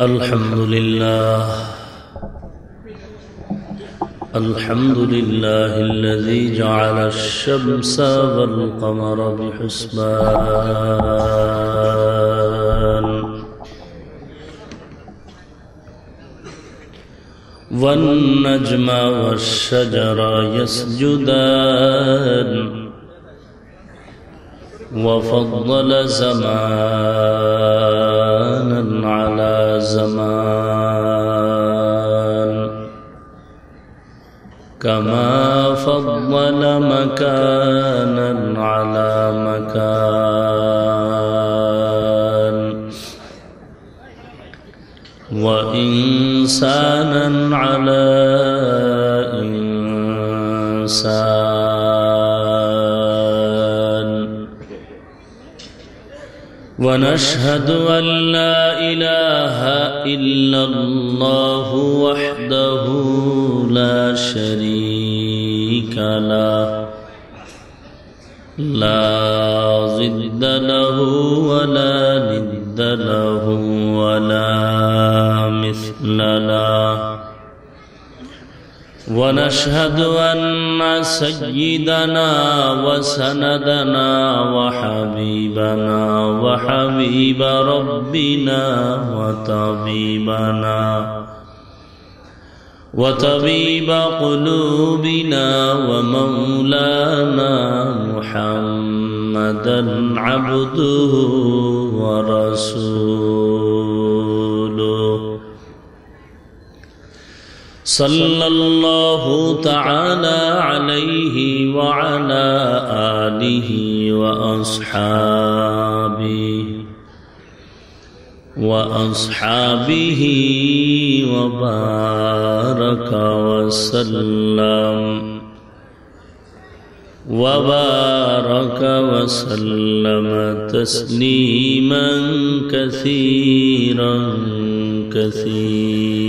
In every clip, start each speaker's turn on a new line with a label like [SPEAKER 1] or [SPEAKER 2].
[SPEAKER 1] الحمد لله الحمد لله الذي جعل الشمس والقمر بحسبان. والنجم والشجر يسجدان. وفضل زمانا على زمان كما فضل مكانا على مكان. وإنسانا على ونشهد أن لا إله إلا الله وحده لا شريك له لا ضد له ولا ند له ولا مثل له. ونشهد أن سيدنا وسندنا وحبيبنا وحبيب ربنا وطبيبنا وطبيب قلوبنا ومولانا محمدا عبده ورسوله. صلى الله تعالى عليه وعلى آله وأصحابه وأصحابه وبارك وسلم وبارك وسلم تسليما كثيرا كثيرا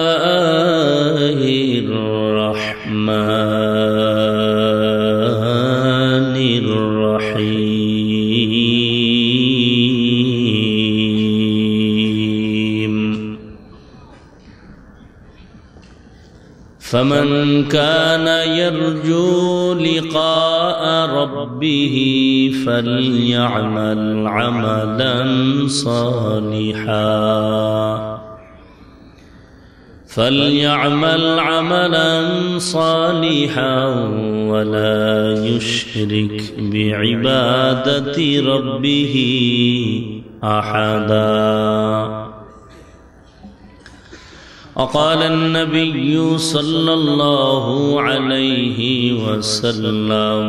[SPEAKER 1] فمن كان يرجو لقاء ربه فليعمل عملا صالحا. فليعمل عملا صالحا ولا يشرك بعبادة ربه أحدا. وقال النبي صلى الله عليه وسلم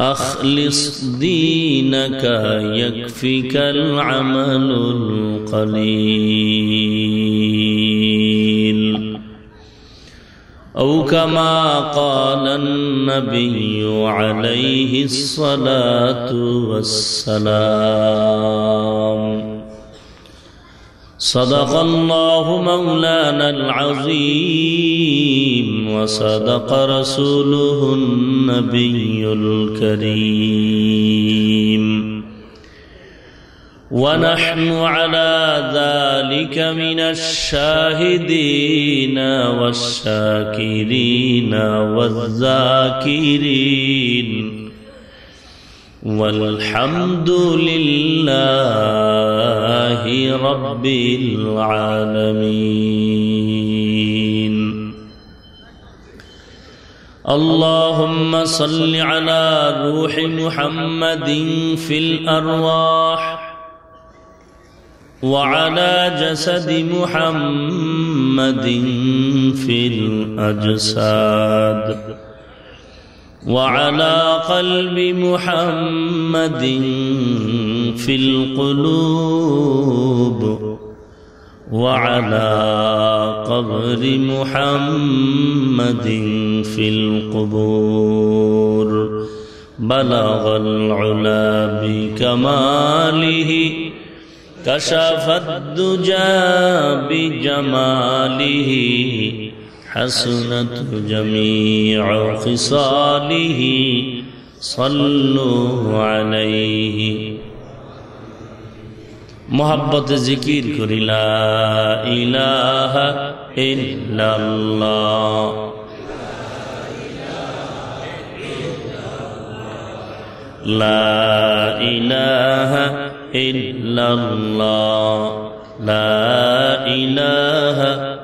[SPEAKER 1] أخلص دينك يكفك العمل القليل. أو كما قال النبي عليه الصلاة والسلام صدق الله مولانا العظيم وصدق رسوله النبي الكريم. ونحن على ذلك من الشاهدين والشاكرين والذاكرين. والحمد لله رب العالمين. اللهم صل على روح محمد في الأرواح وعلى جسد محمد في الأجساد. وعلى قلب محمد في القلوب وعلى قبر محمد في القبور. بلغ العلا بكماله كشف الدجى بجماله. حسنت جميع خصاله صلوا عليه. محبت ذكر করি لا اله الا الله لا اله الا الله لا اله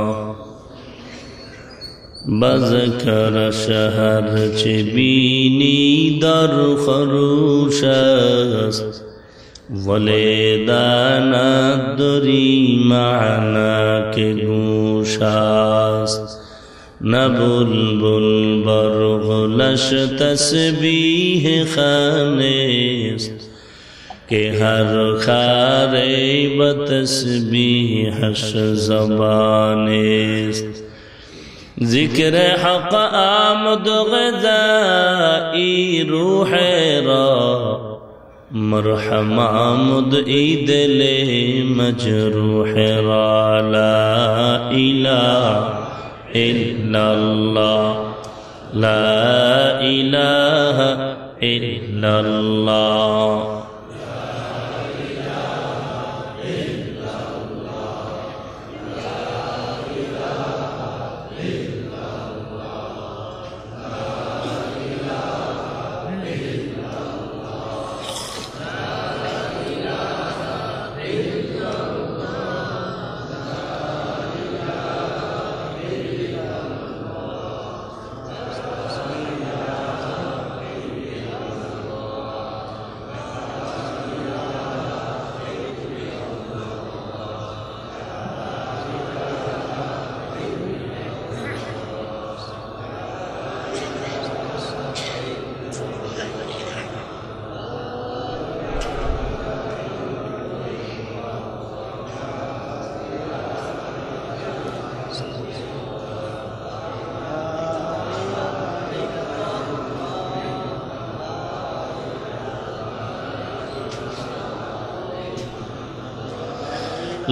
[SPEAKER 1] بذكر شهر چبینی در خروش است ولیدانا دری معنا که گوش است نبلبل برغلش تسبیح خانست که هر خاره بتسبیحش زبانست ذکر حق آمد غذائی روح را مرحم آمد ایدل مجروح را لا اله إلا الله لا إله إلا الله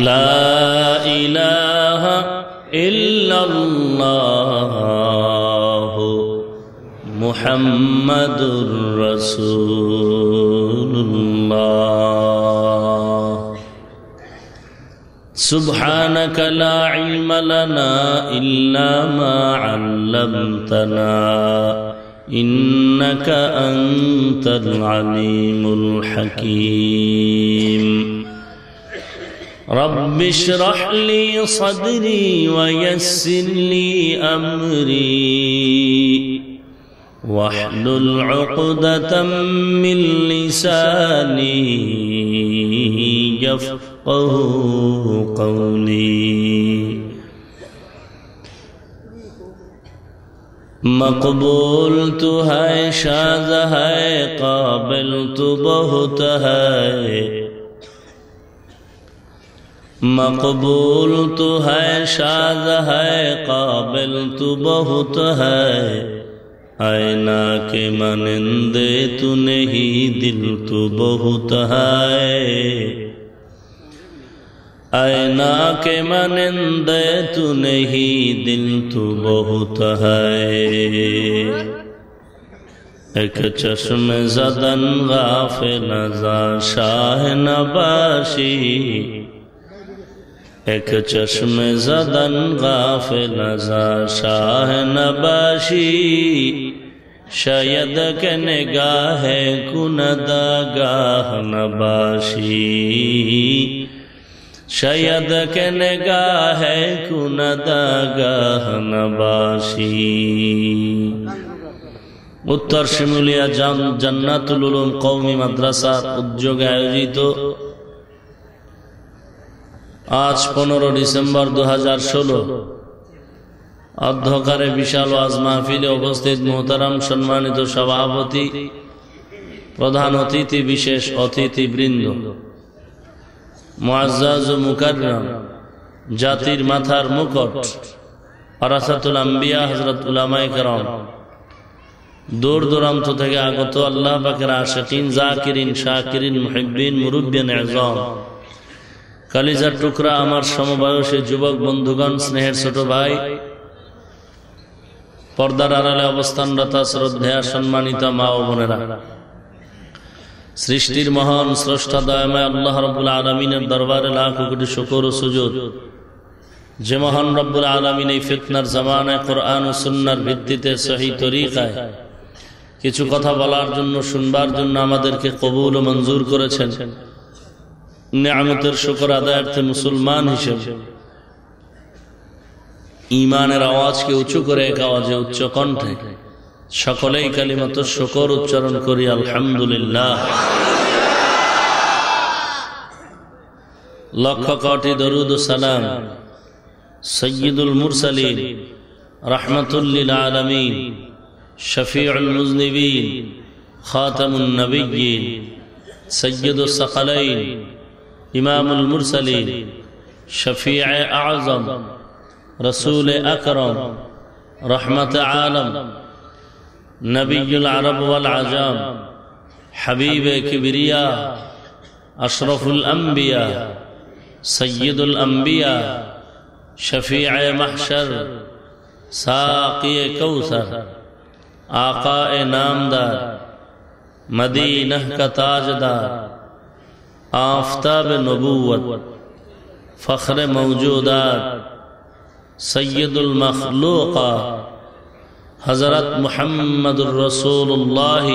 [SPEAKER 1] لا إله إلا الله محمد رسول الله. سبحانك لا علم لنا إلا ما علمتنا. إنك أنت العليم الحكيم. رب اشرح لي صدري ويسر لي أمري. واحلل عقدة من لساني يفقه قولي. مقبول تو ہے شاد ہے قابل تو بہت ہے مقبول تو ہے شاد ہے قابل تو بہت ہے آئینہ کے منندے تو نہیں دل تو بہت ہے آئینہ کے منندے تو نہیں دل تو بہت ہے ایک چشم زدن غافل نزا شاہ نباشی ایک چشم زدن غافل ازا شاہ نباشی، شاید کہ نگاہ کند گاہ نباشی۔ شاید کہ نگاہ کند گاہ نباشی۔ اتر উত্তর শিমুলিয়া জান্নাতুল উলুম কওমি মাদ্রাসা উদ্যোগে আয়োজিত আজ পনেরো ডিসেম্বর দু হাজার ষোলো। অধ্যকারে বিশাল ওয়াজ মাহফিলে উপস্থিত মোহতারাম সম্মানিত সভাপতি, প্রধান অতিথি, বিশেষ অতিথি বৃন্দ মুআজ্জাজ ও জাতির মাথার মুকট আরাসাতুল আম্বিয়া, হযরত উলামায়ে দূর দূরান্ত থেকে আগত আল্লাহ পাকের আশাকিন, জাকিরিন, শাকিরিন, মুহিব্বিন, মুরুব্বিন আজম কালিজার টুকরা আমার সমবয়সী যুবক বন্ধুগণ, স্নেহের ছোট ভাই, পর্দার আড়ালে অবস্থানরত শ্রদ্ধেয়া সম্মানিত মা ও বোনেরা। সৃষ্টির মহান স্রষ্টা দয়াময় আল্লাহ রব্বুল আলমিনের দরবারে লাখ কোটি শুকর ও সুযোগ যে মহান রব্বুল আলমিন এই ফিতনার জামানায় কোরআন ও সুন্নার ভিত্তিতে সহি তরিকায় কিছু কথা বলার জন্য, শুনবার জন্য আমাদেরকে কবুল ও মঞ্জুর করেছেন। নিয়ামতের শুকর আদায়ার্থে মুসলমান হিসেবে। ইমানের আওয়াজকে উঁচু করে এক আওয়াজে উচ্চ কণ্ঠে সকলেই কালিমাত শকর উচ্চারণ করি, আলহামদুলিল্লাহ। লক্ষ কটি দরুদ সালাম সৈয়দুল মুরসালিন, রহমতুল্লিল আলমিন, শফিউল মুজনিবিন খাতামুন্নবীন সৈয়দ সকালাইন امام المرسلین، شفیع اعظم، رسول اکرم، رحمت عالم، نبی العرب والعجام، حبیب کبریا، اشرف الانبیاء، سید الانبیاء، شفیع محشر، ساقی کوثر، آقا نامدار، مدینہ کا تاجدار آفتاب نبوت، فخر موجودات، سید المخلوق، حضرت محمد الرسول اللہ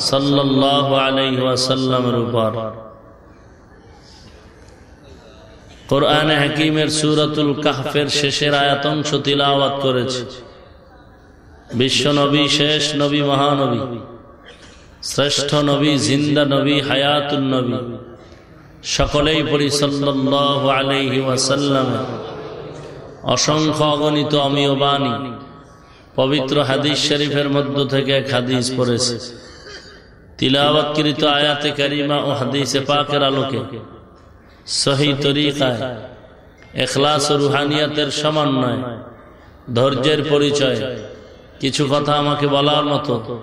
[SPEAKER 1] صلی اللہ علیہ وسلم روپار قرآن حکیমের সূরাতুল কাহফের শেষের আয়াত অংশ তিলাওয়াত করেছে বিশ্ব شیش نبی নবী মহানবী শ্রেষ্ঠ নবী, জিন্দা নবী হায়াতুল নবী। সকলেই পড়ি সাল্লাল্লাহু আলাইহি ওয়াসাল্লাম। অসংখ্য অগণিত অমীয় বাণী। পবিত্র হাদিস শরীফের মধ্য থেকে এক হাদিস পড়েছে। তিলাওয়াতকৃত আয়াতে কারিমা ও হাদিসে পাকের আলোকে। সহি তরিকায়। এখলাস ও রুহানিয়াতের সমন্বয়। ধৈর্যের পরিচয়। কিছু কথা আমাকে বলার মতো।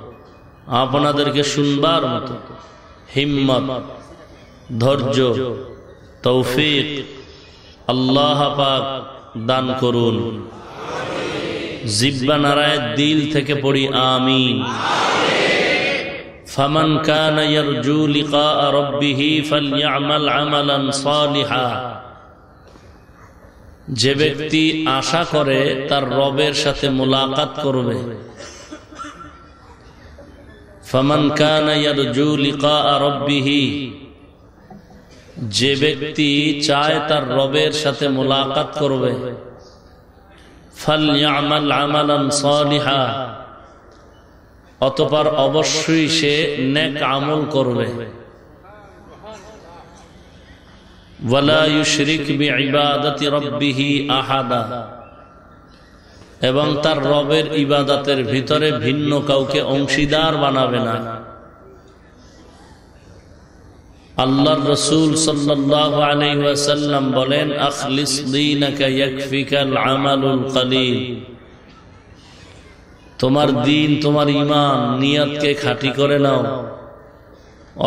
[SPEAKER 1] আপনাদেরকে শুনবার মতো হিম্মত ধৈর্য তৌফিক আল্লাহ পাক দান করুন জিব্বা নারায় দিল থেকে পড়ি আমিন فمن كان يرجو لقاء ربه فليعمل عملا صالحا যে ব্যক্তি আশা করে তার রবের সাথে মোলাকাত করবে ফমান কানা লিকা রব্বিহি, যে ব্যক্তি চায় তার রবের সাথে মোলাকাত করবে অতপর অবশ্যই সে নেক আমল করবে। আহাদা। এবং তার রবের ইবাদাতের ভিতরে ভিন্ন কাউকে অংশীদার বানাবে না। আল্লাহর রসুল সাল্লাল্লাহু আলাইহি ওয়াসাল্লাম বলেন, আখলিস আমালুল কলিল। তোমার দিন, তোমার ইমান নিয়তকে খাঁটি করে নাও।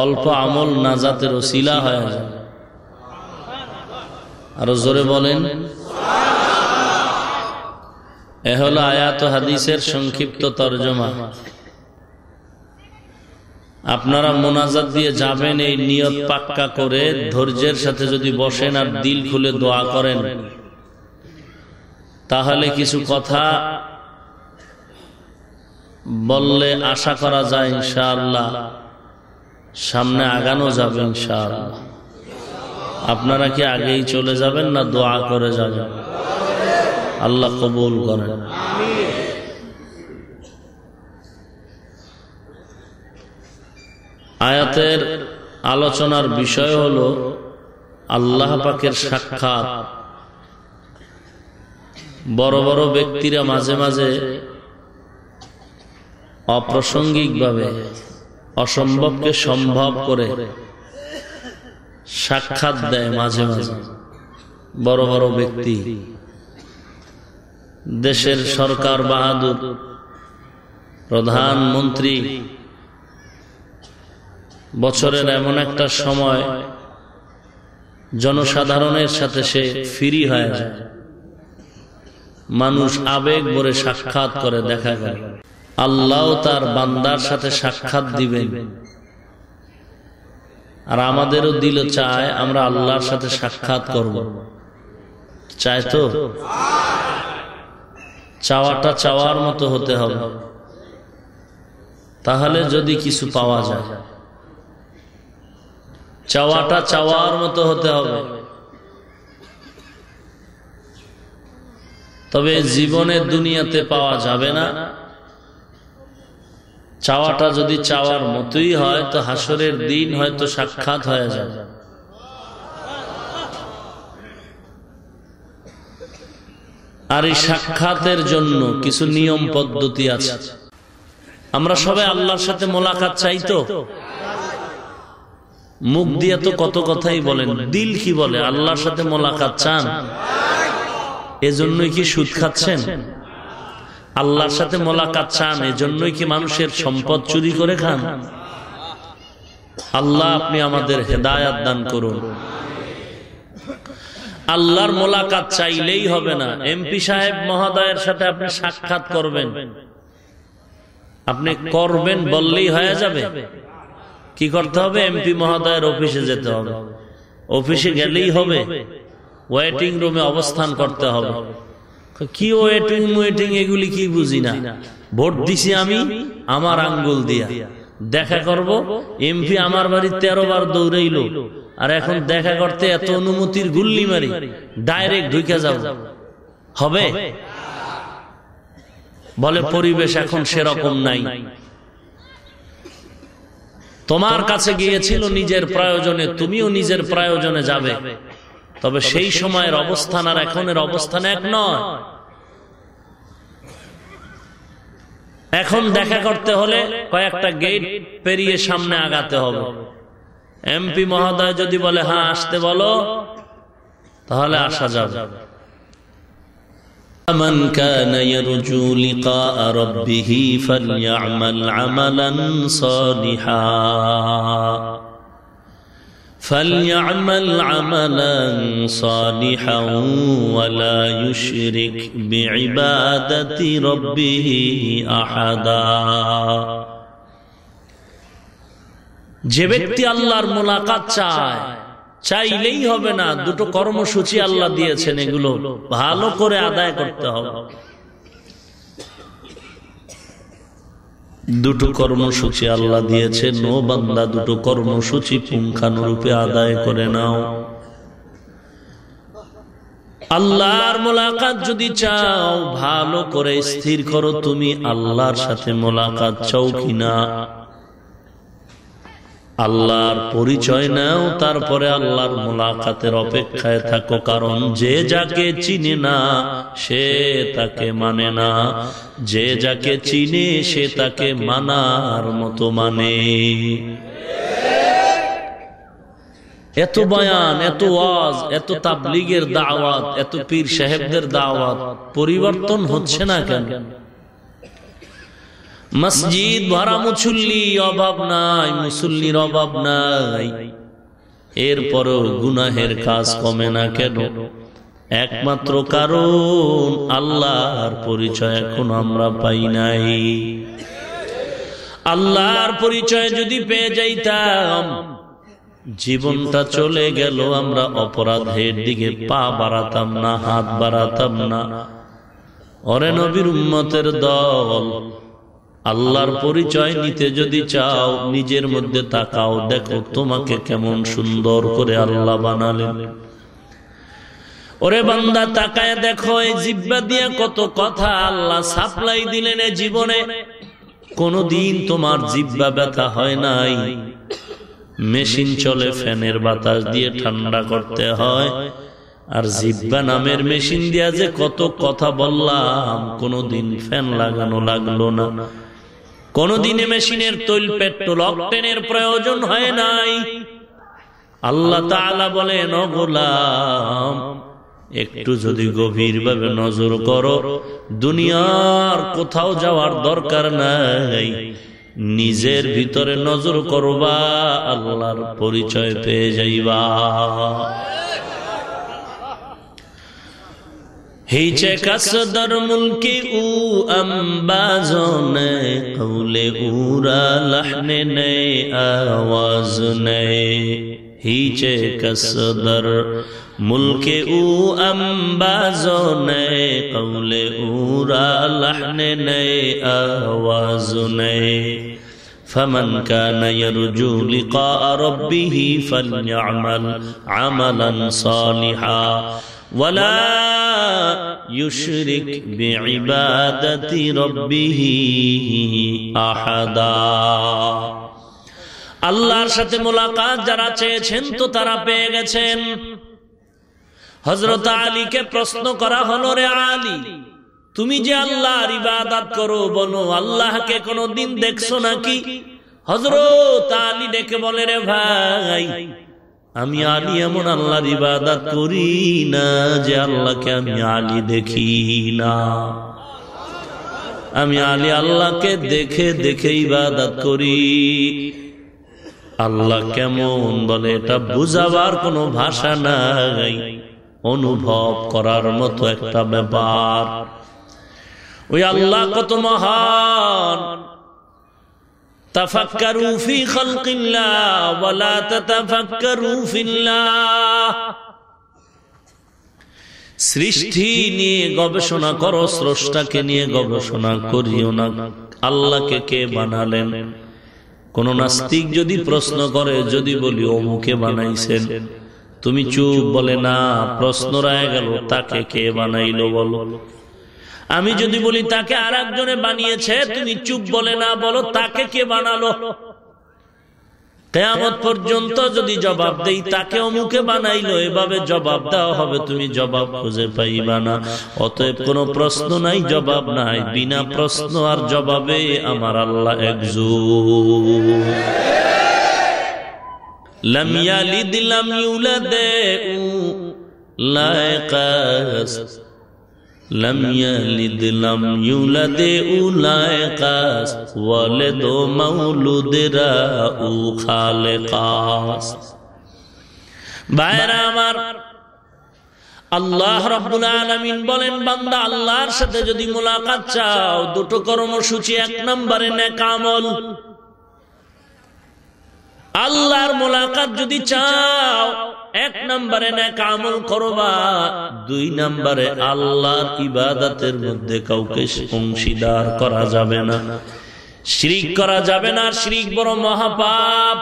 [SPEAKER 1] অল্প আমল নাজাতের ওসিলা হয়ে যায়। আরও জোরে বলেন এ হলো আয়াত হাদিসের সংক্ষিপ্ত তর্জমা। আপনারা মোনাজাত দিয়ে যাবেন, এই নিয়ত পাক্কা করে ধৈর্যের সাথে যদি বসেন আর দিল খুলে দোয়া করেন, তাহলে কিছু কথা বললে আশা করা যায় ইনশাআল্লাহ সামনে আগানো যাবে ইনশাআল্লাহ। আপনারা কি আগেই চলে যাবেন না দোয়া করে যাবেন? আল্লাহ কবুল করেন। আয়াতের আলোচনার বিষয় হল আল্লাহ পাকের সাক্ষাৎ। বড় বড় ব্যক্তিরা মাঝে মাঝে অপ্রাসঙ্গিকভাবে অসম্ভবকে সম্ভব করে সাক্ষাৎ দেয় মাঝে মাঝে। বড় বড় ব্যক্তি। দেশের সরকার বাহাদুর, প্রধানমন্ত্রী। বছরের এমন একটা সময় জনসাধারণের সাথে সে ফিরি হয়ে যায়। মানুষ আবেগ ভরে সাক্ষাৎ করে, দেখা যায় আল্লাহ তার বান্দার সাথে সাক্ষাৎ দিবেন। আর আমাদেরও দিল চায়, আমরা আল্লাহর সাথে সাক্ষাৎ করব। চায় তো? চাওয়াটা চাওয়ার মতো হতে হবে। তাহলে যদি কিছু পাওয়া যায়। চাওয়াটা চাওয়ার মতো হতে হবে। তবে জীবনের দুনিয়াতে পাওয়া যাবে না। চাওয়াটা যদি চাওয়ার মতোই হয়, তো হাসরের দিন হয়তো সাক্ষাৎ হয়ে যাবে। আর এই সাক্ষাতের জন্য কিছু নিয়ম, পদ্ধতি আছে। আমরা সবাই আল্লাহর সাথে মোলাকাত চাই তো? মুখ দিয়ে তো কত কথাই বলেন, দিল কি বলে? আল্লাহর সাথে মোলাকাত চান? এজন্যই কি সুদ খাচ্ছেন? আল্লাহর সাথে মোলাকাত চান, এজন্যই কি মানুষের সম্পদ চুরি করে খান? আল্লাহ, আপনি আমাদের হেদায়াত দান করুন। আল্লাহর মোলাকাত চাইলেই হবে না। এমপি সাহেব মহোদয়ের সাথে আপনি সাক্ষাৎ করবেন। আপনি করবেন বললেই হয়ে যাবে। কি করতে হবে? এমপি মহোদয়ের অফিসে যেতে হবে। অফিসে গেলেই হবে। ওয়েটিং রুমে অবস্থান করতে হবে। কি ওয়েটিং ওয়েটিং এগুলি কি বুঝি না? ভোট দিছি আমি, আমার আঙ্গুল দিয়া। দেখা করব, এমপি আমার বাড়ি তেরো বার দৌড়াইল। আর এখন দেখা করতে এত অনুমতির গুল্লি মারি। ডাইরেক্ট ঢুকে যাব। হবে? বলে পরিবেশ এখন সেরকম নাই। তোমার কাছে গিয়েছিল নিজের প্রয়োজনে তুমিও নিজের প্রয়োজনে যাবে। তবে সেই সময়ের অবস্থান আর এখনের অবস্থান এক নয়। এখন দেখা করতে হলে কয়েকটা গেট পেরিয়ে সামনে আগাতে হবে। এমপি মহোদয় যদি বলে হ্যাঁ আসতে বলো তাহলে আসা যাবে من كان يرجو لقاء ربه فليعمل عملا صالحا فليعمل عملا صالحا ولا يشرك بعبادة ربه أحدا যে ব্যক্তি আল্লাহর মোলাকাত চায়, চাইলেই হবে না, দুটো কর্মসূচি আল্লাহ দিয়েছেন এগুলো, ভালো করে আদায় করতে হবে। দুটো কর্মসূচি আল্লাহ দিয়েছে নো বান্দা, দুটো কর্মসূচি পুঙ্খানুরূপে আদায় করে নাও। আল্লাহর মোলাকাত যদি চাও, ভালো করে স্থির করো, তুমি আল্লাহর সাথে মোলাকাত চাও কিনা? আল্লাহর পরিচয় নাও, তারপরে আল্লাহর মোলাকাতের অপেক্ষায় থাকো, কারণ যে যাকে চিনে না, সে তাকে মানে না। যে যাকে চিনে, সে তাকে মানার মতো মানে। এত বয়ান, এত ওয়াজ, এত তাবলিগের দাওয়াত, এত পীর সাহেবদের দাওয়াত, পরিবর্তন হচ্ছে না কেন? মসজিদ ভরা মুসল্লি অভাব নাই, মুসল্লির অভাব নাই। এরপরও গুনাহের কাজ কমে না কেন? একমাত্র কারণ আল্লাহর পরিচয় এখন আমরা পাই নাই। আল্লাহর পরিচয় যদি পেয়ে যাইতাম, জীবনটা চলে গেল, আমরা অপরাধের দিকে পা বাড়াতাম না, হাত বাড়াতাম না। অরে নবীর উম্মতের দল আল্লাহর পরিচয় নিতে যদি চাও নিজের মধ্যে তাকাও দেখো তোমাকে কেমন সুন্দর করে আল্লাহ বানালেন। ওরে বান্দা তাকায় দেখো এই জিব্বা দিয়ে কত কথা আল্লাহ সাপ্লাই দিলেন জীবনে। কোনদিন তোমার জিব্বা ব্যথা হয় নাই। মেশিন চলে ফ্যানের বাতাস দিয়ে ঠান্ডা করতে হয়। আর জিব্বা নামের মেশিন দিয়া যে কত কথা বললাম কোনদিন ফ্যান লাগানো লাগল না। কোনদিনে মেশিনের তৈল পেট্রোল অকটেনের প্রয়োজন হয় নাই। আল্লাহ তাআলা বলেন একটু যদি গভীর ভাবে নজর করো, দুনিয়ার কোথাও যাওয়ার দরকার নাই। নিজের ভিতরে নজর করবা, আল্লাহর পরিচয় পেয়ে যাইবা। هیچ کس در ملک او انباز نئے قول او را لحن نئے آواز نئے هیچ کس در ملک او انباز نئے قول او را لحن نئے آواز نئے فمن كان يرجو لقاء ربه فليعمل عملا صالحا ولا يشرك بعبادة ربه أحدا আল্লাহর সাথে মোলাকাত যারা চেয়েছেন তো তারা পেয়ে গেছেন হজরত আলীকে প্রশ্ন করা হলো রে আলী তুমি যে আল্লাহর ইবাদত করো বলো আল্লাহকে কোনদিন দেখছো নাকি হজরত আলী ডেকে বলে রে ভাই আমি আলী এমন আল্লাহর ইবাদত করি না যে আল্লাহকে আমি আলী দেখি না। আমি আলী আল্লাহকে দেখে দেখে ইবাদত করি। আল্লাহ কেমন বলে, এটা বুঝাবার কোনো ভাষা নাই, অনুভব করার মতো একটা ব্যাপার। ওই আল্লাহ কত মহান تفكروا في خلق الله ولا تتفكروا في الله সৃষ্টি নিয়ে গবেষণা করো স্রষ্টাকে নিয়ে গবেষণা করিও না আল্লাহকে কে বানালেন কোন নাস্তিক যদি প্রশ্ন করে যদি বলি অমুকে বানাইছেন তুমি চুপ বলে না প্রশ্ন রায় গেল তাকে কে বানাইলো বলো আমি যদি বলি, তাকে আর একজনে বানিয়েছে, তুমি চুপ বলে না বলো, তাকে কে বানালো? কেয়ামত পর্যন্ত যদি জবাব দেই, তাকে অমুকে বানাইলো, এভাবে জবাব দেওয়া হবে, তুমি জবাব খুঁজে পাইবা না। অতএব কোনো প্রশ্ন নাই, জবাব নাই, বিনা প্রশ্ন আর জবাবে আমার আল্লাহ একজু লামিয়ালি দিলাম ইউলাদে লায়কাস। لم يلد لم يولد اولئكاس ولد مولود راء خالقاس বাইরা আমার আল্লাহ রব্বুল আলামিন বলেন বান্দা আল্লাহর সাথে যদি মোলাকাত চাও দুটো কর্মসূচি এক নম্বরে নেক আমল আল্লাহর মোলাকাত যদি চাও এক নম্বরে নেক আমল করবা দুই নম্বরে আল্লাহর ইবাদতের মধ্যে কাউকে অংশীদার করা যাবে না শিরিক করা যাবে না শিরিক বড় মহাপাপ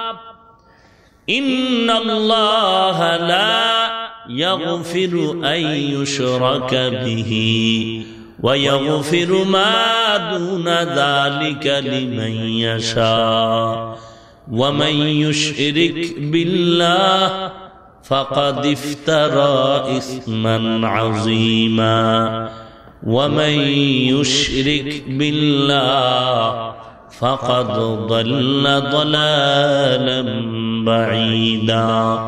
[SPEAKER 1] ইন্নাল্লাহ লা ইয়াগফিরু আন ইউশরাকা বিহি ويغفر ما دون ذلك لمن يشاء ومن يشرك بالله فقد افترى إثما عظيما ومن يشرك بالله فقد ضل ضلالا بعيدا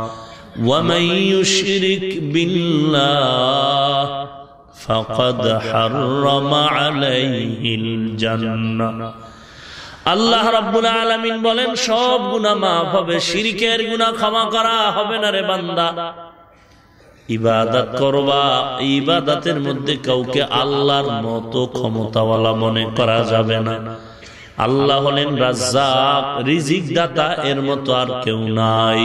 [SPEAKER 1] ومن يشرك بالله فقد حرم عليه الجنه আল্লাহ রাব্বুল আলামিন বলেন, সব গুনাহ মাফ হবে, শিরকের গুনাহ ক্ষমা করা হবে না রে বান্দা। ইবাদত করবা ইবাদতের মধ্যে কাউকে আল্লাহর মতো ক্ষমতাওয়ালা মনে করা যাবে না। আল্লাহ হলেন রাজ্জাক রিজিক দাতা এর মতো আর কেউ নাই।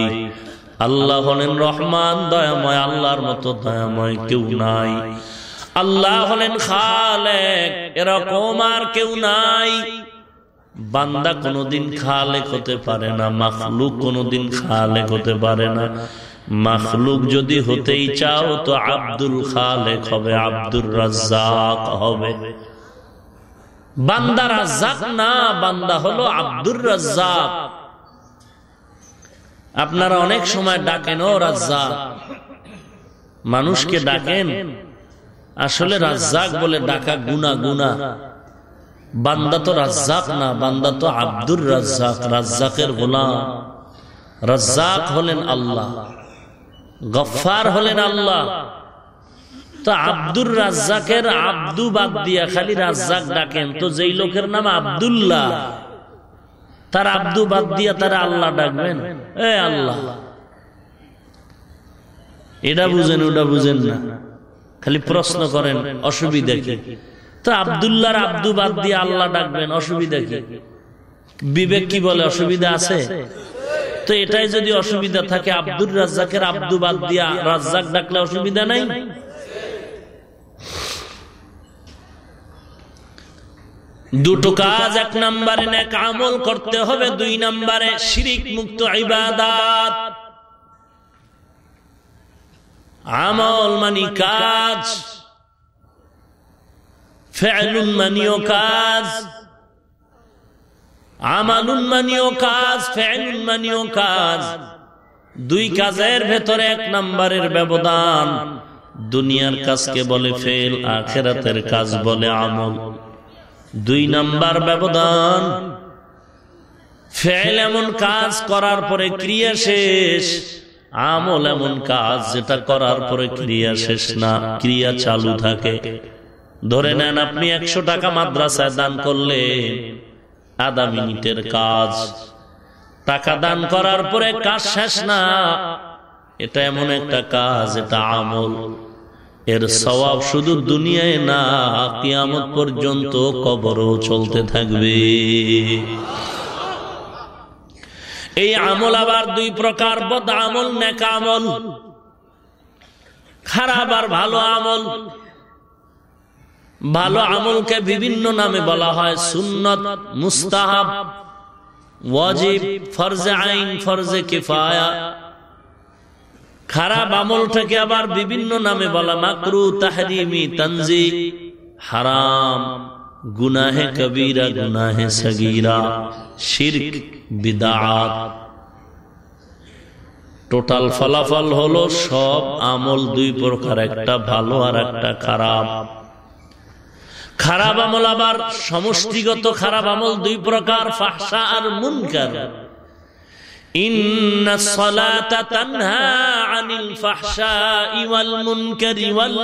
[SPEAKER 1] আল্লাহ হলেন রহমান, দয়াময়, আল্লাহর মতো দয়াময় কেউ নাই। আল্লাহ হলেন খালেক, এরকম আর কেউ নাই। বান্দা কোনদিন খালেক হতে পারে না, মাখলুক কোনদিন খালেক হতে পারে না। মাখলুক যদি হতেই চাও তো আব্দুল খালেক হবে আব্দুল রাজ্জাক হবে। বান্দা রাজ্জাক না, বান্দা হলো আব্দুর রাজ্জাক। আপনারা অনেক সময় ডাকেন, ও রাজ্জাক। মানুষকে ডাকেন, আসলে রাজ্জাক বলে ডাকা গুনা গুনা বান্দা তো রাজ্জাক না, বান্দা তো আব্দুর রাজ্জাক, রাজ্জাকের গোলাম। রাজ্জাক হলেন আল্লাহ গফার হলেন আল্লাহ। তো আব্দুর রাজ্জাকের আব্দু বাদ দিয়া খালি রাজ্জাক ডাকেন। তো যেই লোকের নাম আবদুল্লাহ, তার আব্দু বাদ দিয়া তারা আল্লাহ ডাকবেন? এ আল্লাহ। এটা বুঝেন, ওটা বুঝেন না। খালি প্রশ্ন করেন, অসুবিধা কি? তো আবদুল্লাহর আব্দু বাদ দিয়ে আল্লাহ ডাকবেন, অসুবিধা কি? বিবেক কি বলে, অসুবিধা আছে? তো এটাই যদি অসুবিধা থাকে, আব্দুর রাজ্জাকের আব্দু বাদ দিয়া রাজ্জাক ডাকলে অসুবিধা নাই? দুটো কাজ, এক নম্বরে নেক আমল করতে হবে, দুই নম্বরে শিরিক মুক্ত ইবাদাত। আমল মানি কাজ। ফেলুন কাজ। আমানুন কাজ ফেলুন কাজ। দুই কাজের ভেতরে এক নম্বরের ব্যবধান। দুনিয়ার কাজকে বলে ফেল, আখেরাতের কাজ বলে আমল। দুই নাম্বার ব্যবধান, ফেল এমন কাজ করার পরে ক্রিয়া শেষ। আমল এমন কাজ যেটা করার পরে ক্রিয়া শেষ না, ক্রিয়া চালু থাকে। ধরে নেন আপনি একশো টাকা মাদ্রাসায় দান করলে আধা মিনিটের কাজ। টাকা দান করার পরে কাজ শেষ না। এটা এমন একটা কাজ, এটা আমল। এর স্বভাব শুধু দুনিয়ায় না, কিয়ামত পর্যন্ত কবরও চলতে থাকবে। এই আমল আবার দুই প্রকার, বদ আমল, নেক আমল। খারাপ আর ভালো আমল। ভালো আমলকে বিভিন্ন নামে বলা হয় সুন্নত, মুস্তাহাব, ওয়াজিব, ফরজে আইন, ফরজে কিফায়া। খারাপ আমলটাকে আবার বিভিন্ন নামে বলা মাকরু, তাহরিমি তঞ্জি হারাম, গুনাহে কবিরা, গুনাহে বিদাত। টোটাল ফলাফল হলো সব আমল দুই প্রকার, একটা ভালো আর একটা খারাপ। খারাপ আমল আবার সমষ্টিগত খারাপ আমল দুই প্রকার ফাহসা আর মুনকার। ইন্না সলাতা তানহা আনিল ফাহশাই ওয়াল মুনকারি ওয়াল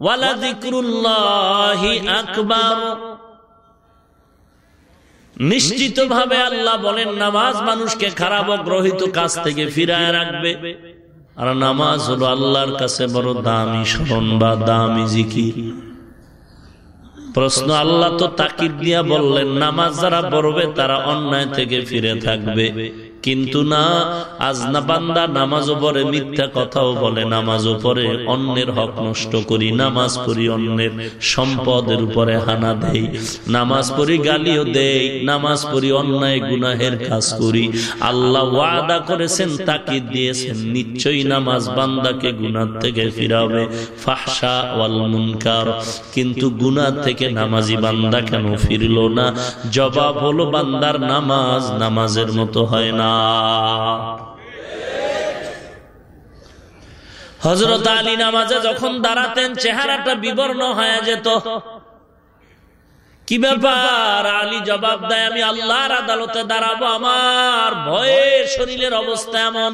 [SPEAKER 1] ওয়ালা যিকরুল্লাহি আকবার। নিশ্চিতভাবে আল্লাহ বলেন, নামাজ মানুষকে খারাপ অগ্রহিত কাজ থেকে ফিরায় রাখবে। আর নামাজ হলো আল্লাহর কাছে বড় দামি স্মরণ বা দামি জিকির। প্রশ্ন আল্লাহ তো তাকিদ দিয়া বললেন নামাজ যারা পড়বে তারা অন্যায় থেকে ফিরে থাকবে। কিন্তু না আজ না বান্দা নামাজও পরে মিথ্যা কথাও বলে নামাজও পরে অন্যের হক নষ্ট করি, নামাজ পড়ি অন্যের সম্পদের উপরে হানা দেই, নামাজ পড়ি গালিও দেই, নামাজ পড়ি অন্যায় গুনাহের কাজ করি। আল্লাহ ওয়াদা করেছেন তাকে দিয়েছেন, নিশ্চয়ই নামাজ বান্দাকে গুনার থেকে ফিরাবে ফাহসা ওয়াল মুনকার। কিন্তু গুনার থেকে নামাজি বান্দা কেন ফিরল না? জবাব হলো, বান্দার নামাজ নামাজের মতো হয় না। হজরত আলী নামাজে যখন দাঁড়াতেন, চেহারাটা বিবর্ণ হয়ে যেত। কি ব্যাপার? আলী জবাব দেয়, আমি আল্লাহর আদালতে দাঁড়াবো, আমার ভয়ে শরীরের অবস্থা এমন।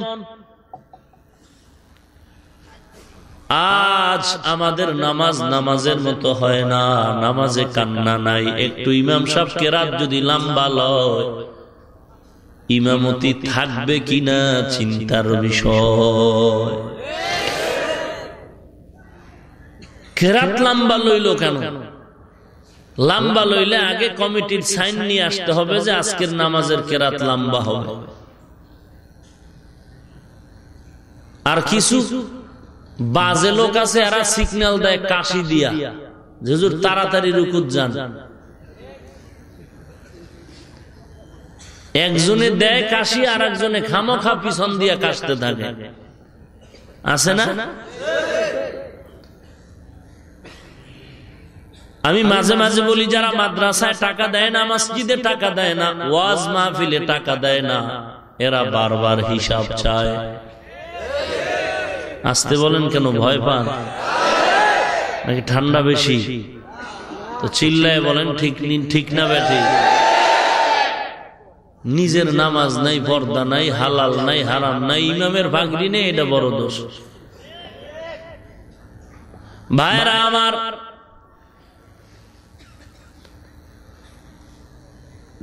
[SPEAKER 1] আজ আমাদের নামাজ নামাজের মতো হয় না, নামাজে কান্না নাই, একটু ইমাম সাহেব কেরাত যদি লম্বা লয়। ইমামতি থাকবে কিনা চিন্তার বিষয়। কেরাত লম্বা লইল কেন? লম্বা লইলে আগে কমিটির সাইন নিয়ে আসতে হবে যে আজকের নামাজের কেরাত লম্বা হবে। আর কিছু বাজে লোক আছে, এরা সিগন্যাল দেয়, কাশি দিয়া। যেজুর তাড়াতাড়ি রুকুত যান। একজনে দেয় কাশি আর একজনে খামোখা পিছন দিয়া কাশতে থাকে। আছে না? আমি মাঝে মাঝে বলি যারা মাদ্রাসায় টাকা দেয় না মসজিদে টাকা দেয় না ওয়াজ মাহফিলে টাকা দেয় না এরা বারবার হিসাব চায়। আসতে বলেন কেন ভয় পান? নাকি ঠান্ডা বেশি? তো চিল্লায় বলেন ঠিক ঠিক না বেঠি নিজের নামাজ নাই, পর্দা নাই, হালাল নাই, হারাম নাই, ইমামের ভাগরি নেই, এটা বড় দোষ। ভাইরা আমার,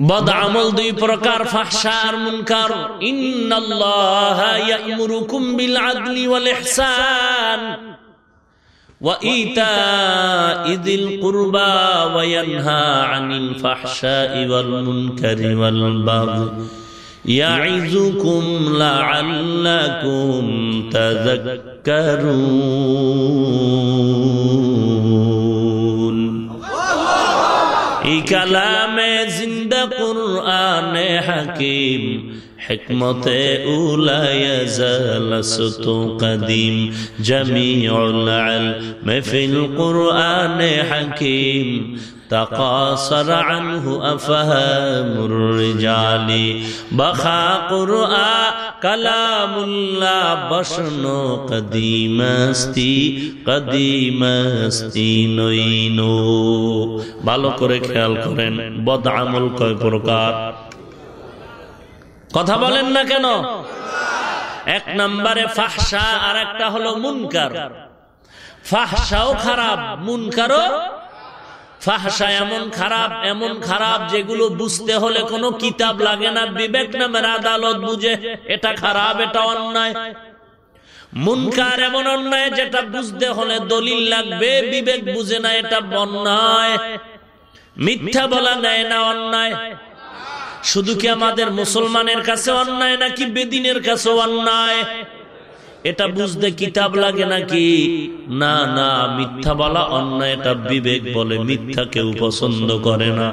[SPEAKER 1] বদ আমল দুই প্রকার ফাহশার মুনকার। ইন্নাল্লাহ ইয়া'মুরুকুম বিল আদলি ওয়াল ইহসান। وإيتاء ذي القربى وينهى عن الفحشاء والمنكر والبغي يعظكم لعلكم تذكرون এই কালামে জিন্দা কুরআনে হাকিম حكمته أولى يزال صوت قديم جميع العلم في القرآن حكيم تقاصر عنه أفهام الرجال بخا قرآن كلام الله بشن قديم استي قديم استي নইনো ভালো করে খেয়াল করেন বদ আমল কয় প্রকার কথা বলেন না কেন? এক নম্বরে ফাহসা আর একটা হলো মুনকার। ফাহসাও খারাপ মুনকারও ফাহসা এমন খারাপ এমন খারাপ যেগুলো বুঝতে হলে কোনো কিতাব লাগে না। বিবেক নামের আদালত বুঝে এটা খারাপ এটা অন্যায়। মুনকার এমন অন্যায় যেটা বুঝতে হলে দলিল লাগবে বিবেক বুঝে না এটা বন্যায় মিথ্যা বলা নেয় না অন্যায়। শুধু কি আমাদের মুসলমানের কাছে অন্যায় নাকি বেদিনের কাছে অন্যায়? এটা বুঝতে কিতাব লাগে নাকি? না না মিথ্যা বলা অন্যায় এটা বিবেক বলে মিথ্যা কেউ পছন্দ করে না।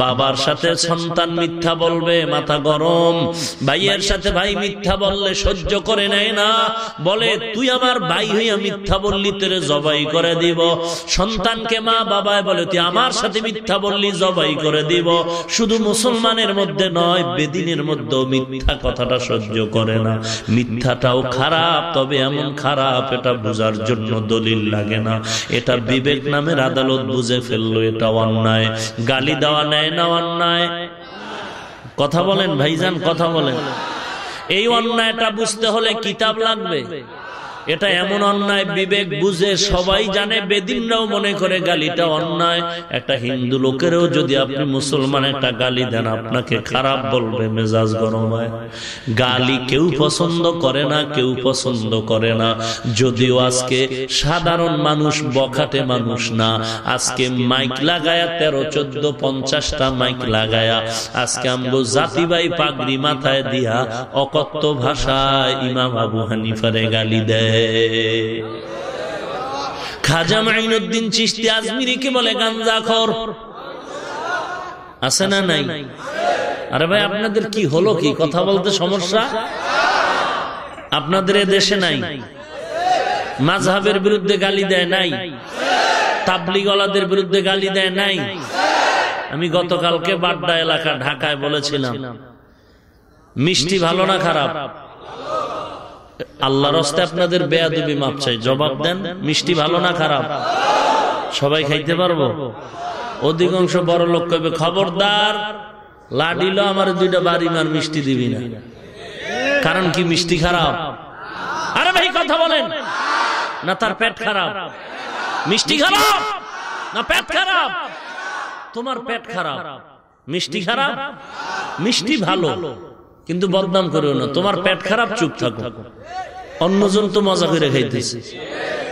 [SPEAKER 1] বাবার সাথে সন্তান মিথ্যা বলবে মাথা গরম। ভাইয়ের সাথে ভাই মিথ্যা বললে সহ্য করে নেয় না। বলে তুই আমার ভাই হইয়া মিথ্যা বললি তোরে জবাই করে দিব। সন্তানকে মা বাবায় বলে তুই আমার সাথে মিথ্যা বললি জবাই করে দিব। শুধু মুসলমানের মধ্যে নয় বেদিনের মধ্যেও মিথ্যা কথাটা সহ্য করে না মিথ্যাটাও খারাপ তবে এমন খারাপ এটা বোঝার জন্য দলিল লাগে না। এটা বিবেক নামের আদালত বুঝে ফেলল এটা অন্যায়। গালি দেওয়া নেয় না অন্যায়। কথা বলেন ভাইজান কথা বলেন। এই অন্যায়টা বুঝতে হলে কিতাব লাগবে। এটা এমন অন্যায়, বিবেক বুঝে সবাই জানে, বেদিনরাও মনে করে গালিটা অন্যায়। একটা হিন্দু লোকেরও যদি আপনি মুসলমান একটা গালি দেন, আপনাকে খারাপ বলবে, মেজাজ গরম হয়। গালি কেউ পছন্দ করে না, কেউ পছন্দ করে না। যদিও আজকে সাধারণ মানুষ, বখাটে মানুষ না। আজকে মাইক লাগায়া, তেরো, চোদ্দ, পঞ্চাশটা মাইক লাগায়া। আজকে আমগো জাতিবাই পাগড়ি মাথায় দিয়া অকত্ত ভাষায় ইমাম আবু হানিফারে গালি দেয়। খাজা মাইনুদ্দিন চিস্তি আজমিরিকে বলে গাঞ্জা খর। আছে না নাই? আরে ভাই, আপনাদের কি হলো কি? কথা বলতে সমস্যা? আপনাদের দেশে নাই? মাঝহাবের বিরুদ্ধে গালি দেয় নাই? তাবলিগলাদের বিরুদ্ধে গালি দেয় নাই? আমি গতকালকে বাড্ডা এলাকা ঢাকায় বলেছিলাম, মিষ্টি ভালো না খারাপ? আল্লাহ রস্তে আপনাদের বেয়াদবি মাপ চাই। জবাব দেন, মিষ্টি ভালো না খারাপ? সবাই খাইতে পারব? অধিকাংশ বড় লোক কবে খবরদার লাডিল আমার দুইটা বাড়ি মার মিষ্টি দিবি না। কারণ কি মিষ্টি খারাপ? আরে ভাই, কথা বলেন। না তার পেট খারাপ। মিষ্টি খারাপ? না পেট খারাপ? তোমার পেট খারাপ। মিষ্টি খারাপ? মিষ্টি ভালো। কিন্তু বদনাম করিও না। তোমার পেট খারাপ চুপ থাকো অন্যজন তো মজা করে খাইতেছে।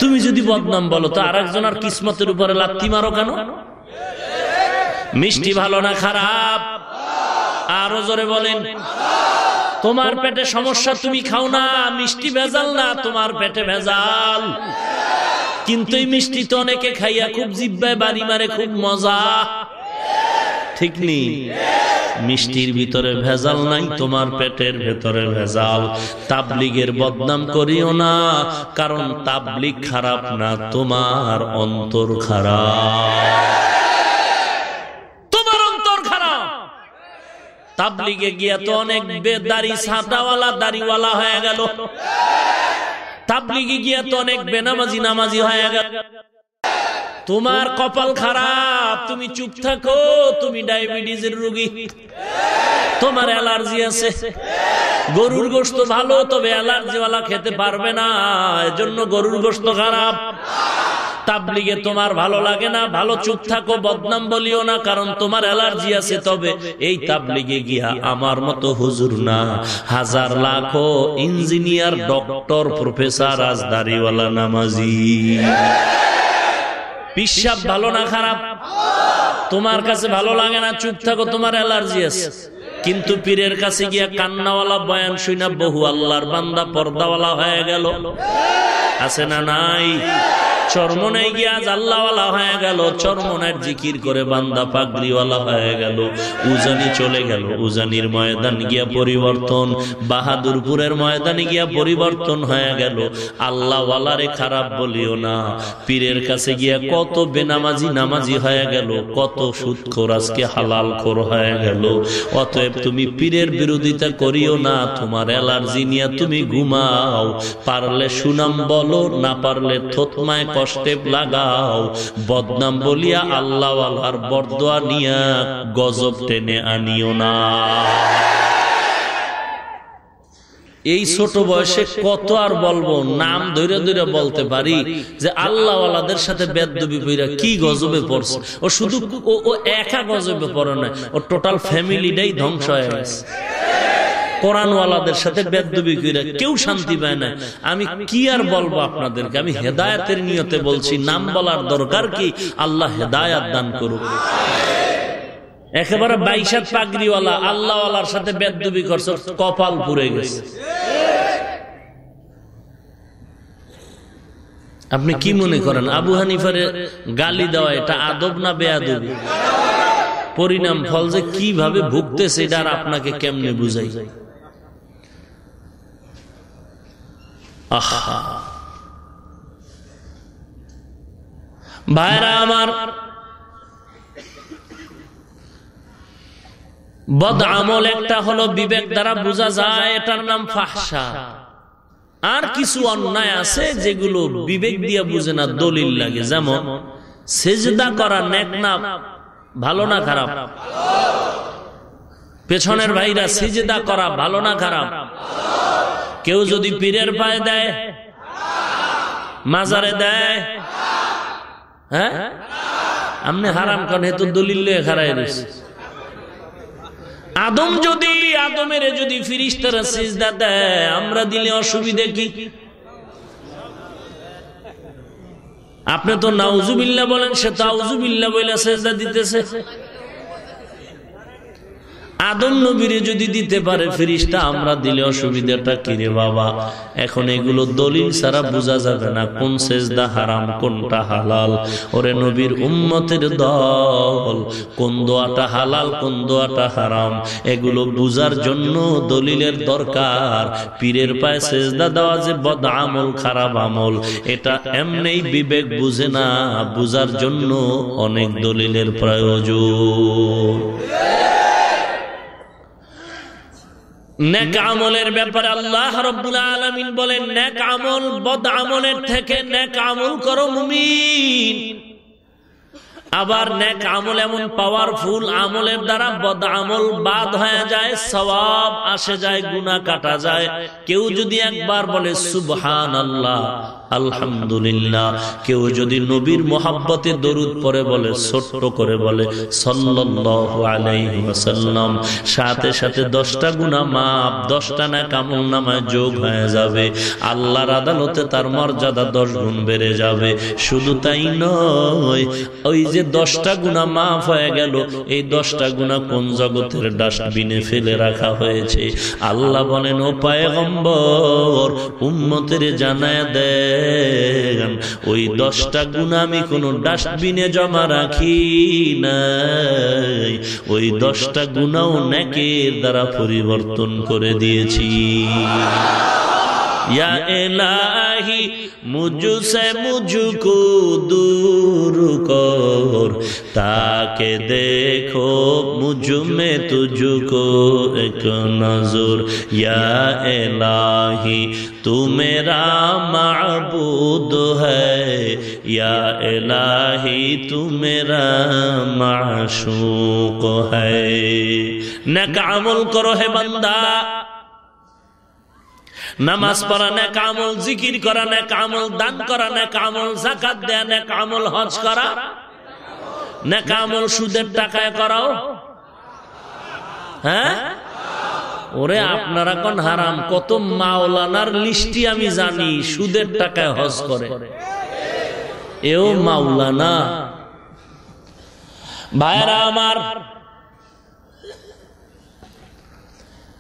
[SPEAKER 1] তুমি যদি বদনাম বলো তো আর একজন আর কিসমতের উপরে লাত্তি মারো কেন? মিষ্টি ভালো না খারাপ? আরও জোরে বলেন। তোমার পেটে সমস্যা তুমি খাও না মিষ্টি ভেজাল না তোমার পেটে ভেজাল। কিন্তু এই মিষ্টি তো অনেকে খাইয়া খুব জিব্বায় বাড়ি মারে খুব মজা। ঠিক নেই মিষ্টির ভিতরে ভেজাল নাই, তোমার পেটের ভেতরে ভেজাল। তাবলিগের বদনাম করিও না, কারণ তাবলিগ খারাপ না, তোমার অন্তর খারাপ। তাবলিগে গিয়া তো অনেক বেদারি ছাটাওয়ালা দাড়িওয়ালা হয়ে গেল। তাবলিগে গিয়া তো অনেক বেনামাজি, নামাজি হয়ে গেল। তোমার কপাল খারাপ, তুমি চুপ থাকো, তুমি ডায়াবেটিসের রোগী। তোমার অ্যালার্জি আছে। গরুর গোস্ত ভালো, তবে অ্যালার্জিওয়ালা খেতে পারবে না, এজন্য গরুর গোস্ত খারাপ। তাবলিগে তোমার ভালো লাগে না, ভালো চুপ থাকো, বদনাম বলিও না, কারণ তোমার অ্যালার্জি আছে, তবে এই তাবলিগে গিয়া আমার মতো হুজুর না। হাজার লাখো ইঞ্জিনিয়ার, ডক্টর, প্রফেসর রাজদারিওয়ালা নামাজি। পিসাব ভালো না খারাপ? তোমার কাছে ভালো লাগে না? চুপ থাকো তোমার অ্যালার্জি আছে। কিন্তু পীরের কাছে গিয়া কান্নাওয়ালা বয়ান শুনা বহু আল্লাহর বান্দা পর্দাওয়ালা হয়ে গেল। আছে না নাই? চরমনাই গিয়া আল্লাহওয়ালা হয়ে গেল। চরমনার জিকির করে বান্দা পাগড়িওয়ালা হয়ে গেল। উজানি চলে গেল। উজানির ময়দান গিয়া পরিবর্তন। বাহাদুরপুরের ময়দানে গিয়া পরিবর্তন হয়ে গেল। আল্লাহওয়ালারে খারাপ বলিও না। পীরের কাছে গিয়া কত বেনামাজি নামাজি হয়ে গেল। কত সুৎখোর আজকে হালাল খোর হয়ে গেল। অতএব তুমি পীরের বিরোধিতা করিও না তোমার অ্যালার্জি নিয়ে তুমি ঘুমাও। পারলে সুনাম বলো না পারলে থতমায় কষ্টে লাগাও। বদনাম বলিয়া আল্লাহ আল্লাহর বরদোয়া নিয়া গজব টেনে আনিও না। এই ছোট বয়সে কত আর বলব নাম ধরে ধরে বলতে পারি যে আল্লাহওয়ালাদের সাথে বেদবি বইরা কি গজবে পড়ছে? ও শুধু ও একা গজবে পড়ে না ও টোটাল ফ্যামিলিটাই ধ্বংস হয়ে গেছে। কোরআনওয়ালাদের সাথে বেদবি কইরা কেউ শান্তি পায় না। আমি কি আর বলব আপনাদেরকে? আমি হেদায়তের নিয়তে বলছি নাম বলার দরকার কি? আল্লাহ হেদায়াত দান করুক। একেবারে বাইশাত পাগড়িওয়ালা আল্লাহওয়ালার সাথে বেদবি করছে কপাল পুড়ে গেছে। আপনি কি মনে করেন? আবু হানিফারে গালি দেওয়া এটা আদব না বেআদব পরিণাম ফল যে কীভাবে ভুগতেছে এটা আর আপনাকে কেমনে বুঝাই? আহা। ভাইরা আমার বদ আমল একটা হলো বিবেক দ্বারা বোঝা যায় এটার নাম ফাহসা আর কিছু অন্যায় আছে যেগুলো বিবেক দিয়ে বুঝে না, দলিল লাগে। যেমন, সেজদা করা নেক না, ভালো না খারাপ। পেছনের ভাইরা সেজদা করা ভালো না খারাপ। কেউ যদি পীরের পায়ে দেয়, মাজারে দেয় হ্যাঁ? আপনি হারাম কারণ হেতু দলিল খারাই রয়েছে। আদম যদি, আদমের যদি ফিরিস্তারা সিজদা দেয়, আমরা দিলে অসুবিধে কি? আপনি তো নাউজুবিল্লা বলেন, সে তো আউজুবিল্লা বলে সেজদা দিতেছে। আদম নবীরে যদি দিতে পারে, ফিরিস্তা, আমরা দিলে অসুবিধাটা কিরে বাবা? এখন এগুলো দলিল ছাড়া বোঝা যাবে না, কোন সেজদা হারাম, কোনটা হালাল। ওরে নবীর উম্মতের দল, কোন দোয়াটা হালাল, কোন দোয়াটা হারাম। এগুলো বুঝার জন্য দলিলের দরকার। পীরের পায়ে সেজদা দেওয়া যে বদ আমল খারাপ আমল, এটা এমনি বিবেক বুঝে না, বুঝার জন্য অনেক দলিলের প্রয়োজন। নেক আমলের ব্যাপারে আল্লাহ রব্বুল আলমিন বলেন, নেক আমল বদ আমলের থেকে নেক আমল করো মুমিন। আবার নেক আমল এমন পাওয়ারফুল আমলের দ্বারা বদ আমল বাদ হয়ে যায় সওয়াব আসে যায় গুনাহ কাটা যায়। কেউ যদি একবার বলে সুবহান আল্লাহ আলহামদুলিল্লাহ। কেউ যদি নবীর মোহাব্বতে দরুদ পরে বলে ছোট্ট করে বলে ওয়াসাল্লাম। সাথে সাথে দশটা গুণা মাপ দশটা না কামল নামায় যোগ হয়ে যাবে। আল্লাহর আদালতে তার মর্যাদা দশ গুণ বেড়ে যাবে। শুধু তাই নয় ওই যে দশটা গুণা মাফ হয়ে গেল। এই দশটা গুণা কোন জগতের ডাস্টবিনে ফেলে রাখা হয়েছে? আল্লাহ বলেন, ও পায়গম্বর, উম্মতের জানায় দেন, ওই দশটা গুণ আমি কোন ডাস্টবিনে জমা রাখি নাই। ওই দশটা গুণাও নেকের দ্বারা পরিবর্তন করে দিয়েছি। এলাহি মুজু সে মুজুকু দূর তাকে দেখো মুজু মে তুজুকো এক নজর ইয়া এলাহি তুমেরা মাবুদ হ্যা এলাহি তুমেরা মাসুক হ্যাঁ না কামল করো হে বন্দা নামাজ পড়া না কামল জিকির করা না কামল দান করা না কামল জাকাত দেয়া না কামল হজ করা। না কামল সুদের টাকায় করাও। হ্যাঁ? ওরে আপনারা কোন হারাম, কত মাওলানার লিস্টি আমি জানি, সুদের টাকায় হজ করে। এও মাওলানা। ভাইরা আমার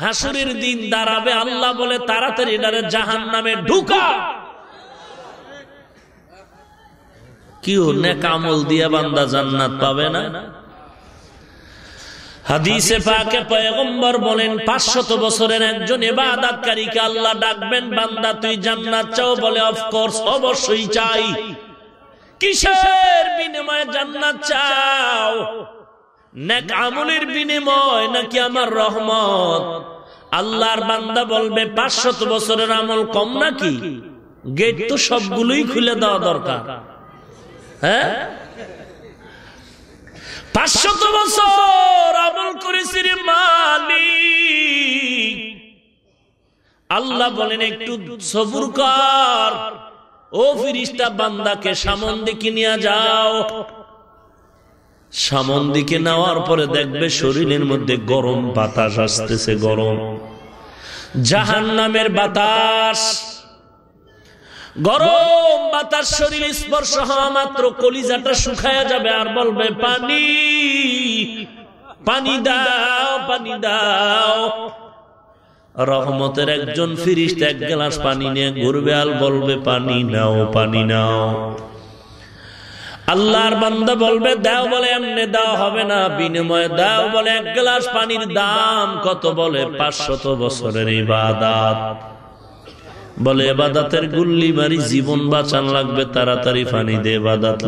[SPEAKER 1] হাসুরের দিন দাঁড়াবে, আল্লাহ বলে তাড়াতাড়ি এটারে জাহান নামে ঢুকা। কি নেকামল দিয়া বান্দা জান্নাত পাবে না? অবশ্যই চাই। চাও? নেক আমলের বিনিময় নাকি আমার রহমত? আল্লাহর বান্দা বলবে, পাঁচশত বছরের আমল কম নাকি? গেট তো সবগুলোই খুলে দেওয়া দরকার। হ্যাঁ? পাঁচশত বছর আমল করেছি রে মালিক। আল্লাহ বলেন, একটু সবুর কর। ও ফিরিস্তা, বান্দাকে সামন দিকে নিয়ে যাও। সামন দিকে নেওয়ার পরে দেখবে শরীরের মধ্যে গরম বাতাস আসতেছে, গরম। জাহান নামের বাতাস। গরম বাতাস শরীর স্পর্শ হওয়া মাত্র, কলিজাটা শুকায়া যাবে আর বলবে, পানি পানি দাও পানি দাও। রহমতের একজন ফিরিস্ত এক গ্লাস পানি নিয়ে ঘুরবে আর বলবে, পানি নাও পানি নাও। আল্লাহর বান্দা বলবে, দাও বলে, এমনি দাও, হবে না। বিনিময়ে দাও বলে, এক গ্লাস পানির দাম কত বলে? পাঁচশত বছরের ইবাদাত। বলে এবাদাতের গুল্লি মারি জীবন বাঁচান লাগবে, তাড়াতাড়ি পানি দে এবাদাত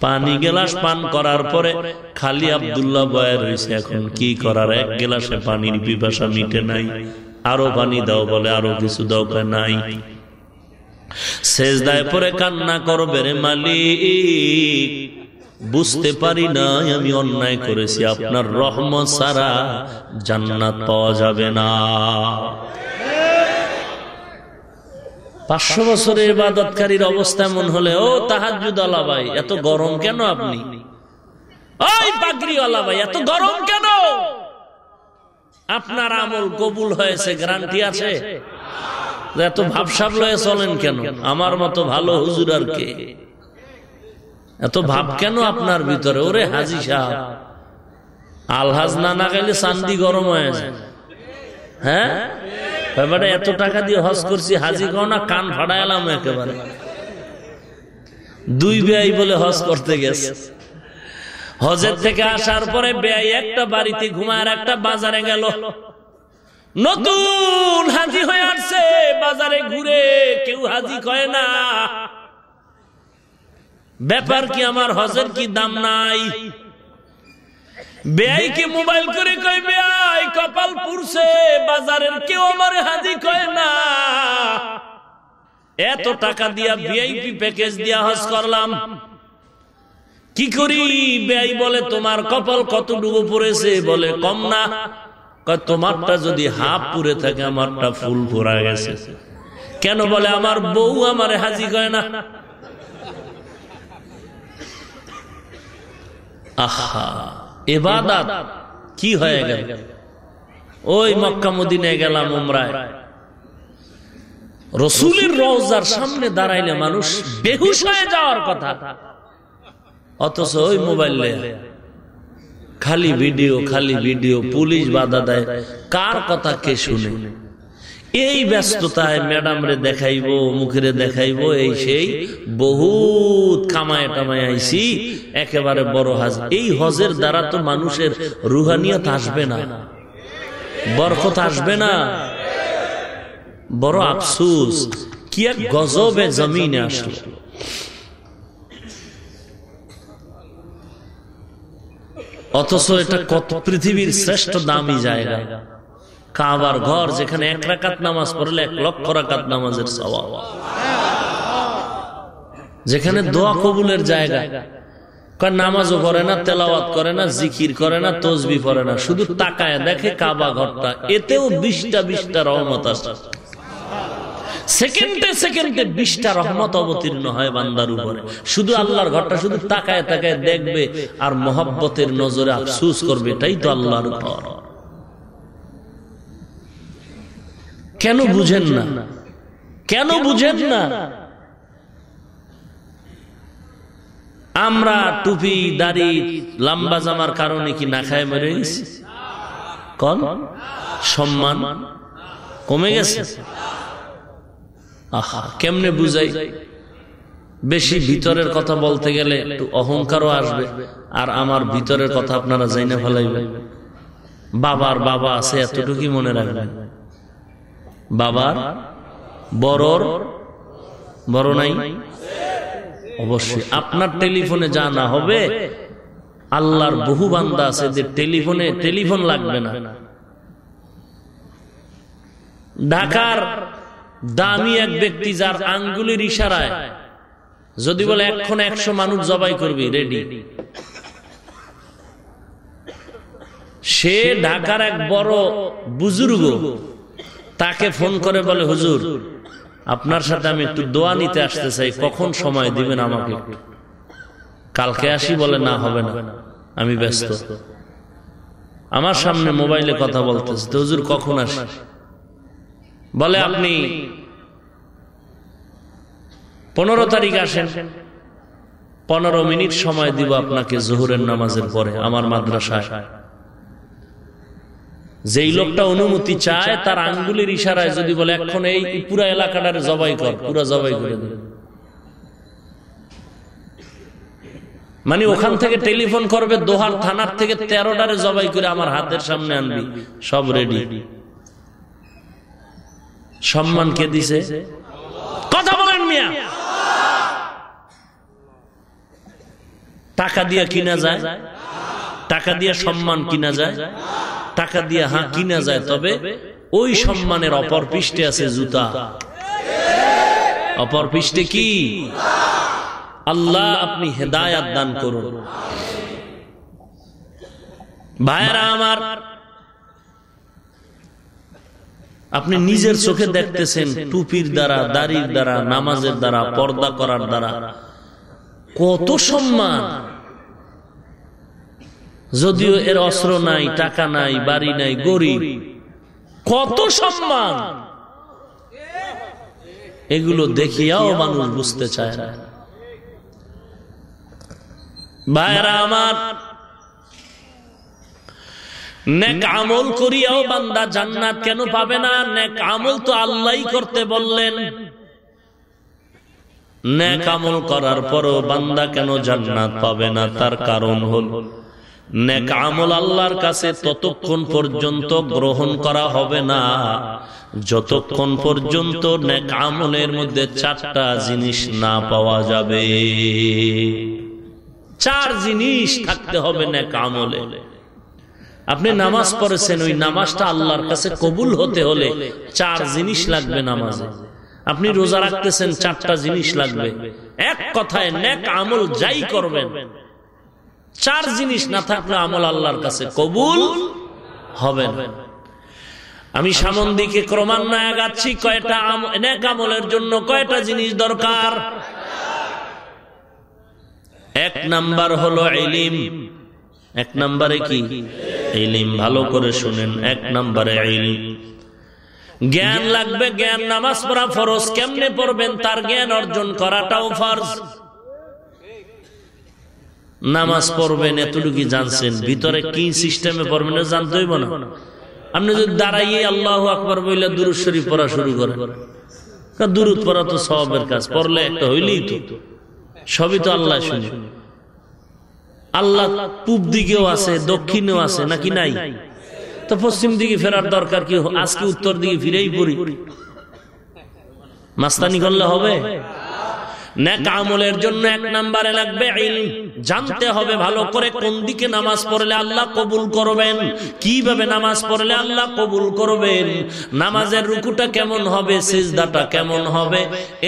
[SPEAKER 1] পানি গেলাস পান করার পরে খালি আবদুল্লাহ বয়া রয়েছে এখন কি করার? এক গেলাসে পানির পিপাসা মিটে নাই। আরও পানি দাও বলে, আরও কিছু দাও নাই। পরে কান্না করবে রে মালিক। বুঝতে পারি নাই আমি অন্যায় করেছি আপনার রহমত সারা জান্নাত পাওয়া যাবে না। পাঁচশো বছরের ইবাদতকারীর অবস্থা এমন হলে ও তাহাজুদ আলা ভাই এত গরম কেন আপনি? ওই পাগড়ি আলা ভাই এত গরম কেন? আপনার আমল কবুল হয়েছে গ্যারান্টি আছে? এত ভাবসাব লয়ে চলেন কেন? আমার মতো ভালো হুজুর আর কে? এত ভাব কেন আপনার ভিতরে? ওরে হাজি সাহেব, আলহাজ না না গেলে চান্দি গরম হয়ে হ্যাঁ? এবারে এত টাকা দিয়ে হজ করছি, হাজি কও না, কান ফাড়াইলাম একেবারে। দুই ব্যয় বলে হজ করতে গেছে। হজের থেকে আসার পরে ব্যয় একটা বাড়িতে ঘুমায় একটা বাজারে গেল। নতুন হাজি হয়ে আসছে, বাজারে ঘুরে কেউ হাজি কয় না। ব্যাপার কি আমার হজের কি দাম নাই? বেআইকে মোবাইল করে কয়, বেআই, কপাল পুরছে বাজারের কেউ আমার হাজি কয় না। এত টাকা দিয়া ভিআইপি প্যাকেজ দিয়া হজ করলাম। কি করি? বেআই বলে, তোমার কপাল কতটুকু পড়েছে? বলে, কম না। তোমারটা যদি হাফ পুরে থাকে, আমারটা ফুল পরা গেছে। কেন বলে, আমার বউ আমার হাজি কয় না? আহা, এবাদাত কি হয়ে গেল? ওই মক্কা গেলাম রসুলের রওজার সামনে দাঁড়াইলে মানুষ বেহুশ হয়ে যাওয়ার কথা। অথচ ওই মোবাইল খালি ভিডিও খালি ভিডিও পুলিশ বাধা দেয়। কার কথা কে শুনে? এই ব্যস্ততায় ম্যাডাম রে দেখাইবো মুখেরে দেখাইবো এই সেই বহুত কামায় টামায় আইসি একেবারে বড় হাজ। এই হজের দ্বারা তো মানুষের রুহানিয়ত আসবে না। বরকত আসবে না। বড় আফসুস। কি এক গজবে জমিনে আসলো। অথচ এটা কত পৃথিবীর শ্রেষ্ঠ দামি জায়গা। কাবার ঘর যেখানে এক রাকাত নামাজ পড়লে এক লক্ষ রাকাত নামাজের স্বভাব যেখানে দোয়া কবুলের জায়গা। নামাজও করে না, তেলাওয়াত করে না, জিকির করে না, তসবি পড়ে না, শুধু তাকায় দেখে কাবা ঘরটা। এতেও বিশটা বিশটা রহমত আছে। সেকেন্ডে সেকেন্ডে বিশটা রহমত অবতীর্ণ হয় বান্দার উপরে। শুধু আল্লাহর ঘরটা শুধু তাকায় তাকায় দেখবে আর মহব্বতের নজরে আফসুস করবে এটাই তো আল্লাহর ঘর। কেন বুঝেন না? কেন বুঝেন না? আমরা টুপি দাড়ি লম্বা জামার কারণে কি না খায় মরে গেছি? কন? সম্মান? কমে গেছে? কেমনে বুঝাই? বেশি ভিতরের কথা বলতে গেলে একটু অহংকারও আসবে, আর আমার ভিতরের কথা আপনারা জাইনে ফেলাইবেন। বাবার বাবা আছে এতটুকুই মনে রাখবেন। বাবার বড়র বড় নাই? অবশ্যই। আপনার টেলিফোনে যা না হবে, আল্লাহর বহু বান্দা আছে যে টেলিফোনে টেলিফোন লাগবে না। ঢাকার দামি এক ব্যক্তি যার আঙ্গুলির ইশারায়। যদি বলে এখন একশো মানুষ জবাই করবি রেডি সে ঢাকার এক বড় বুজুর্গ, তাকে ফোন করে বলে, হুজুর, আপনার সাথে আমি একটু দোয়া নিতে আসতে চাই, কখন সময় দিবেন আমাকে কালকে আসি বলে, না, হবে না, আমি ব্যস্ত। আমার সামনে মোবাইলে কথা বলতেছি হুজুর, কখন আসি? বলে আপনি পনেরো তারিখ আসেন। পনেরো মিনিট সময় দিব আপনাকে জহুরের নামাজের পরে আমার মাদ্রাসায়। যেই লোকটা অনুমতি চায়, তার আঙ্গুলের ইশারায় যদি বলে, এখন এই পুরা এলাকাটার জবাই কর, পুরা জবাই করে দেবে মানে ওখান থেকে টেলিফোন করবে, দোহার থানার থেকে তেরোটারে জবাই করে আমার হাতের সামনে আনবি, সব রেডি সম্মান কে দিছে? কথা বলেন মিয়া। টাকা দিয়ে কিনা যায়, টাকা দিয়ে সম্মান কিনা যায়, টাকা দিয়ে হ্যাঁ কিনা যায়, তবে ওই সম্মানের অপর পৃষ্ঠে আছে জুতা। অপর পৃষ্ঠে কি? আল্লাহ আপনি হেদায়াত দান করুন। ভাইরা আমার আপনি নিজের চোখে দেখতেছেন টুপির দ্বারা দাড়ির দ্বারা নামাজের দ্বারা পর্দা করার দ্বারা। কত সম্মান। যদিও এর অস্ত্র নাই টাকা নাই বাড়ি নাই গরিব। কত সম্মান। এগুলো দেখিয়াও মানুষ বুঝতে চায় না। ভাইরা আমার আমল করিয়াও বান্দা জান্নাত কেন পাবে না? নেক আমল তো আল্লাহই করতে বললেন। নেক আমল করার পরও বান্দা কেন জান্নাত পাবে না? তার কারণ হল, নেক আমল আল্লাহর কাছে ততক্ষণ পর্যন্ত গ্রহণ করা হবে না। যতক্ষণ পর্যন্ত নেক আমলের মধ্যে চারটা জিনিস না পাওয়া যাবে। চার জিনিস থাকতে হবে নেক আমলে। আপনি নামাজ পড়েছেন ওই নামাজটা আল্লাহর কাছে কবুল হতে হলে চার জিনিস লাগবে নামাজে। আপনি রোজা রাখতেছেন চারটা জিনিস লাগবে। এক কথায় নেক আমল যাই করবেন। চার জিনিস না থাকলে আমল আল্লাহর কাছে কবুল হবে না। আমি সামন দিকে ক্রমান্বয়ে আগাচ্ছি কয়টা নেক আমলের জন্য কয়টা জিনিস দরকার? এক নাম্বার হলো এলিম এক নাম্বারে কি? ইলিম ভালো করে শুনেন, এক নাম্বারে ইলিম। জ্ঞান লাগবে, জ্ঞান নামাজ পড়া ফরজ, কেমনে পড়বেন? তার জ্ঞান অর্জন করাটাও ফরজ। নামাজ পড়বেন, এতটুকু জানছেন। ভিতরে কি সিস্টেমে পড়বেন জানতে হইব না। আপনি যদি দাঁড়াইয়ে আল্লাহ আকবর বইলে দুরুদ শরীফ পড়া শুরু করেন। দুরুদ পড়া তো সবের কাজ, পড়লে একটা হইলেই তো। সবই তো আল্লাহ শুনে। আল্লাহ পূব দিকেও আছে দক্ষিণেও আছে নাকি নাই? তো পশ্চিম দিকে ফেরার দরকার কি? আজকে উত্তর দিকে ফিরেই পড়ি। মাস্তানি করলে হবে? আমলের জন্য এক নাম্বারে লাগবে জানতে হবে ভালো করে কোন দিকে নামাজ পড়লে আল্লাহ কবুল করবেন? কীভাবে নামাজ পড়লে আল্লাহ কবুল করবেন? নামাজের রুকুটা কেমন হবে? সিজদাটা কেমন হবে?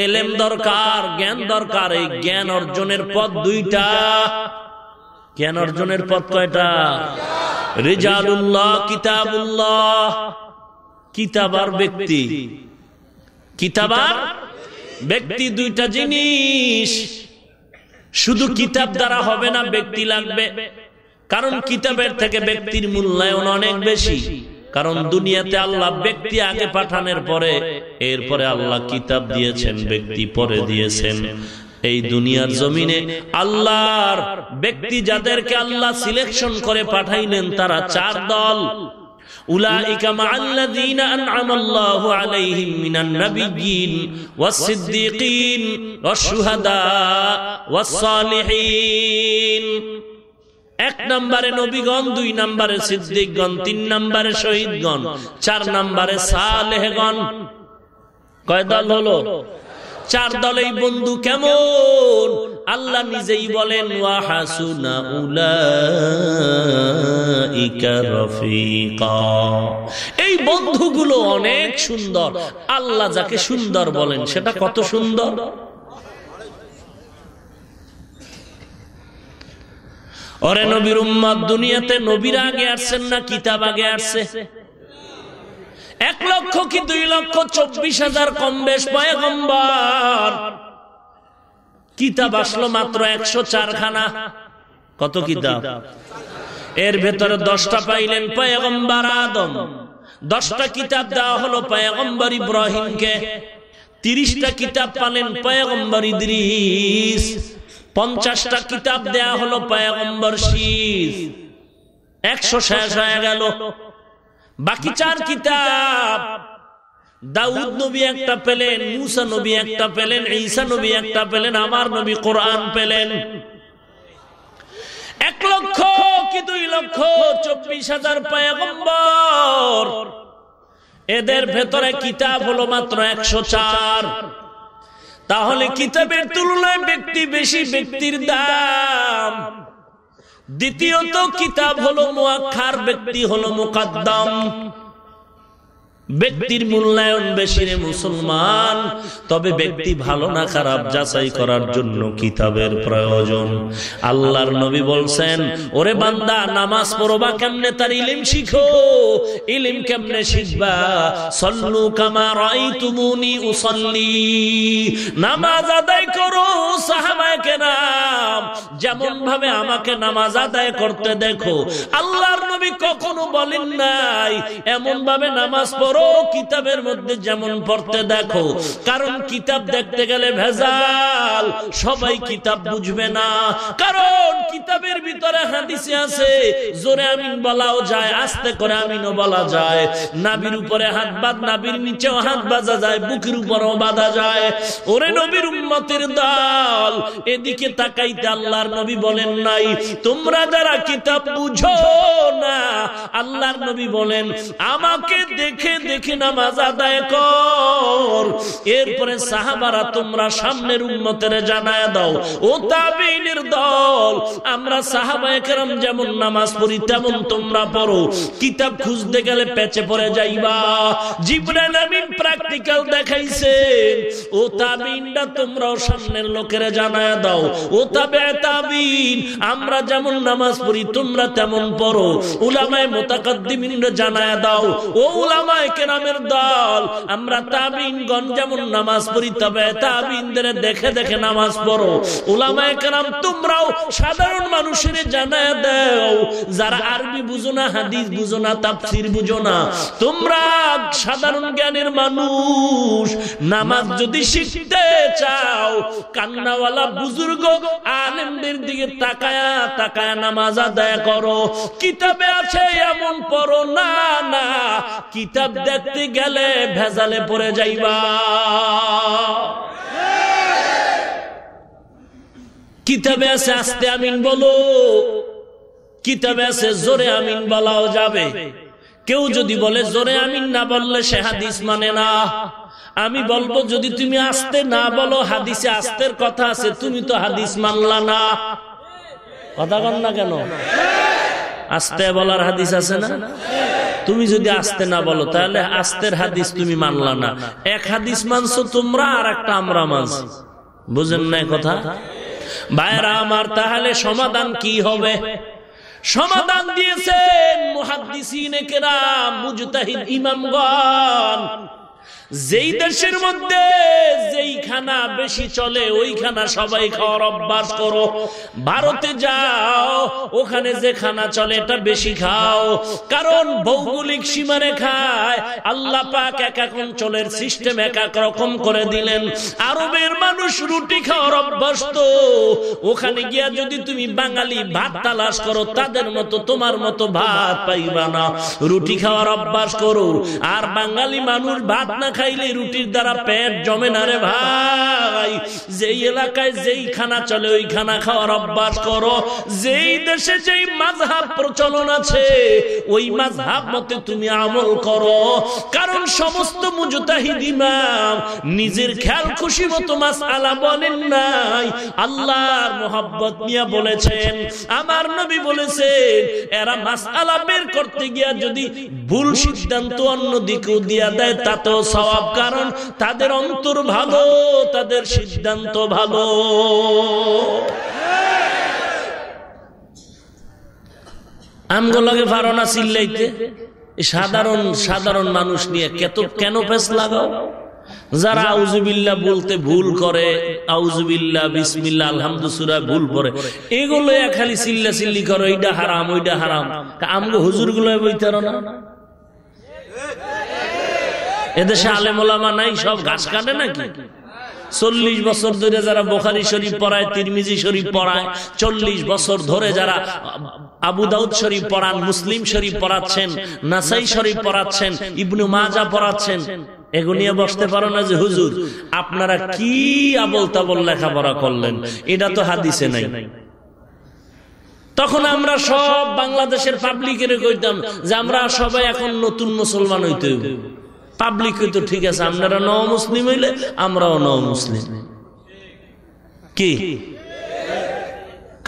[SPEAKER 1] এলেম দরকার জ্ঞান দরকার এই জ্ঞান অর্জনের পথ দুইটা। জ্ঞান অর্জনের পথ কয়টা? রেজালুল্লাহ কিতাবুল্লাহ। কিতাবার ব্যক্তি। কিতাবার ব্যক্তি দুইটা জিনিস। শুধু কিতাব দ্বারা হবে না ব্যক্তি লাগবে। কারণ কিতাবের থেকে ব্যক্তির মূল্যায়ন অনেক বেশি। কারণ দুনিয়াতে আল্লাহ ব্যক্তি আগে পাঠানোর পরে এরপরে আল্লাহ কিতাব দিয়েছেন ব্যক্তি পরে দিয়েছেন। এই দুনিয়ার জমিনে আল্লাহর ব্যক্তি যাদেরকে আল্লাহ সিলেকশন করে পাঠাইলেন তারা চার দল أولئك مع الذين أنعم الله عليهم من النبيين والصديقين والشهداء والصالحين এক নম্বরে নবীগণ দুই নম্বরে সিদ্দিকগণ তিন নম্বরে শহীদগণ চার নম্বরে সালেহগণ কয় দল হলো চার দলেই বন্ধু কেমন? আল্লাহ নিজেই বলেন এই বন্ধুগুলো অনেক সুন্দর। আল্লাহ যাকে সুন্দর বলেন সেটা কত সুন্দর? ওরে নবীর উম্মাদ দুনিয়াতে নবীর আগে আসছেন না কিতাব আগে আসছে। এক লক্ষ কি দুই লক্ষ চব্বিশ হাজার কম বেশ পয়গম্বর? কিতাব আসলো মাত্র একশো চারখানা। কত কিতাব? এর ভেতরে দশটা পাইলেন পয়গম্বর আদম। দশটা কিতাব দেওয়া হলো পয়গম্বর ইব্রাহিমকে। তিরিশটা কিতাব পালেন পয়গম্বর ইদ্রিস। পঞ্চাশটা কিতাব দেয়া হলো পয়গম্বর শীষ একশো শেষ হয়ে গেল। বাকি চার কিতাব। দাউদ নবী একটা পেলেন মুসা নবী একটা পেলেন ঈসা নবী একটা পেলেন আমার নবী কোরআন পেলেন। এক লক্ষ কি দুই লক্ষ চব্বিশ হাজার পয়গম্বর। এদের ভেতরে কিতাব হলো মাত্র একশো চার। তাহলে কিতাবের তুলনায় ব্যক্তি বেশি ব্যক্তির দাম। দ্বিতীয়ত কিতাব হলো মুআক্ষার ব্যক্তি হলো মুকাদ্দাম। ব্যক্তির মূল্যায়ন বেশি রে মুসলমান, তবে ব্যক্তি ভালো না খারাপ যাচাই করার জন্য কিতাবের প্রয়োজন। আল্লাহর নবী বলছেন, ওরে বান্দা, নামাজ পড়বা কেমনে? তার ইলিম শিখো। ইলিম কেমনে শিখবা? সল্লু কামা রাইতুমুনি উসাল্লি। নামাজ আদায় করো, সাহাবায়ে কেরাম। যেমন ভাবে আমাকে নামাজ আদায় করতে দেখো। আল্লাহর নবী কখনো বলেন নাই, এমন ভাবে নামাজ পড়ো কিতাবের মধ্যে যেমন পড়তে দেখো, কারণ কিতাব দেখতে গেলে ভেজাল, সবাই কিতাব বুঝবে না। কারণ কিতাবের ভিতরে হাদিসে আছে, জোরে আমিন বলাও যায়, আস্তে করে আমিনও বলা যায়। নাবির উপরে হাত বাদ নাবির নিচেও হাত বাজা যায়, বুকের উপরেও বাঁধা যায়। ওরে নবীর উম্মতের দল, এদিকে তাকাইতে আল্লাহর নবী বলেন নাই, তোমরা যারা কিতাব বুঝো না, আল্লাহর নবী বলেন, আমাকে দেখে দেখে নামাজ আদায় কর। এরপরে সাহাবারা তোমরা সামনের উন্মতের জানায় দাও। ও তাবিনের দল, আমরা সাহাবায়ে কেরাম যেমন নামাজ পড়ি, তেমন তোমরা পড়ো। কিতাব খুঁজতে গেলে পেঁচে পড়ে যাইবা। প্র্যাকটিক্যাল ও তাবিনটা তোমরাও সামনের লোকেরা জানায় দাও। ও তাবে তাবিন, আমরা যেমন নামাজ পড়ি, তোমরা তেমন পড়ো। উলামায়ে মুতাকাদ্দিমিনরা জানায় দাও। ও উলামায়ে কেরামের দল। আমরা তাবিনগণ যেমন নামাজ পড়ি, তবে তাবিনদের দেখে দেখে নামাজ পড়ো। উলামায়ে কেরাম, তোমরাও সাধারণ মানুষের যারা আরবি বুঝো না, হাদিস বুঝো না বুঝো না, তোমরা সাধারণ জ্ঞানের মানুষ। নামাজ যদি শিখতে চাও, কান্নাওয়ালা বুজুর্গ আলেমদের দিকে তাকায়া তাকায়া নামাজ আদায় করো। কিতাবে আছে এমন পড়ো, না না। কিতাব দেখতে গেলে ভেজালে পড়ে যাইবা। কিতাবে আছে আস্তে আমিন বলো, কিতাবে আছে জোরে আমিন বলাও যাবে। কেউ যদি বলে জোরে আমিন না বললে সে হাদিস মানে না। আমি বলব, যদি তুমি আসতে না বলো, হাদিসে আস্তের কথা আছে, তুমি তো হাদিস মানলা না। কথা কন না কেন? আস্তে বলার হাদিস আছে না? তুমি যদি আসতে না বলো, তাহলে আস্তের হাদিস তুমি মানলা না। এক হাদিস মানছো তোমরা আর একটা আমরা মানছি। বুঝেন না কথা? ভাইরা আমার, তাহলে সমাধান কি হবে? সমাধান দিয়েছেন মুহাদ্দিসিনে কেরাম মুজতাহিদ ইমামগণ। যেই দেশের মধ্যে যেই খানা বেশি চলে ওই খানা সবাই খাওয়ার অভ্যাস করো। ভারতে যাও, ওখানে যে খানা চলে এটা বেশি খাও। কারণ ভৌগোলিক সীমারে খায় আল্লাহ পাক এক এক অঞ্চলের সিস্টেম এক এক রকম করে দিলেন। আরবের মানুষ রুটি খাওয়ার অভ্যাস তো ওখানে গিয়া যদি তুমি বাঙালি ভাত তালাশ করো, তাদের মতো, তোমার মতো ভাত পাইবা না। রুটি খাওয়ার অভ্যাস করো। আর বাঙালি মানুষ ভাত না খাইলে রুটির দ্বারা পেট জমে না রে ভাই? যেই এলাকায় যেই খানা চলে, ওই খানা খাওয়ার অভ্যাস করো। যেই দেশে যেই মাঝহাব প্রচলন আছে, ওই মাঝহাব মতে তুমি আমল করো। কারণ সমস্ত মুজতাহিদ নিজের খেয়াল খুশি মতো মাস আলা বলেন নাই। আল্লাহর মোহাব্বত নিয়ে বলেছেন। আমার নবী বলেছেন, এরা মাস আলা বের করতে গিয়া যদি ভুল সিদ্ধান্ত অন্য দিকেও দিয়া দেয়, তাতেও সওয়াব কারণ তাদের অন্তর ভালো, তাদের সিদ্ধান্ত ভালো। চিল্লাইতে সাধারণ সাধারণ মানুষ নিয়ে কেত কেন পেস লাগাও? যারা আউজুবিল্লা বলতে ভুল করে আউজুবিল্লা বিসমিল্লা আলহামদুসুরা ভুল করে, এগুলো খালি চিল্লা চিল্লি করে ওইটা হারাম ওইটা হারাম। আমগো হুজুরগুলো না? এদেশে আলেমোলামা নাই, সব ঘাস কাটে নাকি? চল্লিশ বছর ধরে যারা বোখারি শরীফ পড়ায়, তিরমিজি শরীফ পড়ায়, চল্লিশ বছর ধরে যারা আবু দাউদ শরীফ পড়ান, মুসলিম শরীফ পড়াচ্ছেন, নাসাই শরীফ পড়াচ্ছেন, ইবনু মাজা পড়াচ্ছেন এগুনিয়ে বসতে পারো না যে হুজুর, আপনারা কি আবল তাবল লেখাপড়া করলেন? এটা তো হাদিসে নাই। তখন আমরা সব বাংলাদেশের পাবলিকের কইতাম যে আমরা সবাই এখন নতুন মুসলমান হইতে পাবলিক হইতো ঠিক আছে, আপনারা ন মুসলিম হইলে আমরাও ন মুসলিম কি?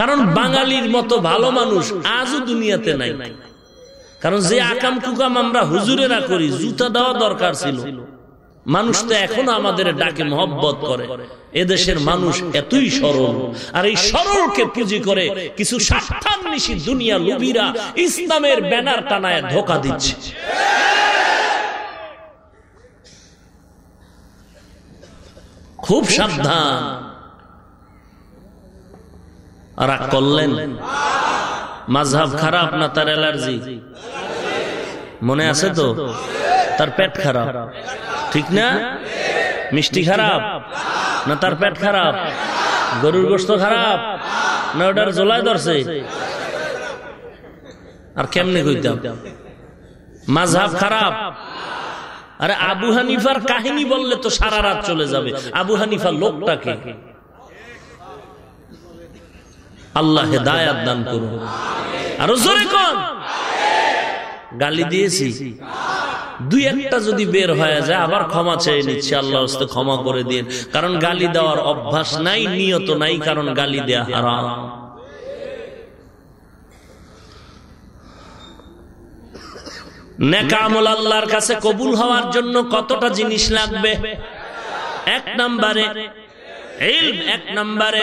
[SPEAKER 1] কারণ বাঙালির মতো ভালো মানুষ আজও দুনিয়াতে নাই। কারণ যে আকাম কুকাম আমরা হুজুরেরা করি, জুতা দেওয়া দরকার ছিল। মানুষ তো এখনও আমাদের ডাকে মহব্বত করে। এদেশের মানুষ এতই সরল। আর এই সরলকে পুঁজি করে কিছু স্বার্থান্বেষী দুনিয়া লুবিরা ইসলামের ব্যানার টানায় ধোকা দিচ্ছে। খুব সাবধান। আর করলেন। মাঝহাব খারাপ না তার অ্যালার্জি? মনে আছে তো? তার পেট খারাপ। ঠিক না? মিষ্টি খারাপ। না তার পেট খারাপ। গরুর গোস্ত খারাপ। না ওটার জোলায় ধরছে। আর কেমনে কইতাম? মাঝহাব খারাপ। আরে আবু হানিফার কাহিনী বললে তো সারা রাত চলে যাবে। আবু হানিফার লোকটাকে আল্লাহ হেদায়াত দান করুন। আরও জোরে কন। গালি দিয়েছি। দুই একটা যদি বের হয়ে যায়, আবার ক্ষমা চেয়ে নিচ্ছে আল্লাহ ক্ষমা করে দিন। কারণ গালি দেওয়ার অভ্যাস নাই, নিয়ত নাই, কারণ গালি দেয়া হারাম। নেকামল আল্লাহর কাছে কবুল হওয়ার জন্য কতটা জিনিস লাগবে? এক নম্বরে এক নম্বরে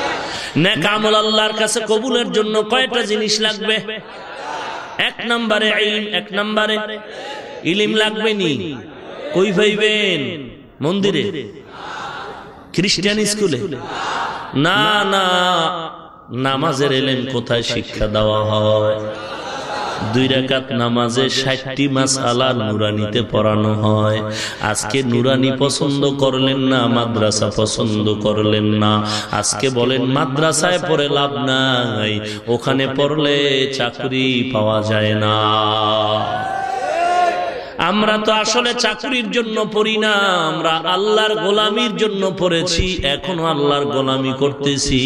[SPEAKER 1] নেকামল আল্লাহর কাছে কবুলের জন্য কয়টা জিনিস লাগবে? এক নম্বরে এক নম্বরে ইলিম লাগবে নি? কই ভাইবেন মন্দিরে? খ্রিস্টান স্কুলে? না না, নামাজের এলেন কোথায় শিক্ষা দেওয়া হয়? দুই রাকাত নামাজে ষাটটি মাস আলা নুরানিতে পড়ানো হয়। আজকে নুরানি পছন্দ করলেন না, মাদ্রাসা পছন্দ করলেন না। আজকে বলেন, মাদ্রাসায় পড়ে লাভ নাই, ওখানে পড়লে চাকরি পাওয়া যায় না। আমরা তো আসলে চাকরির জন্য পড়ি না, আমরা আল্লাহর গোলামির জন্য পড়েছি, এখনও আল্লাহর গোলামি করতেছি।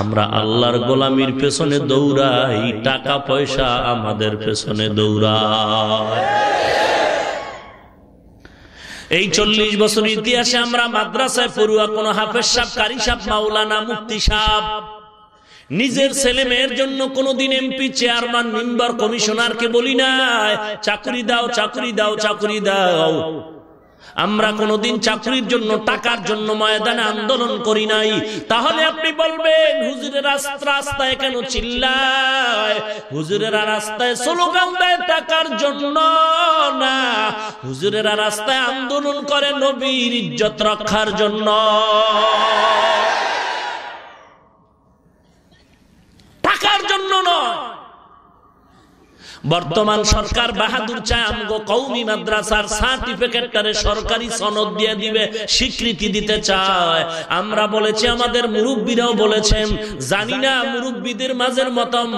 [SPEAKER 1] আমরা আল্লাহর গোলামির পেছনে দৌড়াই, টাকা পয়সা আমাদের পেছনে দৌড়ায়। এই চল্লিশ বছর ইতিহাসে আমরা মাদ্রাসায় পড়ুয়া কোন হাফেজ সাহ কারি সাহ মাওলানা মুক্তি সাহ নিজের ছেলে মেয়ের জন্য কোনদিন এমপি চেয়ারম্যান মেম্বার কমিশনারকে বলি না চাকরি দাও চাকরি দাও চাকরি দাও। আমরা কোনদিন চাকরির জন্য টাকার জন্য ময়দানে আন্দোলন করি নাই। তাহলে আপনি বলবেন হুজুরের রাস্তায় কেন চিল্লায়? হুজুরের রাস্তায় স্লোগান দেয় টাকার জন্য না। হুজুরের রাস্তায় আন্দোলন করে নবীর ইজ্জত রক্ষার জন্য। টাকার জন্য নয়। বর্তমান সরকার বাহাদুর চায় আমগো কৌমি মাদ্রাসার সার্টিফিকেটটারে সরকারি সনদ দিয়ে দিবে, স্বীকৃতি দিতে চায়। আমরা বলেছি, আমাদের মুরব্বীরাও বলেছেন, জানি না মুরব্বীদের মাঝের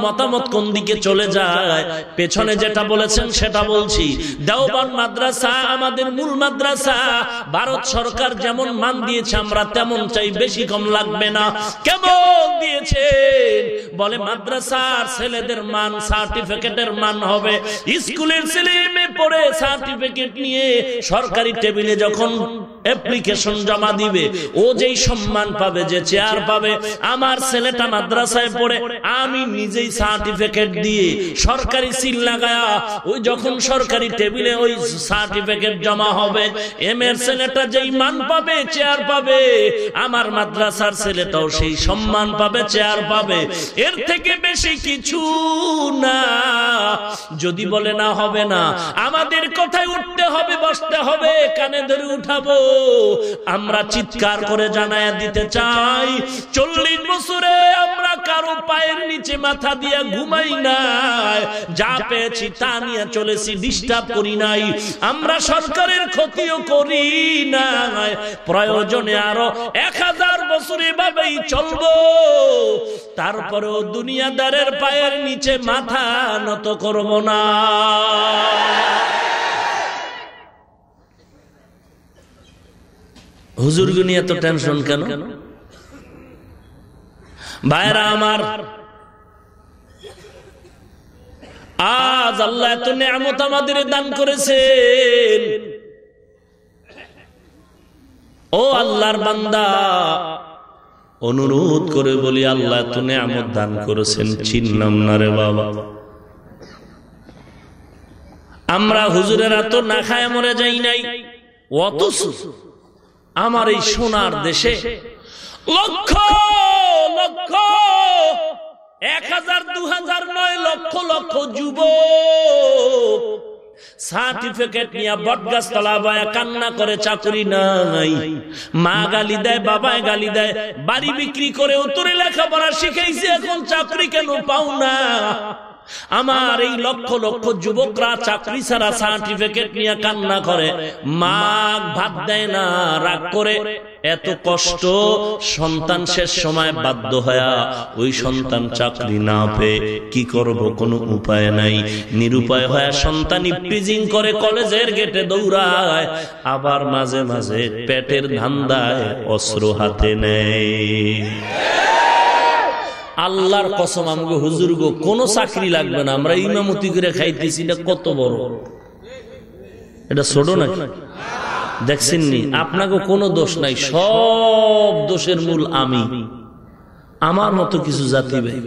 [SPEAKER 1] মতামত কোন দিকে চলে যায়। পেছনে যেটা বলেছেন, সেটা বলছি। দেওবান মাদ্রাসা আমাদের মূল মাদ্রাসা। ভারত সরকার যেমন মান দিয়েছে, আমরা তেমন চাই, বেশি কম লাগবে না। কেমন দিয়েছে বলে, মাদ্রাসার ছেলেদের মান, সার্টিফিকেটের মান সম্মান হবে। স্কুলের ছেলে মেয়ে পড়ে সার্টিফিকেট নিয়ে সরকারি টেবিলে যখন অ্যাপ্লিকেশন জমা দিবে, ও যেই সম্মান পাবে, যে চেয়ার পাবে, আমার ছেলেটা মাদ্রাসায় পড়ে, আমি নিজেই সার্টিফিকেট দিয়ে সরকারি সিল লাগায়া, ওই যখন সরকারি টেবিলে ওই সার্টিফিকেট জমা হবে এম এর ছেলেটা যেই মান পাবে, চেয়ার পাবে, আমার মাদ্রাসার ছেলেটাও সেই সম্মান পাবে, চেয়ার পাবে। এর থেকে বেশি কিছু না। যদি বলে না হবে না, আমাদের কথায় উঠতে হবে, বসতে হবে, কানে ধরে উঠাবো। আমরা চিৎকার করে জানায় দিতে চাই, চল্লিশ বছরে আমরা কারও পায়ের নিচে মাথা দিয়ে ঘুমাই নাই, যা পেয়েছি তা নিয়ে চলেছি ডিস্টার্ব করি নাই, আমরা সরকারের ক্ষতিও করি নাই, প্রয়োজনে আরও এক হাজার বছর এভাবেই চলবো। তারপরেও দুনিয়াদারের পায়ের নিচে মাথা নত করব না। হুজুর নিয়ে এত টেনশন কেন? ভাইরা আমার, আজ আল্লাহ এত নিয়ামত আমাদের দান করেছেন। ও আল্লাহর বান্দা, অনুরোধ করে বলি, আল্লাহ এত নিয়ামত দান করেছেন, চিনলাম না রে বাবা। আমরা হুজুরেরা তো না খায় মরে যাই নাই। অথচ আমার এই সোনার দেশে লক্ষ লক্ষ এক হাজার দু হাজার নয় লক্ষ লক্ষ যুব সার্টিফিকেট নিয়ে বটগাছ তলা বয়া কান্না করে চাকরি নাই। মা গালি দেয় বাবায় গালি দেয় বাড়ি বিক্রি করে উত্তরে লেখাপড়া শিখাইছে এখন চাকরি কেন পাও না? আমার এই লক্ষ লক্ষ যুবকরা চাকরি ছাড়া সার্টিফিকেট নিয়ে কান্না করে। মা ভাত দেয় না রাগ করে। এত কষ্ট সন্তান শেষ সময় বাধ্য হয়া ওই সন্তান চাকরি না পেয়ে কি করব? কোনো উপায় নাই। নিরুপায় হয়ে সন্তান ইপ্রিজিং করে কলেজের গেটে দৌড়ায়। আবার মাঝে মাঝে পেটের ধান্দায় অস্ত্র হাতে নেয়। আল্লাহর কসম, আমাকে হুজুর গো, কোনো চাকরি লাগবে না, আমরা ইমামতি করে খাইতেছি, এটা কত বড়? এটা ছোট নি আপনাকে কোনো দোষ নাই, সব দোষের মূল আমি। আমার মতো কিছু জাতি ভাই।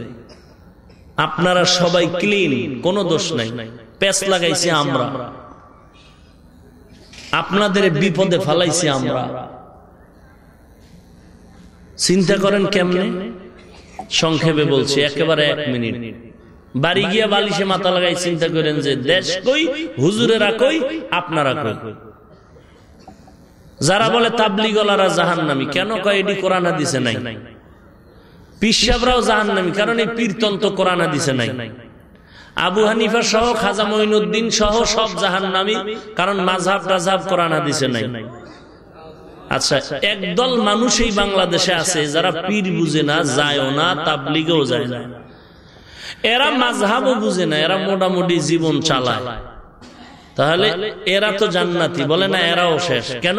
[SPEAKER 1] আপনারা সবাই ক্লিন কোনো দোষ নাই। প্যাস লাগাইছি আমরা। আপনাদের বিপদে ফালাইছি আমরা। চিন্তা করেন কেমনে? সংক্ষেপে বলছি একেবারে এক মিনিট। বাড়ি গিয়া বালিশে মাথা লাগাই চিন্তা করেন যে দেশ কই হুজুরেরা কই আপনারা কই? যারা বলে তাবলি গলারা জাহান নামি কেন কয় এটি কোরআন দিছে নাই? পিসাবরাও জাহান নামি কারণ এই পীরতন্ত্র কোরআন দিছে নাই। আবু হানিফা সহ খাজা মঈনুদ্দিন সহ সব জাহান নামি কারণ মাঝহাব কোরআন দিছে নাই। আচ্ছা একদল মানুষ এই বাংলাদেশে আছে, যারা পীর বুঝে না, যায়ও না, তাবলিগেও যায় না। এরা মাঝহাবও বুঝে না, এরা মোটামুটি জীবন চালায়। তাহলে এরা তো জান্নাতি, বলে না এরাও শেষ। কেন?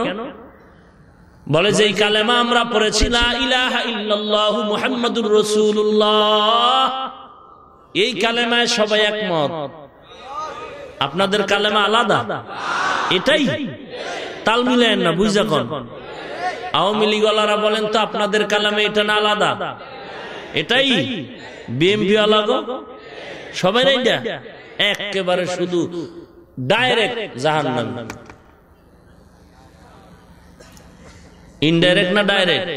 [SPEAKER 1] বলে যে কালেমা আমরা পড়েছি রাসূলুল্লাহ। এই কালেমায় সবাই একমত। আপনাদের কালেমা আলাদা। এটাই। তাল মিলেন না, বুঝা কন আওয়ামী লীগওয়ালারা বলেন তো আপনাদের কালামে এটা না আলাদা? এটাই। বিএমপি আলাদা সবাই একেবারে শুধু ডাইরেক্ট জাহান নাম ইনডাইরেক্ট না ডাইরেক্ট?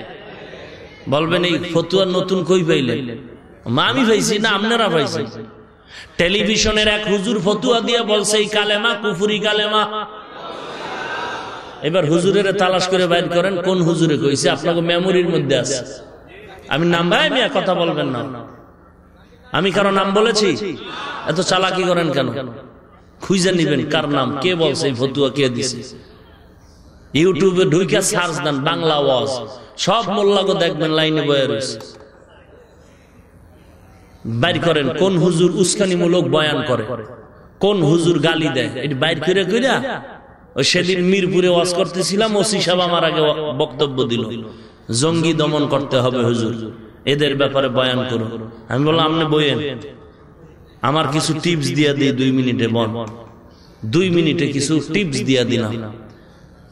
[SPEAKER 1] বলবেন এই ফতুয়ার নতুন কই পাইলেন? আমি পাইছি না আপনারা পাইছি টেলিভিশনের এক হুজুর ফতুয়া দিয়ে বলছে এই কালেমা কুফুরি কালেমা। এবার হুজুরের তালাশ করে বাইর করেন কোন হুজুরে কইছে আপনাকে মেমোরির মধ্যে আছে। আমি নাম ভাই মিয়া কথা বলবেন না। আমি কারও নাম বলেছি? এত চালাকি করেন কেন? খুঁজে নিবেন কার নাম কে বলছে এই ফতুয়া কে দিছে? ইউটিউবে ঢুকে সার্চ দেন বাংলা ওয়াজ। সব মোল্লাগো দেখবেন লাইনে বয়ে রয়েছে। বাইর করেন কোন হুজুর উস্কানিমূলক বয়ান করে? কোন হুজুর গালি দেয়? এটি বাইর করে কইরা ওই সেদিন মিরপুরে ওয়াজ করতেছিলাম ওসি সাহেব আমার আগে বক্তব্য দিল। জঙ্গি দমন করতে হবে হুজুর। এদের ব্যাপারে বয়ান করুন আমি বললাম আপনি বইয়েন। আমার কিছু টিপস দিয়া দিই দুই মিনিটে বন দুই মিনিটে কিছু টিপস দিয়া দিলাম।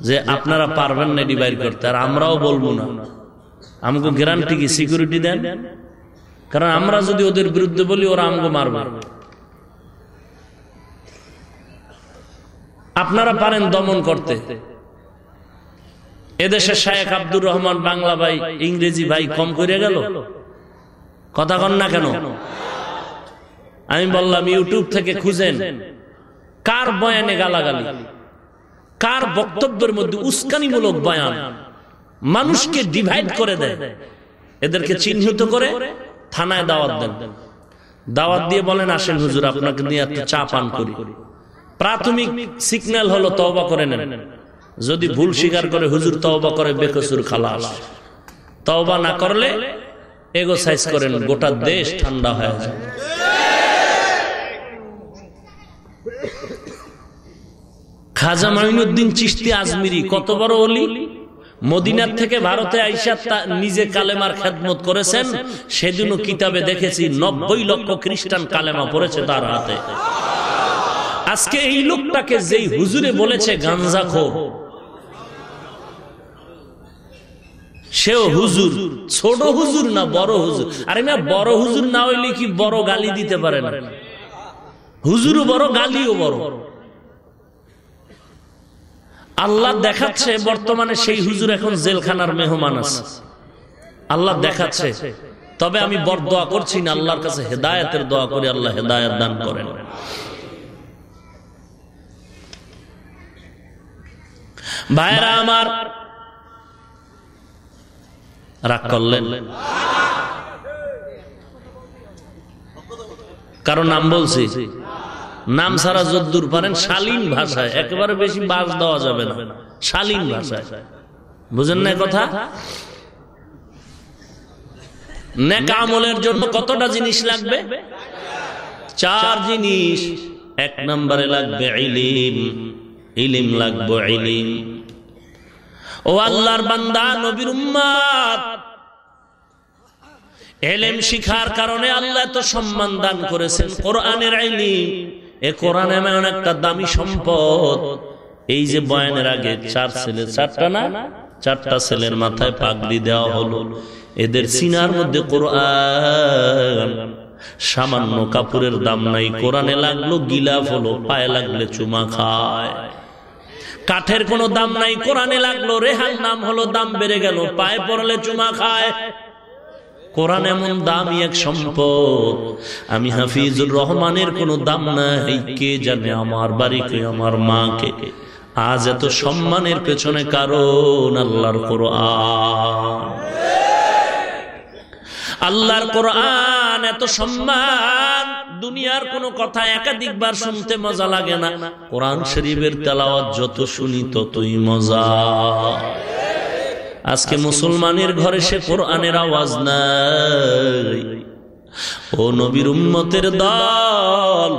[SPEAKER 1] যে আপনারা পারবেন না ডিভাইড করতে আর আমরাও বলব না। আমাকে গ্যারান্টি কি সিকিউরিটি দেন? কারণ আমরা যদি ওদের বিরুদ্ধে বলি ওরা আমাকে মারবে। আপনারা পারেন দমন করতে। এদেশের শায়েখ আব্দুর রহমান বাংলা ভাই, ইংরেজি ভাই কম করে গেল। কথা কন না কেন? আমি বললাম, ইউটিউব থেকে খুঁজেন। কার বয়ানে গালাগালি? কার বক্তব্যের মধ্যে উস্কানিমূলক বয়ান? মানুষকে ডিভাইড করে দেয়। এদেরকে চিহ্নিত করে থানায় দাওয়াত দেন। দাওয়াত দিয়ে বলেন, আসেন হুজুর, আপনাকে নিয়ে চা পান করি। প্রাথমিক সিগন্যাল হলো তওবা করে নেন। যদি ভুল স্বীকার করে হুজুর তওবা করে, বেকসুর খালাস। তওবা না করলে এগো সাইজ করেন, গোটা দেশ ঠান্ডা হয়ে যায়। খাজা মাইনুদ্দিন চিস্তি আজমিরি, কত বড় অলি? মদিনার থেকে ভারতে আইসা নিজে কালেমার খেদমত করেছেন। সেদিনও কিতাবে দেখেছি, নব্বই লক্ষ খ্রিস্টান কালেমা পড়েছে তার হাতে। আজকে এই লোকটাকে যেই হুজুরে বলেছে, গাঞ্জা খো সেও হুজুর, ছোট হুজুর না বড় হুজুর? আরে না, বড় হুজুর না হইলে কি বড় গালি দিতে পারে না? হুজুরও বড়, গালিও বড়। আল্লাহ দেখাচ্ছে, বর্তমানে সেই হুজুর এখন জেলখানার মেহমান আছে। আল্লাহ দেখাচ্ছে। তবে আমি বর দোয়া করছি না, আল্লাহর কাছে হেদায়তের দোয়া করে, আল্লাহ হেদায়ত দান করেন। ভাইরা আমার, রাগ করলেন। কারও নাম বলছি? নাম ছাড়া যদ্দুর পারেন, শালীন ভাষায়। একেবারে বেশি বাস দেওয়া যাবে না। শালীন ভাষায়। বুঝেন না কথা? নেকা আমলের জন্য কতটা জিনিস লাগবে? চার জিনিস। এক নম্বরে লাগবে ইলিম। ইলিম লাগবে ইলিম। ও আল্লাহর বান্দা, নবীর উম্মাদ। এলেম শিখার কারণে আল্লাহ তো সম্মান দান করেছেন। কোরআনের ইলিম এ কোরআন এমন একটা দামি সম্পদ। এই যে বয়ানের আগে চার ছেলে, চারটা না? চারটা ছেলের মাথায় পাগড়ি দেওয়া হলো। এদের সিনার মধ্যে কোরআন। সামান্য কাপড়ের দাম নাই। কোরআনে লাগল গিলাফ হলো, পায়ে লাগলে চুমা খায়। কাঠের কোনো দাম নাই, কোরআনে লাগল রেহান নাম হলো, দাম বেড়ে গেল, পায়ে পড়লে চুমা খায়। কোরআন এমন দামি এক সম্পদ। আমি হাফিজুর রহমানের কোনো দাম নাই, কে জানে আমার বাড়িকে আমার মাকে। আজ এত সম্মানের পেছনে কারণ আল্লাহর কোরআন। আল্লাহর কোরআন এত সম্মান। দুনিয়ার কোন কথা একাধিকবার শুনতে মজা লাগে না। কোরআন শরীফের তেলাওয়াত যত শুনি ততই মজা। আজকে মুসলমানের ঘরে সে কোরআনের আওয়াজ নাই। ও নবীর উম্মতের দল।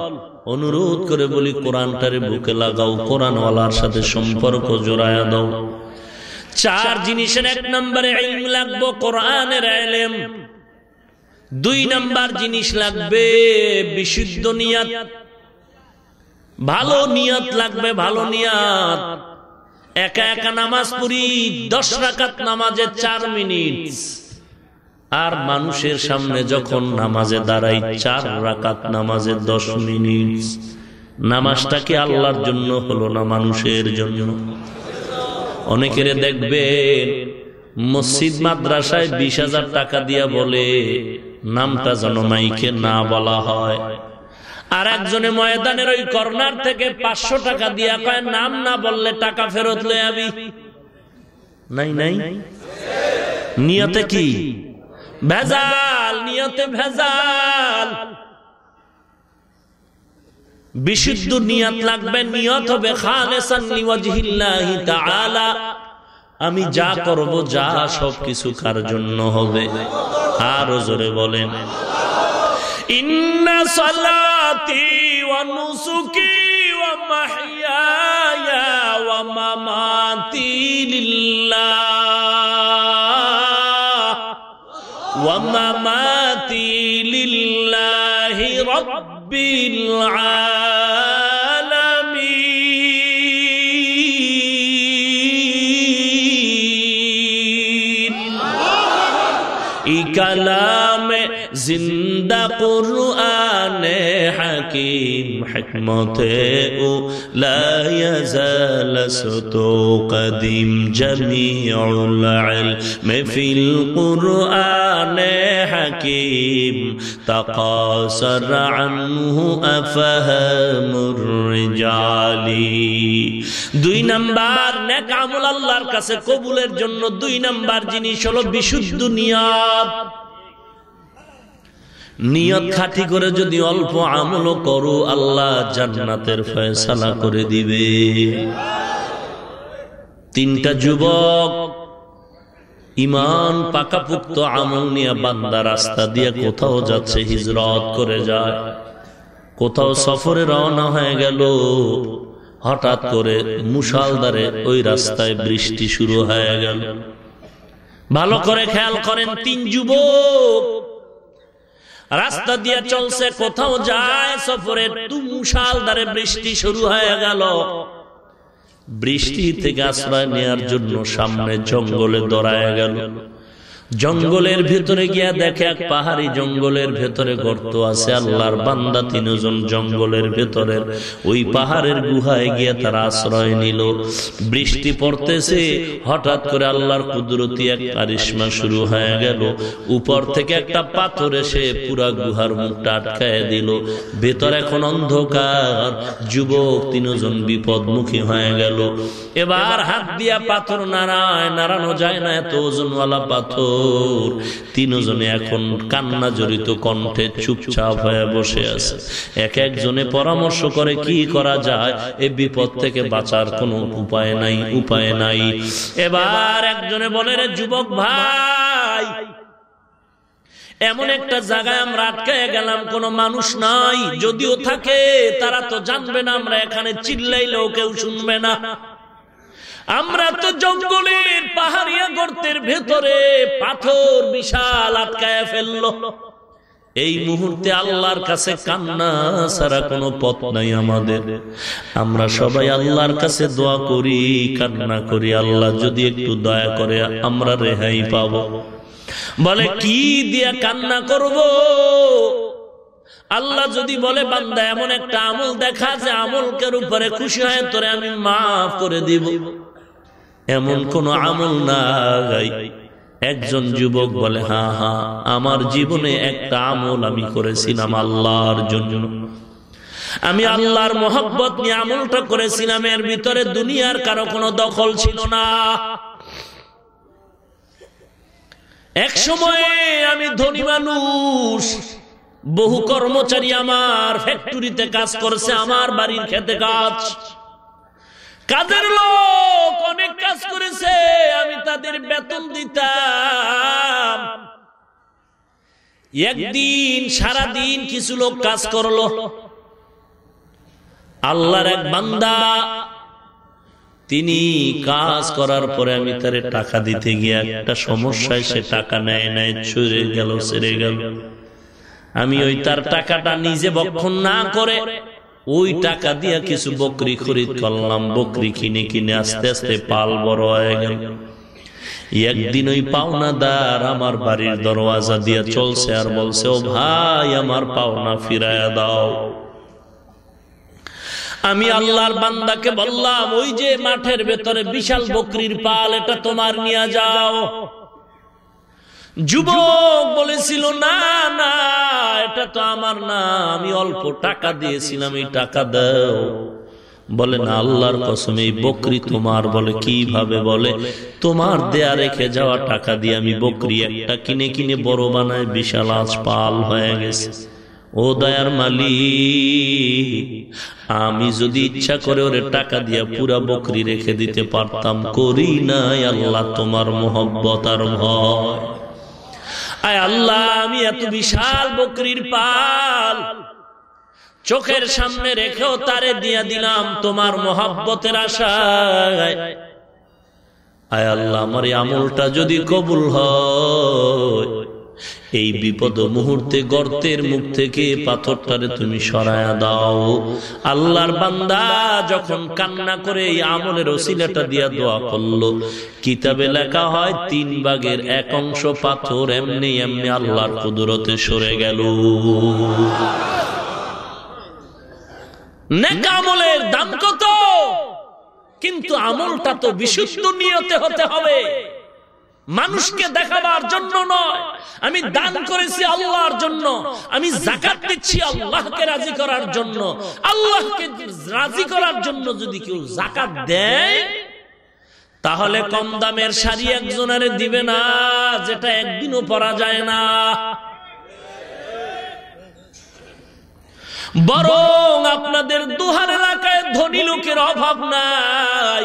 [SPEAKER 1] অনুরোধ করে বলি কোরআনটারে বুকে লাগাও কোরআনওয়ালার সাথে সম্পর্ক জোড়ায়া দাও। চার জিনিসের এক নম্বরে লাগবো কোরআনের এলেম দুই নাম্বার জিনিস লাগবে বিশুদ্ধ নিয়াত। ভালো নিয়ত লাগবে ভালো নিয়াত। একা একা নামাজ পড়ি দশ রাকাত নামাজে চার মিনিট। আর মানুষের সামনে যখন নামাজে দাঁড়াই চার রাকাত নামাজে দশ মিনিট। নামাজটা কি আল্লাহর জন্য হলো না মানুষের জন্য। অনেকের দেখবেন মসজিদ মাদ্রাসায় বিশ হাজার টাকা দিয়া বলে নামটা যেন মাইকে না বলা হয়। আর একজনে ময়দানের ওই কর্নার থেকে পাঁচশো টাকা দিয়া কয় নাম না বললে টাকা ফেরত লয়ে আবি। নাই নাই। নিয়তে কি? ভেজাল নিয়তে ভেজাল। বিশুদ্ধ নিয়ত লাগবে নিয়ত হবে আমি যা করব যা সবকিছু কার জন্য হবে। আরও জোরে বলেন। ইন্না সালাতি ওয়া ওয়া মাহইয়ায়া ওয়া মামাতি লিল্লাহ। ওয়া মামাতি লিল্লাহি রাব্বিল আলামিন ই কালামে জিন্দা কুরআন হাকিম হিকমতে ও লা ইয়াজাল সতো কদিম জমিউল ইলম ফিল কুরআন হাকিম, তাকাসার আনহু আফহামুর রিজালি দুই নাম্বার, নেক আমল আল্লাহর কাছে কবুলের জন্য দুই নাম্বার জিনিস হলো বিশুদ্ধ নিয়ত নিয়ত খাটি করে যদি অল্প আমল করো, আল্লাহ জান্নাতের ফয়সালা করে দিবে। তিনটা যুবক ইমান পাকাপুক্ত আমল নিয়ে বান্দা রাস্তা দিয়ে কোথাও যাচ্ছে, হিজরত করে যায়। কোথাও সফরে রওনা হয়ে গেল, হঠাৎ করে মুসালদারে ওই রাস্তায় বৃষ্টি শুরু হয়ে গেল। ভালো করে খেয়াল করেন, তিন যুবক রাস্তা দিয়ে চলছে, কোথাও যায় সফরে তুমশালদারে বৃষ্টি শুরু হয়ে গেল। বৃষ্টি থেকে আশ্রয় নেওয়ার জন্য সামনে জঙ্গলে দৌড়ায় গেল। জঙ্গলের ভেতরে গিয়া দেখে এক পাহাড়ি জঙ্গলের ভেতরে গর্ত আছে, আল্লাহর বান্দা তিনজন জঙ্গলের ভেতরে। ওই পাহাড়ের গুহায় গিয়া তারা আশ্রয় নিল। বৃষ্টি পড়তেছে, হঠাৎ করে আল্লাহর কুদরতি এক কারিশ্মা শুরু হয়ে গেল। উপর থেকে একটা পাথর এসে পুরা গুহার মুখটা আটকায় দিল। ভেতর এখন অন্ধকার, যুবক তিনজন বিপদমুখী হয়ে গেল। এবার হাত দিয়া পাথর নাড়ায়, নাড়ানো যায় না, এত ওজনওয়ালা পাথর। তিনজনে এখন কান্না জড়িত কণ্ঠে চুপচাপ হয়ে বসে আছে। এক একজনে পরামর্শ করে কি করা যায়, এ বিপদ থেকে বাঁচার উপায় নাই উপায় নাই। এবার একজনে বলে, রে যুবক ভাই, এমন একটা জায়গায় আমরা আটকায় গেলাম, কোনো মানুষ নাই, যদিও থাকে, তারা তো জানবে না, আমরা এখানে চিল্লাইলেও কেউ শুনবে না। আমরা তো জঙ্গলের পাহাড়িয়া গর্তের ভেতরে পাথর বিশাল আটকায় ফেলল। এই মুহূর্তে আল্লাহর কাছে কান্না ছাড়া কোনো পথ নাই আমাদের। আমরা সবাই আল্লাহর কাছে দোয়া করি, কান্না করি। আল্লাহ যদি একটু দয়া করে আমরা রেহাই পাব। বলে, কি দিয়া কান্না করব? আল্লাহ যদি বলে, বান্দা, এমন একটা আমল দেখা যে আমলকের উপরে খুশি হয় তোরে আমি মাফ করে দিব। এমন কোন আমল নাই। একজন যুবক বলে হা হা আমার জীবনে একটা আমল আমি করেছিলাম আল্লাহর জন্য। আমি আল্লাহর মোহব্বত নিয়ে আমলটা করেছিলাম। এর ভিতরে দুনিয়ার কারও কোনো দখল ছিল না। এক সময়ে আমি ধনী মানুষ। বহু কর্মচারী আমার ফ্যাক্টরিতে কাজ করছে আমার বাড়ির খেতে কাজ। কাজের লোক অনেক কাজ করেছে, আমি তাদের বেতন দিতাম। একদিন সারা দিন কিছু লোক কাজ করল। আল্লাহর এক বান্দা, তিনি কাজ করার পরে আমি তারে টাকা দিতে গিয়ে একটা সমস্যায় সে টাকা নেয় নেয় ছুড়ে গেল, সেরে গেল। আমি ওই তার টাকাটা নিজে বক্ষণ না করে ওই টাকা দিয়া কিছু বকরি খরিদ করলাম, বকরি কিনে কিনে আস্তে আস্তে পাল বড় হয়ে গেল। একদিন ওই পাওনাদার আমার বাড়ির দরওয়াজা দিয়ে চলছে আর বলছে, ও ভাই, আমার পাওনা ফিরায়া দাও। আমি আল্লাহর বান্দাকে বললাম, ওই যে মাঠের ভেতরে বিশাল বকরির পাল, এটা তোমার নিয়ে যাও। যুবক বলেছিল, না না, এটা তো আমার না, আমি অল্প টাকা দিয়েছিলাম, এই টাকা দাও। বলে না আল্লাহর কসম, এই বকরি তোমার বলে কীভাবে বলে? তোমার দেয়া রেখে যাওয়া টাকা দিয়ে আমি বকরি একটা কিনে কিনে বড় বানায়, বিশাল আজ পাল হয়ে গেছে। ও দয়ার মালিক, আমি যদি ইচ্ছা করে ওরে টাকা দিয়া পুরা বকরি রেখে দিতে পারতাম, করি নাই আল্লাহ তোমার মোহব্বত আর ভয়। আয় আল্লাহ, আমি এত বিশাল বকরির পাল। চোখের সামনে রেখেও তারে দিয়া দিলাম তোমার মহাব্বতের আশায়। আয় আল্লাহ, আমার আমলটা যদি কবুল হয়। এই বিপদ মুহূর্তে গর্তের মুখ থেকে পাথরটারে তুমি সরায়া দাও। আল্লাহর বান্দা যখন কান্না করে এই আমলের ওসিলাটা দিয়া দোয়া করল, কিতাবে লেখা হয়, তিন ভাগের এক অংশ পাথর এমনি এমনি আল্লাহর কুদরতে সরে গেল। আমলের দাম কত? কিন্তু আমলটা তো বিশুদ্ধ নিয়তে হতে হবে। মানুষকে দেখাবার জন্য নয়। আমি দান করেছি আল্লাহর জন্য। আমি জাকাত দিচ্ছি আল্লাহকে রাজি করার জন্য। আল্লাহকে রাজি করার জন্য যদি কেউ জাকাত দেয় তাহলে কম দামের শাড়ি একজনের দিবে না যেটা একদিনও পরা যায় না। বরং আপনাদের দুহার এলাকায় ধনী লোকের অভাব নাই।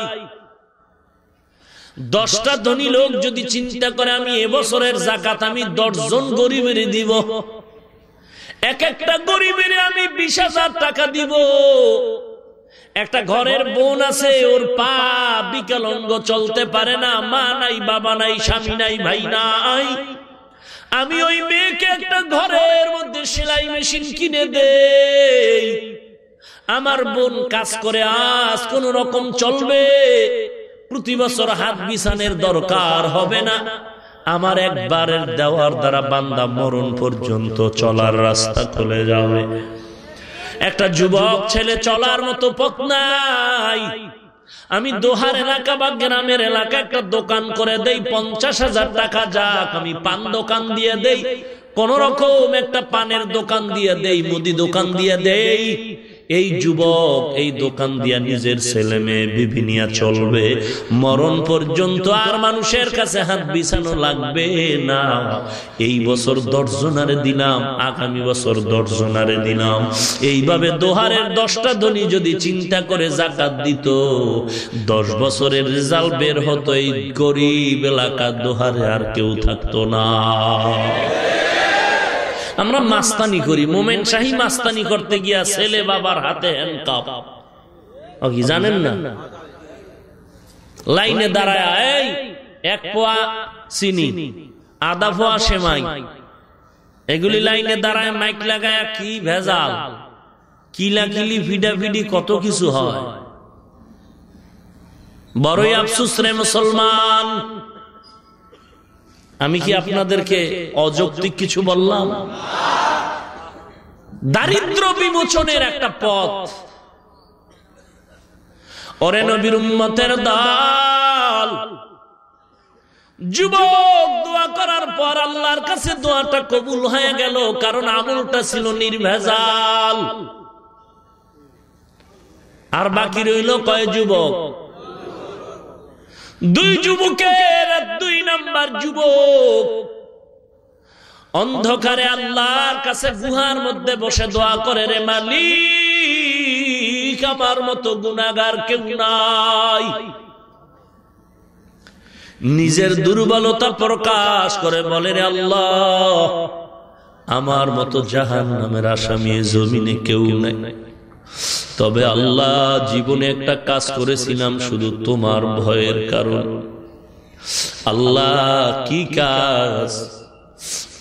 [SPEAKER 1] দশটা ধনী লোক যদি চিন্তা করে আমি এবছরের জাকাত আমি দশজন গরিবের দিব, এক একটা গরিবের আমি বিশ হাজার টাকা দিব। একটা ঘরের বোন আছে, ওর পা বিকলঙ্গ চলতে পারে না, মা নাই, বাবা নাই, স্বামী নাই, ভাই নাই। আমি ওই মেয়েকে একটা ঘরের মধ্যে সেলাই মেশিন কিনে দেই। আমার বোন কাজ করে, আজ কোন রকম চলবে। প্রতি বছর হাত বিছানের দরকার হবে না। আমার একবারের দেওয়ার দ্বারা বান্দা মরণ পর্যন্ত চলার রাস্তা খুলে যাবে। একটা যুবক ছেলে চলার মতো পথ নাই। আমি দোহার এলাকা বা গ্রামের এলাকা একটা দোকান করে দেই পঞ্চাশ হাজার টাকা যাক আমি পান দোকান দিয়ে দেই। কোন রকম একটা পানের দোকান দিয়ে দেই মুদি দোকান দিয়ে দেই। এই যুবক, এই দোকান দিয়া নিজের ছেলে মেয়ে বিভিনিয়া চলবে। মরণ পর্যন্ত আর মানুষের কাছে হাত বিছানো লাগবে না। এই বছর দর্জনারে দিলাম, আগামী বছর দর্জনারে দিলাম। এইভাবে দোহারের দশটা ধনী যদি চিন্তা করে জাকাত দিত, দশ বছরের রেজাল্ট বের হতো এই গরিব এলাকা দোহারে আর কেউ থাকতো না। আমরা মাস্তানি করি। মোমেন শাহী মাস্তানি করতে গিয়া ছেলে বাবার হাতে হ্যান্ডকাপ কি জানেন না? লাইনে দাঁড়ায় এই এক পোয়া চিনি আদা পোয়া সেমাই। এগুলি লাইনে দাঁড়ায় মাইক লাগায় কি ভেজাল? কিলা কিলি ফিডা ফিডি কত কিছু হয়। বড়ই আফসুস রে মুসলমান। আমি কি আপনাদেরকে অযৌক্তিক কিছু বললাম? দারিদ্র বিমোচনের একটা পথ। ওরে নবীর উম্মতের দাল। যুবক দোয়া করার পর আল্লাহর কাছে দোয়াটা কবুল হয়ে গেল কারণ আমলটা ছিল নির্ভেজাল। আর বাকি রইল কয় যুবক? দুই যুবকের দুই নাম্বার যুবক। অন্ধকারে আল্লাহর কাছে গুহার মধ্যে বসে দোয়া করে, রে মালিক, আমার মতো গুণাগার কেউ নাই। নিজের দুর্বলতা প্রকাশ করে বলে, রে আল্লাহ, আমার মতো জাহান নামের আসামি জমিনে কেউ নাই। তবে আল্লাহ জীবনে একটা কাজ করেছিলাম শুধু তোমার ভয়ের কারণ। আল্লাহ কি কাজ?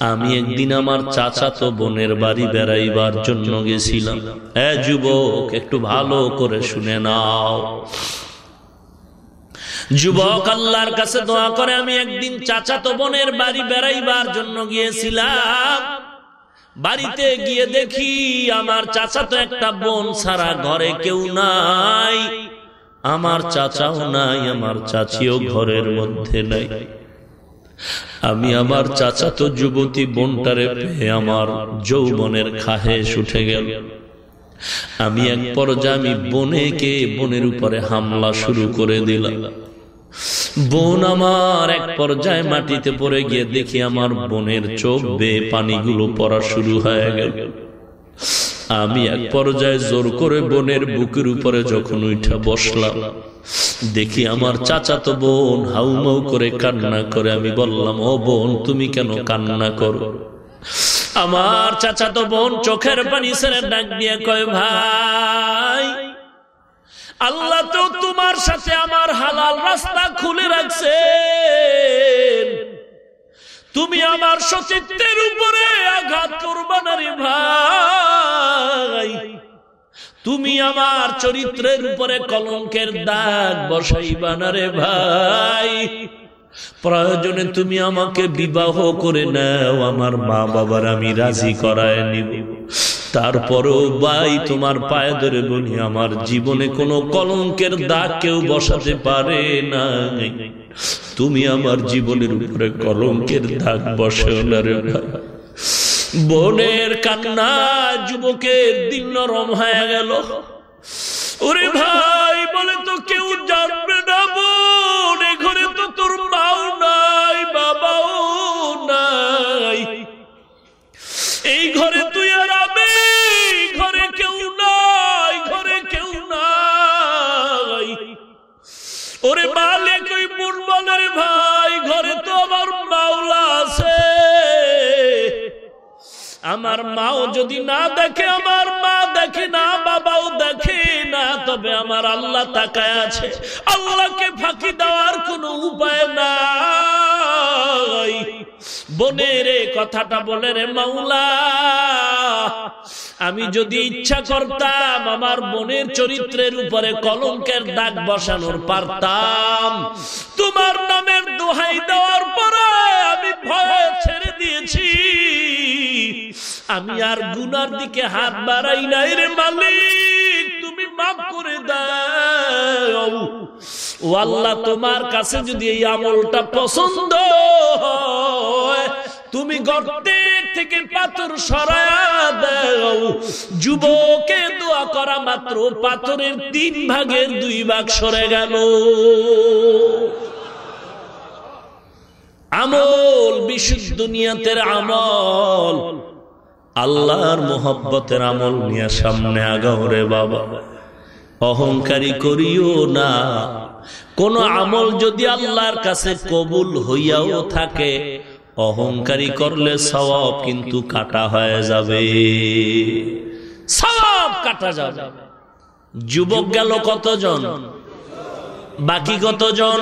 [SPEAKER 1] আমি একদিন আমার চাচা তো বোনের বাড়ি বেড়াইবার জন্য গেছিলাম। এ যুবক একটু ভালো করে শুনে নাও। যুবক আল্লাহর কাছে দোয়া করে আমি একদিন চাচা তো বোনের বাড়ি বেড়াইবার জন্য গিয়েছিলাম। বাড়িতে গিয়ে দেখি আমার চাচা তো একটা বোন ছাড়া ঘরে কেউ নাই। আমার চাচাও নাই, আমার চাচিও ঘরের মধ্যে নাই। আমি আমার চাচা তো যুবতী বোনটারে পেয়ে আমার যৌবনের খাহে উঠে গেল। আমি এক পর্যায়ে আমি বোনেকে বোনের উপরে হামলা শুরু করে দিলাম। বোন আমার এক পর্যায়ে মাটিতে পড়ে গিয়ে দেখি আমার বোনের চোখ বেয়ে পানিগুলো পড়া শুরু হয়ে গেল। আমি এক পর্যায়ে জোর করে বোনের বুকের উপরে যখন উঠা বসলাম, দেখি আমার চাচা তো বোন হাউমাউ করে কান্না করে। আমি বললাম, ও বোন, তুমি কেন কান্না করো? আমার চাচা তো বোন চোখের পানি ছেড়ে ডাক দিয়ে কয়, ভাই আল্লাহ তো তোমার সাথে আমার হালাল রাস্তা খুলে রাখছে তুমি আমার সচিত্রের উপরে আঘাত করবা না রে ভাই। তুমি আমার চরিত্রের উপরে কলঙ্কের দাগ বসাইবা না রে ভাই। প্রয়োজনে তুমি আমাকে বিবাহ করে নাও, আমার মা বাবার আমি রাজি করায় নিব। তারপরও ভাই, তোমার পায়ে ধরে বলি, আমার জীবনে কোনো কলঙ্কের দাগ কেউ বসাতে পারে না তুমি আমার জীবনের উপরে কলঙ্কের দাগ বসেও না বোনের কান্না যুবকের দিন নরম হয়ে গেল। ওরে ভাই, বলে তো কেউ জানবে না বোন ঘরে তো তোর মাও নাই, বাবাও নাই। এই ঘরে তুই আর ওরে মালিক ওই বুড়বা ভাই, ঘরে তো আমার মাওলা আছে। আমার মাও যদি না দেখে, আমার মা দেখে না, বাবাও দেখে। তবে আমার আল্লাহ তাকায় আছে। আল্লাহকে ফাঁকি দেওয়ার কোনো উপায় নাই। বোনের কথাটা বলে, রে মাওলা, আমি যদি ইচ্ছা করতাম আমার বোনের চরিত্রের উপরে কলঙ্কের দাগ বসানোর পারতাম। তোমার নামের দোহাই দেওয়ার পরে আমি ভয় ছেড়ে দিয়েছি। আমি আর গুনার দিকে হাত বাড়াই নাই রে মালিক। তুমি মাফ করে দাও। ও আল্লাহ তোমার কাছে যদি এই আমলটা পছন্দ তুমি গর্তের থেকে পাথর সরায়া দাও। যুবকে দোয়া করা মাত্র পাথরের তিন ভাগের দুই ভাগ সরে গেল। আমল বিশুদ্ধ দুনিয়াতের আমল। আল্লাহর মোহব্বতের আমল নিয়ে সামনে আগাও রে বাবা। অহংকারী করিও না। কোন আমল যদি আল্লাহর কাছে কবুল হইয়াও থাকে অহংকারী করলে সওয়াব কিন্তু কাটা হয়ে যাবে। সওয়াব কাটা যাবে। যুবক গেল কতজন? বাকি কতজন?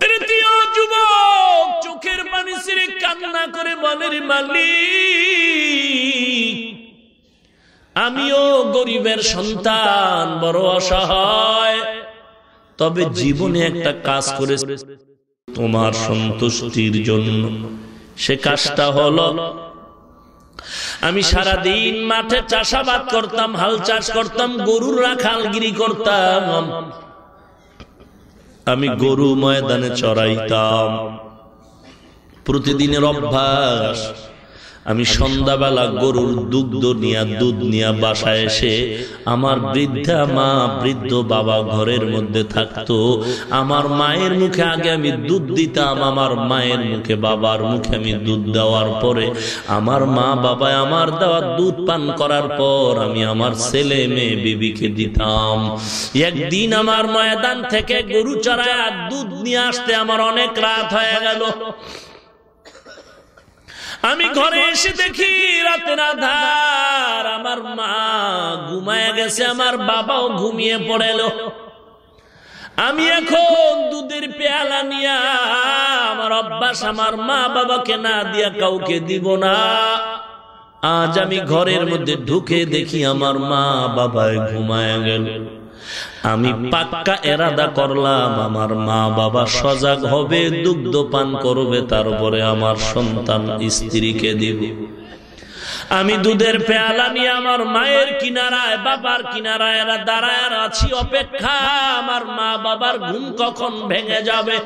[SPEAKER 1] তৃতীয় যুবক চোখের মানুষের কান্না করে বলের মালিক। আমিও গরিবের সন্তান বড় অসহায়। তবে জীবনে একটা কাজ করে তোমার সন্তুষ্টির জন্য। সে কাজটা হলো আমি সারা দিন মাঠে চাষাবাদ করতাম হাল চাষ করতাম গরুর রাখালগিরি করতাম। আমি গরু ময়দানে চড়াইতাম। প্রতিদিনের অভ্যাস। আমি সন্ধ্যাবেলা গরুর দুগ্ধ নিয়া দুধ নিয়া বাসায় এসে আমার বৃদ্ধা মা বৃদ্ধ বাবা ঘরের মধ্যে থাকতো। আমার মায়ের মুখে আগে আমি দুধ দিতাম আমার মায়ের মুখে বাবার মুখে আমি দুধ দেওয়ার পরে আমার মা বাবা আমার দেওয়া দুধ পান করার পর আমি আমার ছেলে মেয়ে বিবিকে দিতাম। একদিন আমার ময়দান থেকে গরু চড়ায় দুধ নিয়ে আসতে আমার অনেক রাত হয়ে গেল। আমি ঘরে এসে দেখি রাতের আধার। আমার মা ঘুমায় গেছে আমার বাবাও ঘুমিয়ে পড়েল। আমি এখন দুধের পেয়ালা নিয়া আমার অভ্যাস আমার মা বাবাকে না দিয়া কাউকে দিব না। আজ আমি ঘরের মধ্যে ঢুকে দেখি আমার মা বাবায় ঘুমায় গেল। আমি পাক্কা এরাদা করলাম আমার মা বাবা সজাগ হবে দুগ্ধ পান করবে তারপরে আমার সন্তান স্ত্রীকে দিব। আমি দুধের পেয়ালা নিয়ে আমার মায়ের কিনারায় বাবার কিনারায় এরা দাঁড়ায় আছি অপেক্ষা আমার মা বাবার ঘুম কখন ভেঙে যাবে?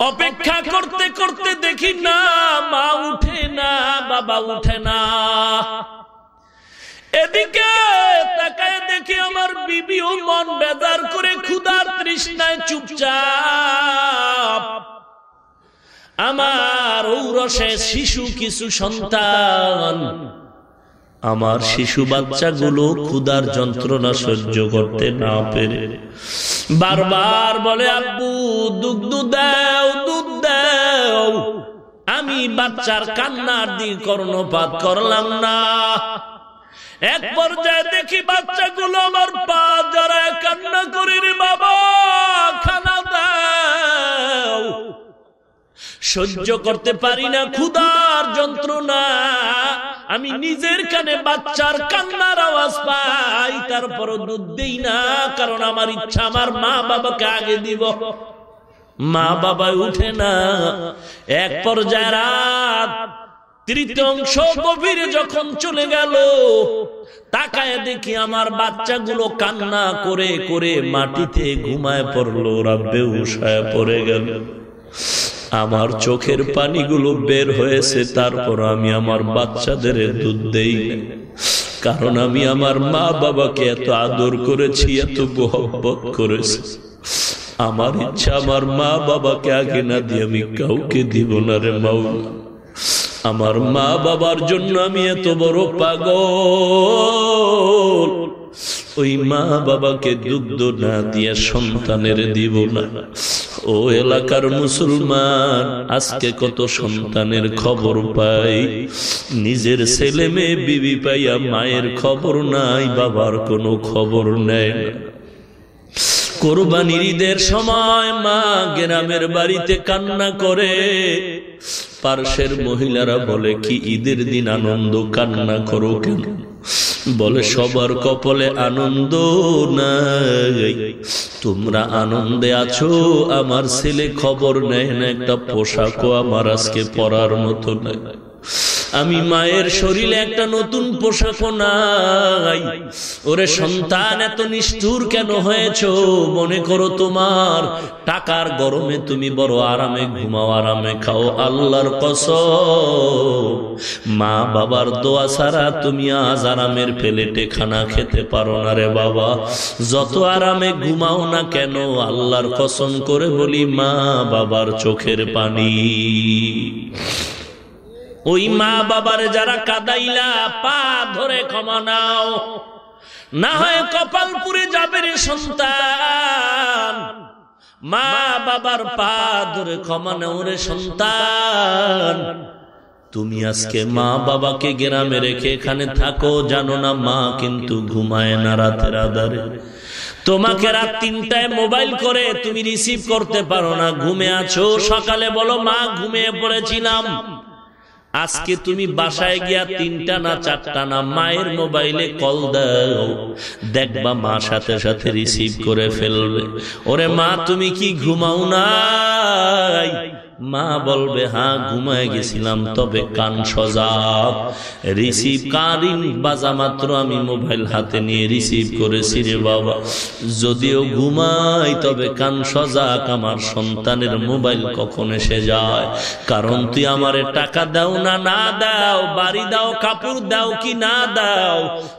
[SPEAKER 1] অপেক্ষা করতে করতে দেখি না মা উঠে না বাবা উঠে না। এদিকে তাকায় দেখি আমার বিবিও মন বেদার করে ক্ষুদার তৃষ্ণায় চুপচাপ। আমার ঔরসে শিশু কিছু সন্তান। আমার শিশু বাচ্চাগুলো ক্ষুদার যন্ত্রণা সহ্য করতে না পেরে। বারবার বলে, আব্বু, দুগ্ধ দাও, দুধ দাও। আমি বাচ্চার কান্নার দিক কর্ণপাত করলাম না। এক পর্যায়ে দেখি বাচ্চাগুলো আমার পা জড়ায় কান্না করি রে বাবা, খানা দাও। সহ্য করতে পারি না ক্ষুদার যন্ত্রণা। আমি নিজের কানে বাচ্চার কান্নার আওয়াজ পাই তারপর দুধ দেই না, কারণ আমার ইচ্ছা আমার মা বাবাকে আগে দিব। মা বাবা উঠে না। এক পর্যায়ে রাত, তৃতীয়াংশ গভীরে যখন চলে গেল তাকায় দেখি আমার বাচ্চাগুলো কান্না করে করে মাটিতে ঘুমায় পড়ল ওরা বেউসায় পড়ে গেল। আমার চোখের পানিগুলো বের হয়েছে, তারপর আমি আমার বাচ্চাদের দুধ দেই। কারণ আমি আমার মা বাবাকে এত আদর করেছি, এত মোহব্বত করেছি। আমার ইচ্ছা আমার মা বাবাকে আগে না দিয়ে আমি কাউকে দিব না রে মাউলা আমার মা বাবার জন্য আমি এত বড় পাগল। ওই মা বাবাকে দুগ্ধ না দিয়ে সন্তানের দিব না। ও এলাকার মুসলমান, আজকে কত সন্তানের খবর পাই। নিজের ছেলে মেয়ে, বিবি পাইয়া মায়ের খবর নাই, বাবার কোনো খবর নেয় কোরবানির ঈদের সময় মা গ্রামের বাড়িতে কান্না করে। পার্শ্বের মহিলারা বলে, কি ঈদের দিন আনন্দ, কান্না করো কেন? বলে, সবার কপলে আনন্দ নাই। তোমরা আনন্দে আছো, আমার ছেলে খবর নেয় না, একটা পোশাকও আমার আজকে পরার মতো নাই। আমি মায়ের শরীরে একটা নতুন পোশাক নাই। ওরে সন্তান এত নিষ্ঠুর কেন হয়েছ? মনে করো তোমার টাকার গরমে তুমি বড় আরামে ঘুমাও আরামে খাও আল্লাহর কস মা বাবার দোয়া ছাড়া তুমি আজ আরামের প্লেটে খানা খেতে পারো না রে বাবা। যত আরামে ঘুমাও না কেন আল্লাহর কসম করে বলি মা বাবার চোখের পানি। ওই মা বাবার যারা কাদাইলা, পা ধরে ক্ষমা নাও। না হয় কপাল পুরে যাবে রে সন্তান। মা বাবার পা ধরে ক্ষমা নাও রে সন্তান। তুমি আজকে মা বাবাকে গ্রামে রেখে এখানে থাকো, জানো না মা কিন্তু ঘুমায় না রাতের আধারে। তোমাকে রাত তিনটায় মোবাইল করে তুমি রিসিভ করতে পারো না, ঘুমে আছো। সকালে বলো, মা, ঘুমিয়ে পড়েছিলাম। আজকে তুমি বাসায় গিয়া তিনটা না চারটা না মায়ের মোবাইলে কল দাও দেখবা মা সাথে সাথে রিসিভ করে ফেলবে। ওরে মা তুমি কি ঘুমাও নাই? মা বলবে হ্যাঁ ঘুমায় গেছিলাম, তবে কান সজাগ রিসিভ কারিন বাজা মাত্র আমি মোবাইল হাতে নিয়ে রিসিভ করেছি রে বাবা। যদিও ঘুমাই তবে কান সজাগ আমার সন্তানের মোবাইল কখন এসে যায়? কারণ তুই আমারে টাকা দাও না না দাও, বাড়ি দাও, কাপড় দাও কি না দাও?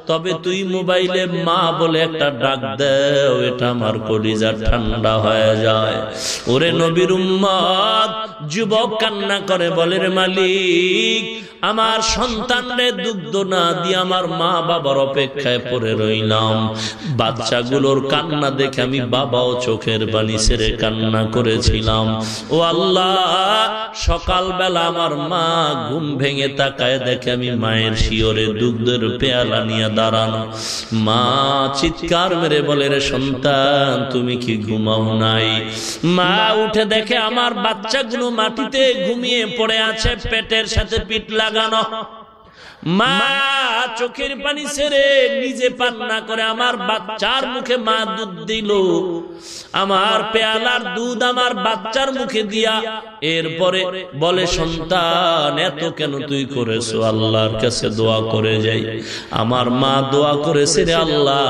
[SPEAKER 1] তবে তুই মোবাইলে মা বলে একটা ডাক দাও, এটা আমার কলিজা ঠান্ডা হয়ে যায়। ওরে নবীর উম্মত যুবক কান্না করে বলে রে মালিক, আমার সন্তানরে দুগ্ধ না দিয়ে আমার মা বাবার অপেক্ষায় পড়ে রইলাম। বাচ্চাগুলোর কান্না দেখে আমি বাবাও চোখের বাণী ছেড়ে কান্না করেছিলাম। ও আল্লাহ, সকালবেলা আমার মা ঘুম ভেঙে তাকায় দেখে আমি মায়ের শিওরে দুগ্ধের পেয়ালা নিয়ে দাঁড়ানো মা চিৎকার মেরে বলে, রে সন্তান, তুমি কি ঘুমাও নাই? মা উঠে দেখে, আমার বাচ্চাগুলো মাটিতে ঘুমিয়ে পড়ে আছে পেটের সাথে পিঠ লাগানো। মা চোখের পানি ছেড়ে নিজে পান না করে আমার বাচ্চার মুখে মা দুধ দিল। আমার পেয়ালার দুধ আমার বাচ্চার মুখে দিয়া। এরপরে বলে সন্তান এত কেন তুই করেছ? আল্লাহর কাছে দোয়া করে যাই। আমার মা দোয়া করেছে রে আল্লাহ।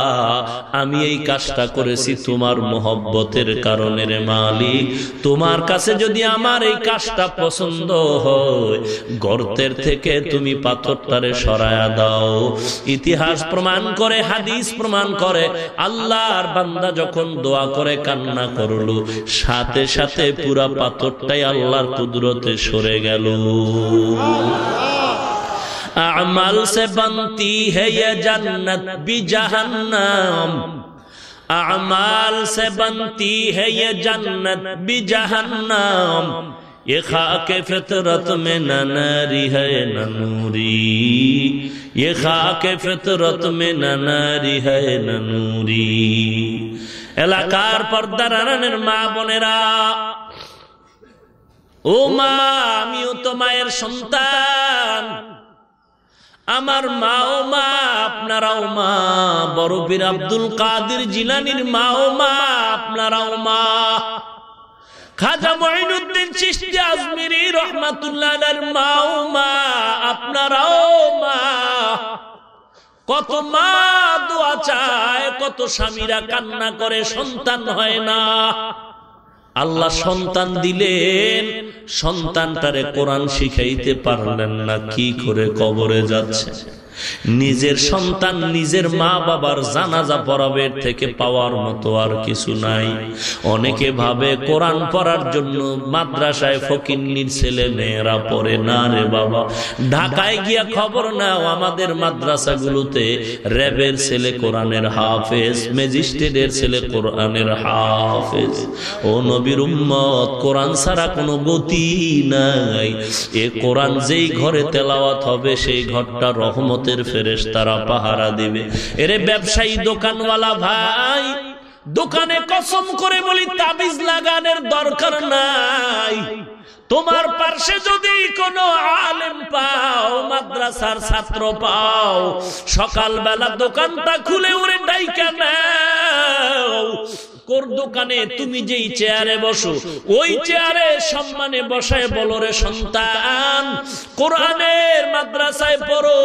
[SPEAKER 1] আমি এই কাজটা করেছি তোমার মোহব্বতের কারণে রে মালিক। তোমার কাছে যদি আমার এই কাজটা পছন্দ হয় গর্তের থেকে তুমি তারে সরায়া দাও। ইতিহাস প্রমাণ করে, হাদিস প্রমাণ করে। আল্লাহর বান্দা যখন দোয়া করে, কান্না করল, সাথে সাথে পুরা পাথরটাই আল্লাহর কুদরতে সরে গেল। আমাল সে বন্তি হে জান্নাত বি জাহান্নাম। আমাল সে বন্তি হে জান্নাত বি জাহান্নাম। ये खाक फितरत में न नारी है न नूरी ये खाक फितरत में न नारी है न नूरी এলাকার পর্দার আনানের মা বোনেরা ও মা আমিও তো মায়ের সন্তান আমার মাও মা আপনারাও মা বড় বীর আব্দুল কাদের জিলানির মাও মা আপনারাও মা খাজা মঈনুদ্দিন চিশতি আজমিরি রহমাতুল্লাহর মাও মা, আপনারাও মা। কত মা দোয়া চায়, কত স্বামীরা কান্না করে, সন্তান হয় না। আল্লাহ সন্তান দিলেন, সন্তানটারে কোরআন শিখাইতে পারলেন না, কি করে কবরে যাচ্ছে। নিজের সন্তান নিজের মা বাবার জানাজা পড়াবের থেকে পাওয়ার মতো আর কিছু নাই। অনেকে ভাবে কোরআন পড়ার জন্য মাদ্রাসায় ফকিন্নির ছেলে মেয়েরা পড়ে। না রে বাবা। ঢাকায় গিয়া খবর নাও। আমাদের মাদ্রাসাগুলোতে র্যাবের ছেলে কোরআনের হাফেজ ম্যাজিস্ট্রেটের ছেলে কোরআনের হাফেজ। ও নবীর উম্মত কোরআন ছাড়া কোনো গতি নাই। এ কোরআন যেই ঘরে তেলাওয়াত হবে সেই ঘরটা রহমতের ফেরেশ তারা পাহারা দিবে। এরে ব্যবসায়ী দোকানওয়ালা ভাই, দোকানে কসম করে বলি তাবিজ লাগানোর দরকার নাই। তোমার পার্শ্বে যদি কোনো আলেম পাও, মাদ্রাসার ছাত্র পাও, সকালবেলা দোকানটা খুলে উড়ে ডাইকা নাও। কোর দোকানে তুমি যেই চেয়ারে বসো, ওই চেয়ারে সম্মানে বসায় বলো রে সন্তান, কোরআনের মাদ্রাসায় পড়ো,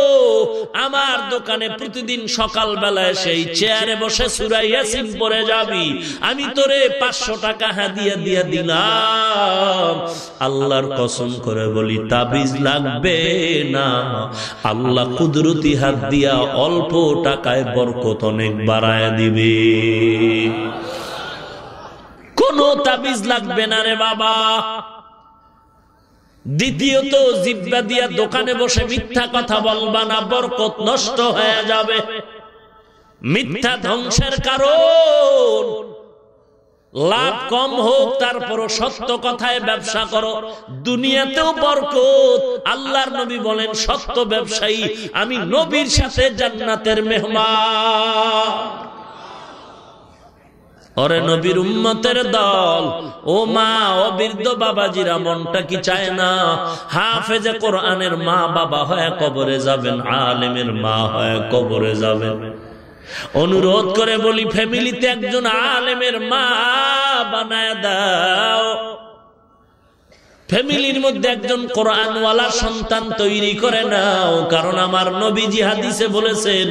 [SPEAKER 1] আমার দোকানে প্রতিদিন সকাল বেলায় সেই চেয়ারে বসে সুরাইয়া সিম পরে যাবি, আমি তোরে পাঁচশো টাকা হাদিয়া দিয়া দিলাম। আল্লাহর কসম করে বলি, তাবিজ লাগবে না। আল্লাহ কুদরতি হাত দিয়া অল্প টাকায় বরকত অনেক বাড়ায় দিবে। তাবিজ লাগবে না রে বাবা। দ্বিতীয়ত জিব্বা দিয়া দোকানে বসে মিথ্যা কথা বলবা না, বরকত নষ্ট হয়ে যাবে। মিথ্যা ধ্বংসের কারণ। লাভ কম হোক, তারপরও সত্য কথায় ব্যবসা করো। দুনিয়াতেও বরকত। আল্লাহর নবী বলেন, সত্য ব্যবসায়ী, আমি নবীর সাথে জান্নাতের মেহমান। ওরে নবীর উম্মতের দল। ও মা ও বৃদ্ধ বাবাজিরা মনটা কি চায় না? হাফেজে কোরআনের মা বাবা হয় কবরে যাবেন আলেমের মা হয় কবরে যাবেন। অনুরোধ করে বলি ফ্যামিলিতে একজন আলেমের মা বানায় দাও। ফ্যামিলির মধ্যে একজন কোরআনওয়ালা সন্তান তৈরি করে নাও কারণ আমার নবীজি হাদিসে বলেছেন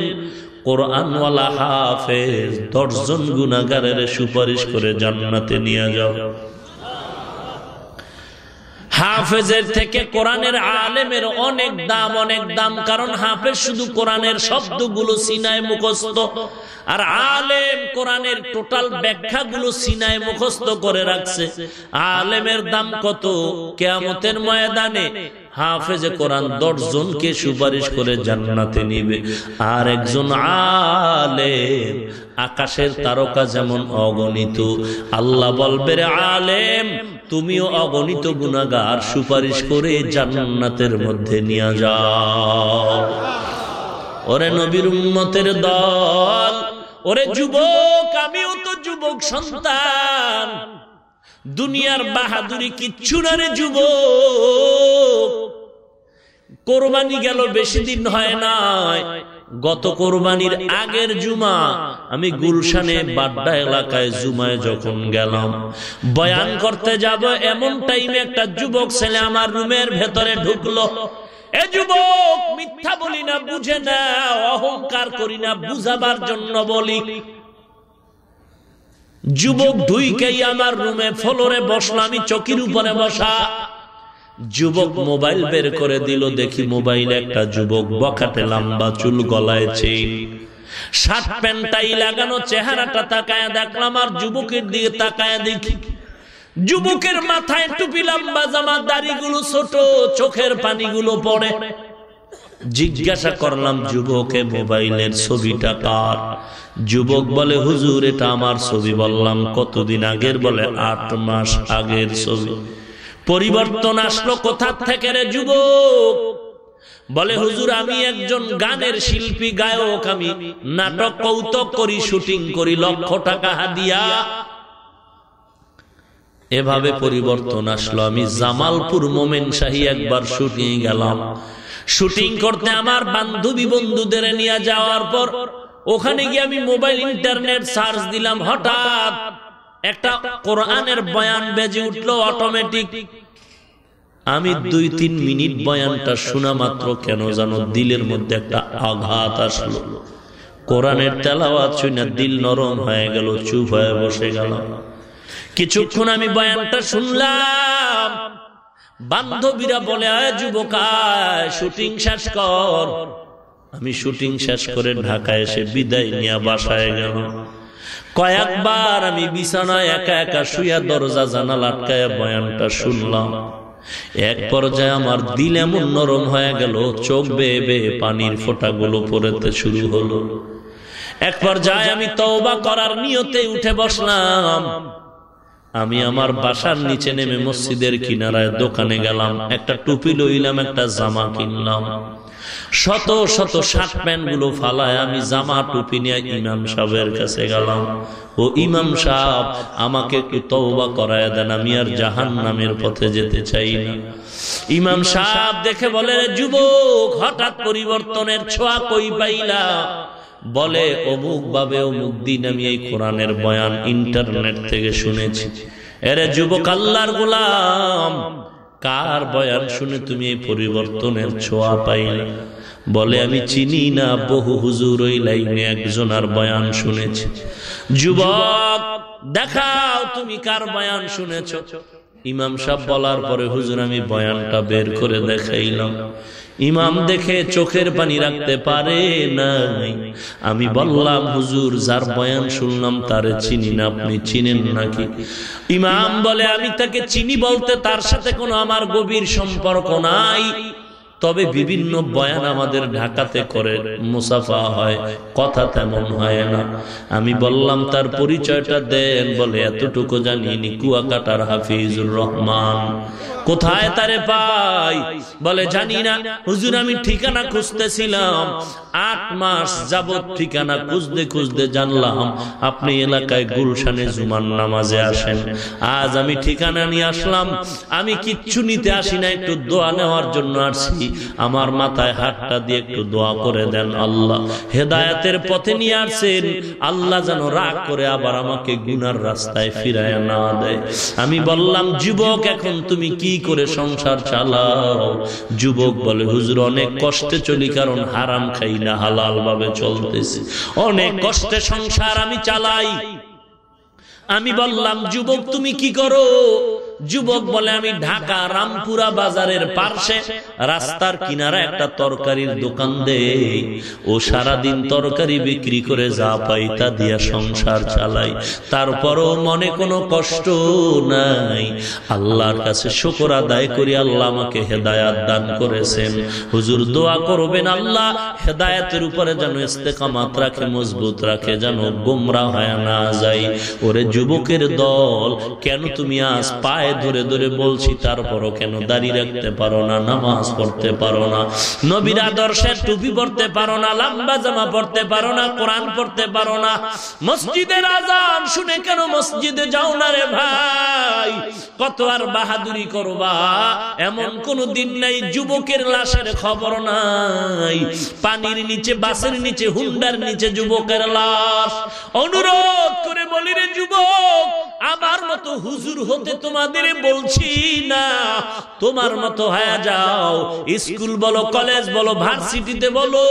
[SPEAKER 1] কোরআনওয়ালা হাফেজ দশজন গুনাগারের সুপারিশ করে জান্নাতে নিয়ে যাও। হাফেজের থেকে কোরআনের আলেমের অনেক দাম অনেক দাম। কারণ হাফেজ শুধু কোরআনের শব্দগুলো সিনায় মুখস্থ। আর আলেম কোরআনের টোটাল ব্যাখ্যাগুলো সিনায় মুখস্থ করে রাখছে। আলেমের দাম কত? কেয়ামতের ময়দানে হাফেজে কোরআন দশ জনকে সুপারিশ করে জান্নাতে নিবে। আর একজন আলেম আকাশের তারকা যেমন অগণিত। আল্লাহ বলবে আলেম তুমিও অগণিত গুণাগার সুপারিশ করে জান্নাতের মধ্যে নিয়ে যাও। ওরে নবীর উম্মতের দল ওরে যুবক আমিও তো যুবক সন্তান। দুনিয়ার বাহাদুরি কিচ্ছু না রে যুবক। কোরবানি গেল বেশি দিন হয় নাই। গত কোরবানির আগের জুমা আমি গুলশানে বাড্ডা এলাকায় জুমায় যখন গেলাম। বয়ান করতে যাব এমন টাইমে একটা যুবক ছেলে আমার রুমের ভেতরে ঢুকলো। এ যুবক মিথ্যা বলি না বুঝে না অহংকার করি না বুঝাবার জন্য বলি। যুবক ঢুইকেই আমার রুমে ফ্লোরে বসলাম আমি চকির উপরে বসা। যুবক মোবাইল বের করে দিল দেখি মোবাইল একটা যুবক বখাটে লম্বা চুল গলায় চেইন। শার্ট প্যান্টাই লাগানো চেহারাটা তাকায় দেখলাম আর যুবকের দিকে তাকায় দেখি। যুবকের মাথায় টুপি লম্বা জামা দাড়িগুলো ছোট চোখের পানিগুলো পড়ে। জিজ্ঞাসা করলাম যুবকে মোবাইলের ছবিটা কার? যুবক বলে হুজুর এটা আমার ছবি। বললাম কতদিন আগের? বলে আট মাস আগের ছবি। পরিবর্তন আসলো কোথা থেকে রে যুবক? বলে, হুজুর, আমি একজন গানের শিল্পী, গায়ক, আমি নাটক, কৌতুক করি, শুটিং করি, লক্ষ টাকা হাদিয়া। এভাবে পরিবর্তন আসলো। আমি জামালপুর মোমেন শাহী একবার শুটিং গেলাম। শুটিং করতে আমার বান্ধবী বন্ধুদের নিয়ে যাওয়ার পর ওখানে গিয়ে আমি মোবাইল ইন্টারনেট সার্চ দিলাম। হঠাৎ একটা কোরআনের বয়ান বেজে উঠল অটোমেটিক আমি দুই তিন মিনিট বয়ানটা শোনা মাত্র কেন জানো দিলের মধ্যে একটা আঘাত আসলো। কোরআনের তেলাওয়াত শুনে দিল নরম হয়ে গেল, চুপ হয়ে বসে গেল কিছুক্ষণ আমি বয়ানটা শুনলাম। বান্ধবীরা বলে, আয় যুবকায় শুটিং শেষ কর। আমি শুটিং শেষ করে ঢাকা এসে বিদায় নিয়ে বাসায় গেল কয়েকবার আমি বিছানায় একা একা শুয়া দরজা জানাল আটকায় বয়ানটা শুনলাম। এক পর্যায়ে আমার দিল এমন নরম হয়ে গেল, চোখ বেয়ে বেয়ে পানির ফোঁটাগুলো পড়তে শুরু হলো। এক পর্যায়ে আমি তওবা করার নিয়তে উঠে বসলাম। আমি আমার বাসার নিচে নেমে মসজিদের কিনারায় দোকানে গেলাম, একটা টুপি লইলাম, একটা জামা কিনলাম। শত শত শার্ট প্যান্টগুলো ফালায় আমি জামা টুপি নিয়ে ইমাম সাহেবের কাছে গেলাম। ও ইমাম সাহেব, আমাকে একটু তওবা করায় দেন, আমি আর জাহান নামের পথে যেতে চাই না। ইমাম সাহেব দেখে বলে, যুবক, হঠাৎ পরিবর্তনের ছোঁয়া কই পাইলা? বলে, অমুক ভাবে অমুক দিন আমি এই কোরআনের বয়ান ইন্টারনেট থেকে শুনেছি। এরে যুবক, আল্লাহর গোলাম! কার বয়ান শুনে তুমি এই পরিবর্তনের ছোঁয়া পাইলে? বলে, আমি চিনি না, বহু হুজুর ওই লাইনে একজন আর বয়ান শুনেছি। যুবক, দেখাও তুমি কার বয়ান শুনেছ। ইমাম সাহেব বলার পরে হুজুর, আমি বয়ানটা বের করে দেখাইলাম। ইমাম দেখে চোখের পানি রাখতে পারে নাই। আমি বললাম হুজুর যার বয়ান শুনলাম তারে চিনি না আপনি চিনেন নাকি? ইমাম বলে আমি তাকে চিনি বলতে তার সাথে কোনো আমার গভীর সম্পর্ক নাই। তবে বিভিন্ন বয়ান আমাদের ঢাকাতে করে মুসাফা হয়। কথা তেমন হয় না। আমি বললাম তার পরিচয়টা দেন। বলে এতটুকু জানি কুয়াকাটার হাফিজুর রহমান। কোথায় তারে পাই? বলে জানি না। হুজুর আমি ঠিকানা খুঁজতেছিলাম। আট মাস যাবৎ ঠিকানা খুঁজতে খুঁজতে জানলাম আপনি এলাকায় গুলশানে জুমান নামাজে আসেন। আজ আমি ঠিকানা নিয়ে আসলাম। আমি কিচ্ছু নিতে আসি না একটু দোয়া নেওয়ার জন্য আসছি আমার মাথায় হাতটা দিয়ে একটু দোয়া করে দেন আল্লাহ। হেদায়াতের পথে নিয়ে আসছেন আল্লাহ যেন রাগ করে আবার আমাকে গুনার রাস্তায় ফিরায় না দেয় আমি বললাম যুবক এখন তুমি কি করে সংসার চালাও। যুবক বলে, হুজুর, অনেক কষ্টে চলি, কারণ হারাম খাই না, হালাল ভাবে চলতেছে। অনেক কষ্টে সংসার আমি চালাই। আমি বললাম, যুবক, তুমি কি করো? যুবক বলে আমি ঢাকা রামপুরা বাজারের পার্শ্বে রাস্তার কিনারা একটা তরকারির দোকান দেই। ও সারাদিন তরকারি বিক্রি করে যা পাই তা দিয়া সংসার চালাই। তারপরও মনে কোনো কষ্ট নাই। আল্লাহর কাছে শুকর আদায় করি, আল্লাহ আমাকে হেদায়াত দান করেছেন। হুজুর দোয়া করবেন, আল্লাহ হেদায়াতের উপরে যেন ইস্তেকামাত রাখে, মজবুত রাখে, যেন গোমরা হয় না যায়। ওরে যুবকের দল, কেন তুমি আজ পায়ে ধরে ধরে বলছি, তারপরও কেন দাঁড়িয়ে রাখতে পারো না, নামাজ পড়তে পারো না? নবীর আদর্শের টুপি পড়তে পারো না, লম্বা জামা পড়তে পারো না, কোরআন পড়তে পারো না। মসজিদের আজান শুনে কেন মসজিদে যাও না রে ভাই? কত আর বাহাদুরি করবা? এমন কোন দিন নাই, যুবকের লাশের খবর নাই। পানির নিচে, বাসের নিচে, হুন্ডার নিচে যুবকের লাশ। অনুরোধ করে বলি রে যুবক, আমার মতো হুজুর হতে তোমাদের বলছি না। তোমার মতো হয়ে যাও। স্কুল বলো, কলেজ বলো, ভার্সিটিতে বলো,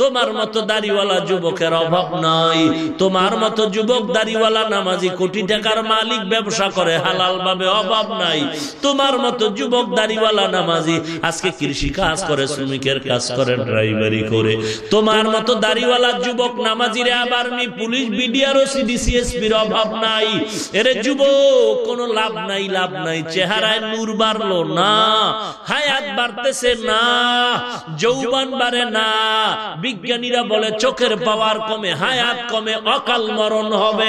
[SPEAKER 1] তোমার মতো দাড়িওয়ালা যুবকের অভাব নাই। তোমার মতো যুবক দাড়িওয়ালা নামাজি কোটি টাকার মালিক ব্যবসা করে হালাল ভাবে অভাব নাই। তোমার মতো যুবক দাড়িওয়ালা নামাজি আজকে কৃষি কাজ করে, শ্রমিকের কাজ করে, ড্রাইভারি করে। তোমার মতো দাড়িওয়ালা যুবক নামাজিরে আবার পুলিশ, বিডিআর, ও সিডিসিএসপির অভাব নাই। এরে যুবক, কোনো লাভ নাই। লাভ নাই। চেহারায় নূর বাড়লো না। হায়াত বাড়তেছে না। যৌবান বাড়ে না। বিজ্ঞানীরা বলে, চোখের পাওয়ার কমে, হায়াত কমে, অকাল মরণ হবে।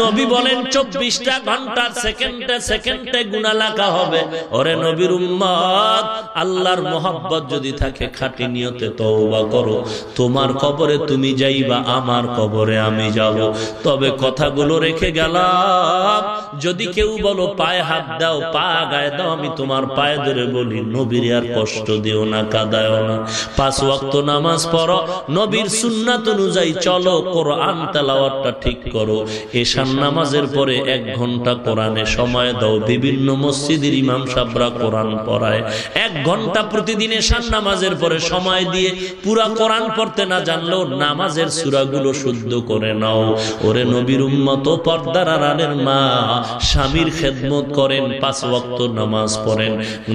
[SPEAKER 1] নবী বলেন, চব্বিশটা ঘণ্টার সেকেন্ডে সেকেন্ডে গুণা লাগা হবে। ওরে নবীর উম্মত, আল্লাহর মোহাব্বত যদি থাকে, খাটি নিয়তে তওবা করো। তোমার কবরে তুমি যাইবা, আমার কবরে আমি যাব। তবে কথাগুলো রেখে গেলাম, যদি কেউ বলো, পায়ে হাত দাও, পা গায়ে দাও, আমি তোমার পায়ে ধরে বলি, নবীর আর কষ্ট দিও না কাদায় না। পাঁচ ওয়াক্ত নামাজ পড়ো, নবীর সুন্নাত অনুযায়ী চলো, কোরআন তেলাওয়াতটা ঠিক করো। এশান নামাজের পরে এক ঘণ্টা কোরআনে সময় দাও। বিভিন্ন মসজিদের ইমাম সাবরা কোরআন পড়ায়। এক ঘণ্টা প্রতিদিন এশান নামাজের পরে সময় দিয়ে পুরা কোরআন পড়তে না জানলেও নামাজের সুরাগুলো শুদ্ধ করে নাও। ওরে নবীর উম্মত পর্দার আড়ালের মা, স্বামীর খেদমত করেন, পাঁচ ওয়াক্ত নামাজ পড়েন।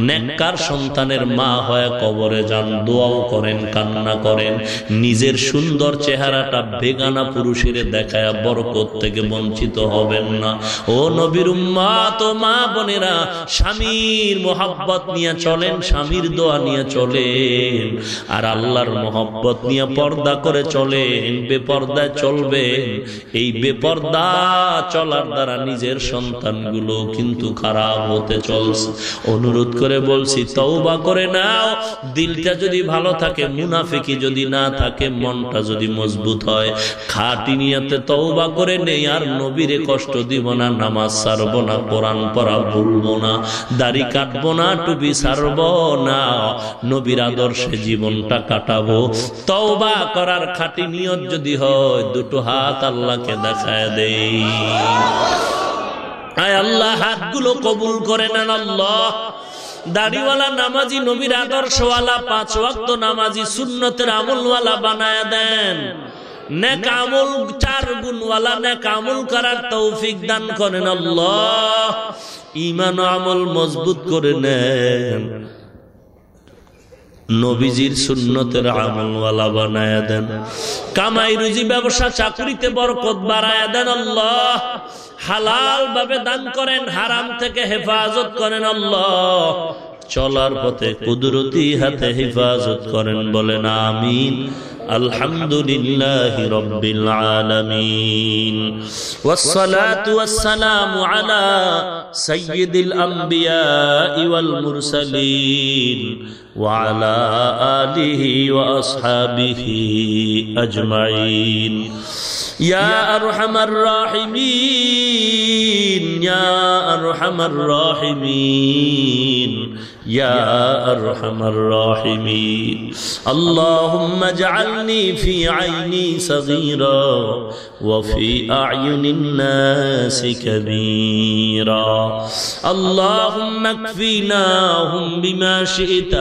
[SPEAKER 1] নেককার সন্তানের মা হয় কবরে যান, দোয়াও করেন, কান্না করেন। নিজের সুন্দর চেহারাটা বেগানা পুরুষের দেখায় বরকত থেকে বঞ্চিত হবেন না। ও নবীর উম্মা তো মা বোনেরা, স্বামীর মোহাব্বত নিয়ে চলেন, স্বামীর দোয়া নিয়ে চলেন। আর আল্লাহর মোহাব্বত নিয়ে পর্দা করে চলেন, বেপর্দায় চলবেন। এই বেপর্দা চলার দ্বারা নিজের সন্তানগুলো কিন্তু খারাপ হতে চলছে। অনুরোধ করে বলছি, তওবা করে নাও। দিলটা যদি ভালো থাকে, মুনাফিকি যদি না থাকে, মনটা যদি মজবুত হয়, খাটি নিয়াতে তওবা করে নেই। আর নবীরে কষ্ট দিব না, নামাজ সারব না, কোরআন পড়া ভুলবো না, দাড়ি কাটবো না, টুপি সারব না, নবীর আদর্শে জীবনটা কাটাবো। তওবা করার খাটি নিয়ত যদি হয়, দুটো হাত আল্লাহকে দেখায় দেই। আয় আল্লাহ, হাতগুলো কবুল করে নেন আল্লাহ। দাড়িওয়ালা নামাজি, নবীর আদর্শওয়ালা, পাঁচ ওয়াক্ত নামাজি, সুন্নতের আমলওয়ালা বানায় দেন। নেক আমল চার গুণওয়ালা করার তৌফিক দান করেন ইমান আমল মজবুত করে নেন। নবীজির সুন্নতের আমলওয়ালা বানায় দেন। কামাই রুজি ব্যবসা চাকরিতে বরকত বাড়ায় দেন আল্লাহ। হালাল ভাবে দান করেন, হারাম থেকে হেফাজত করেন আল্লাহ। চলার পথে কুদরতি হাতে হেফাজত করেন বলেন আমিন الحمد لله رب العالمين والصلاة والسلام على سيد الأنبياء والمرسلين وعلى آله وأصحابه أجمعين يا أرحم الراحمين يا أرحم الراحمين يا أرحم الراحمين. اللهم اجعلني في عيني صغيرا وفي أعين الناس كبيرا. اللهم اكفيناهم بما شئت.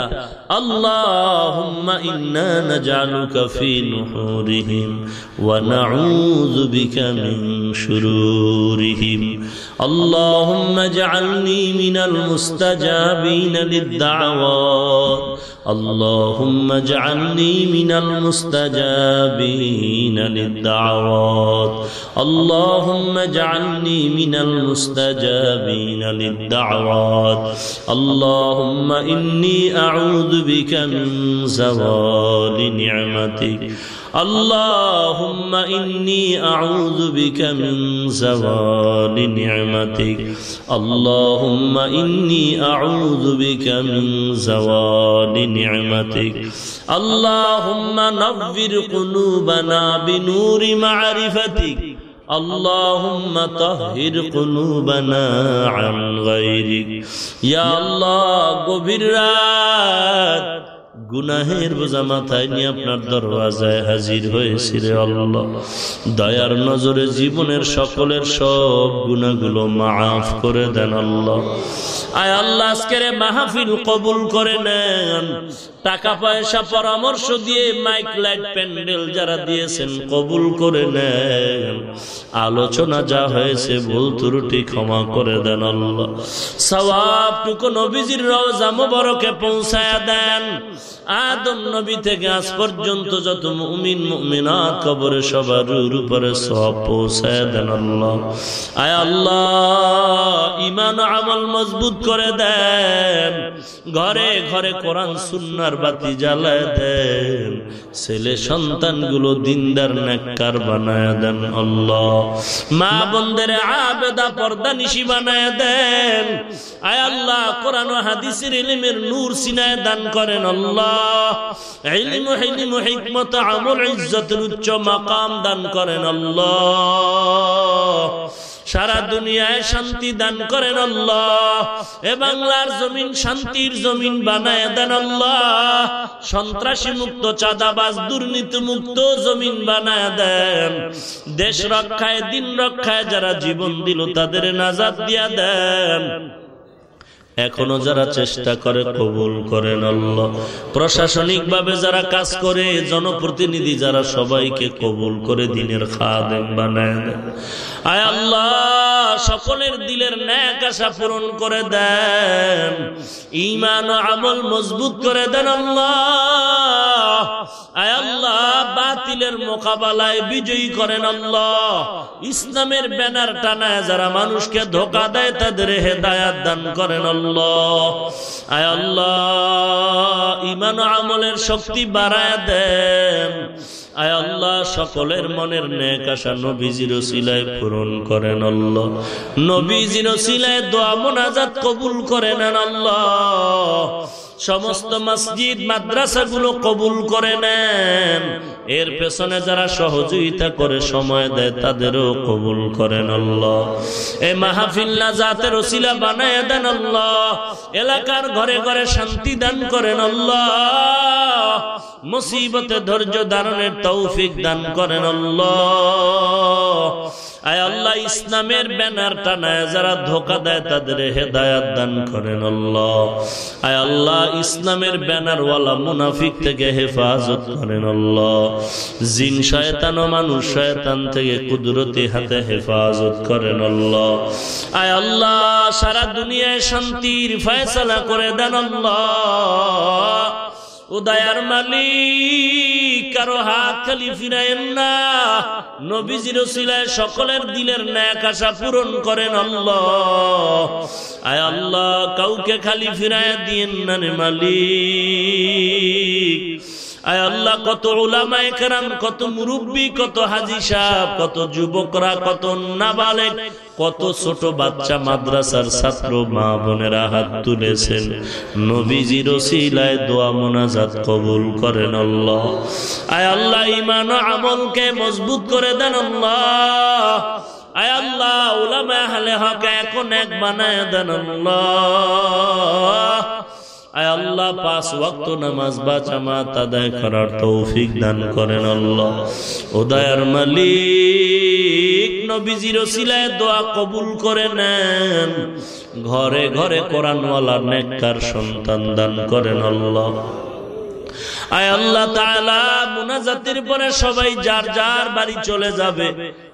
[SPEAKER 1] اللهم إنا نجعلك في نحورهم ونعوذ بك من شرورهم. اللهم اجعلني من المستجابين للدعوات اللهم اجعلني من المستجابين للدعوات اللهم اجعلني من المستجابين للدعوات اللهم إني أعوذ بك من زوال نعمتك. اللهم إني أعوذ بك من زوال نعمتك. اللهم إني أعوذ بك من زوال نعمتك. اللهم نظر قلوبنا بنور معرفتك. اللهم طهر قلوبنا عن غيرك. يا الله قبرات গুনাহের বোঝা মাথায় নিয়ে আপনার দরওয়াজায় হাজির হয়েছি রে আল্লাহ। দয়ার নজরে জীবনের সকলের সব গুণাগুলো মাফ করে দেন আল্লাহ। আয় আল্লাহ, আজকের মাহফিল কবুল করে নেন। টাকা পয়সা পরামর্শ দিয়ে মাইক, লাইট, প্যান্ডেল যারা দিয়েছেন কবুল করে নেন। আলোচনা যা হয়েছে ভুল ত্রুটি ক্ষমা করে দেন আল্লাহ। সওয়াবটুকু নবীজির রওজা মুবারকে পৌঁছায়া দেন। আদম নবী থেকে আজ পর্যন্ত যত মুমিন, মুমিনাত কবরে সবার উপরে সব পৌঁছায় দেন আল্লাহ। আয় আল্লাহ ইমান আমল মজবুত করে দেন। ঘরে ঘরে কোরআন, সুন্নার বাতি জ্বালায় দেন। ছেলে সন্তানগুলো দিনদার, নেককার বানায় দেন আল্লাহ। মা বন্ধের আবেদা পর্দা নিশি বানায় দেন। আয় আল্লাহ, কোরআন হাদিসের ইলমের নূর সিনায় দান করেন আল্লাহ। সারা দুনিয়ায় শান্তি দান করেন আল্লাহ এ বাংলার জমিন শান্তির জমিন বানায় দেন আল্লাহ। সন্ত্রাসী মুক্ত, চাঁদাবাজ, দুর্নীতি মুক্ত জমিন বানায় দেন। দেশ রক্ষায়, দিন রক্ষায় যারা জীবন দিল তাদের নাজাদ দিয়া দেন। এখনও যারা চেষ্টা করে, কবুল করেন আল্লাহ। প্রশাসনিক ভাবে যারা কাজ করে, জনপ্রতিনিধি যারা সবাইকে কবুল করে দিনের খাদেম বানায় আয় আল্লাহ সকলের দিলের ন্যাক আশা পূরণ করে দেন। ইমান আমল মজবুত করে দেন আল্লাহ। আয় আল্লাহ, বাতিলের মোকাবেলায় বিজয়ী করেন আল্লাহ। ইসলামের ব্যানার টানায় যারা মানুষকে ধোকা দেয়, তাদের হেদায়াত দান করেন আল্লাহ। আয় আল্লাহ ইমান আমলের শক্তি বাড়ায় দেন। আয় আল্লাহ, সকলের মনের নেক আশা নবীজির সিলায় পূরণ করেন আল্লাহ। নবীজির সিলায় দোয়া মোনাজাত কবুল করেন আল্লাহ। সমস্ত মসজিদ, মাদ্রাসাগুলো কবুল করে নেন। এর পেছনে যারা সহযোগিতা করে সময় দেয়, তাদেরও কবুল করেন আল্লাহ। এ মাহফিল্লা জাতের ওসিলা বানায় দেন এলাকার ঘরে ঘরে শান্তি দান করেন আল্লাহ। মুসিবতে, ধৈর্য ধারণের তৌফিক দান করেন আয় আল্লাহ, ইসলামের ব্যানার টানায় যারা ধোকা দেয়, তাদের হেদায়াত দান করেন আয় আল্লাহ, ইসলামের ব্যানার ওয়ালা মুনাফিক থেকে হেফাজত করেন জিন শয়তান ও মানুষ শয়তান থেকে কুদরতি হাতে হেফাজত করেন আয় আল্লাহ, সারা দুনিয়ায় শান্তির ফয়সালা করে দেন আল্লাহ। উদয়ার মালিক, কারও হাত খালি ফিরায়েন না। নবীজির সিলায় সকলের দিলের ন্যাক আশা পূরণ করেন আয় আল্লাহ, কাউকে খালি ফিরায় দিয়েন না মালিক। আয় আল্লাহ, কত ওলামায়ে কেরাম, কত মুরব্বী, কত হাজি সাহেব, কত যুবকরা, কত নাবালেক, কত ছোট বাচ্চা মাদ্রাসার ছাত্র মা বোনেরা হাত তুলেছেন। নবীজির ওসিলায় দোয়া মোনাজাত কবুল করেন আল্লাহ। আয় আল্লাহ ইমান আমলকে মজবুত করে দেন আল্লাহ। আয় আল্লাহ উলামা হালে হক এখন এক বানায় দেন আল্লাহ। আয় আল্লাহ, পাঁচ ওয়াক্ত নামাজ বা জামাত আদায় করার তৌফিক দান করেন আল্লাহ। মালিক নবীজির দোয়া কবুল করে নেন। ঘরে ঘরে কোরআনওয়ালা নেককার সন্তান দান করেন আল্লাহ। আয় আল্লাহ তাআলা, মুনাজাতের পরে সবাই যার যার বাড়ি চলে যাবে,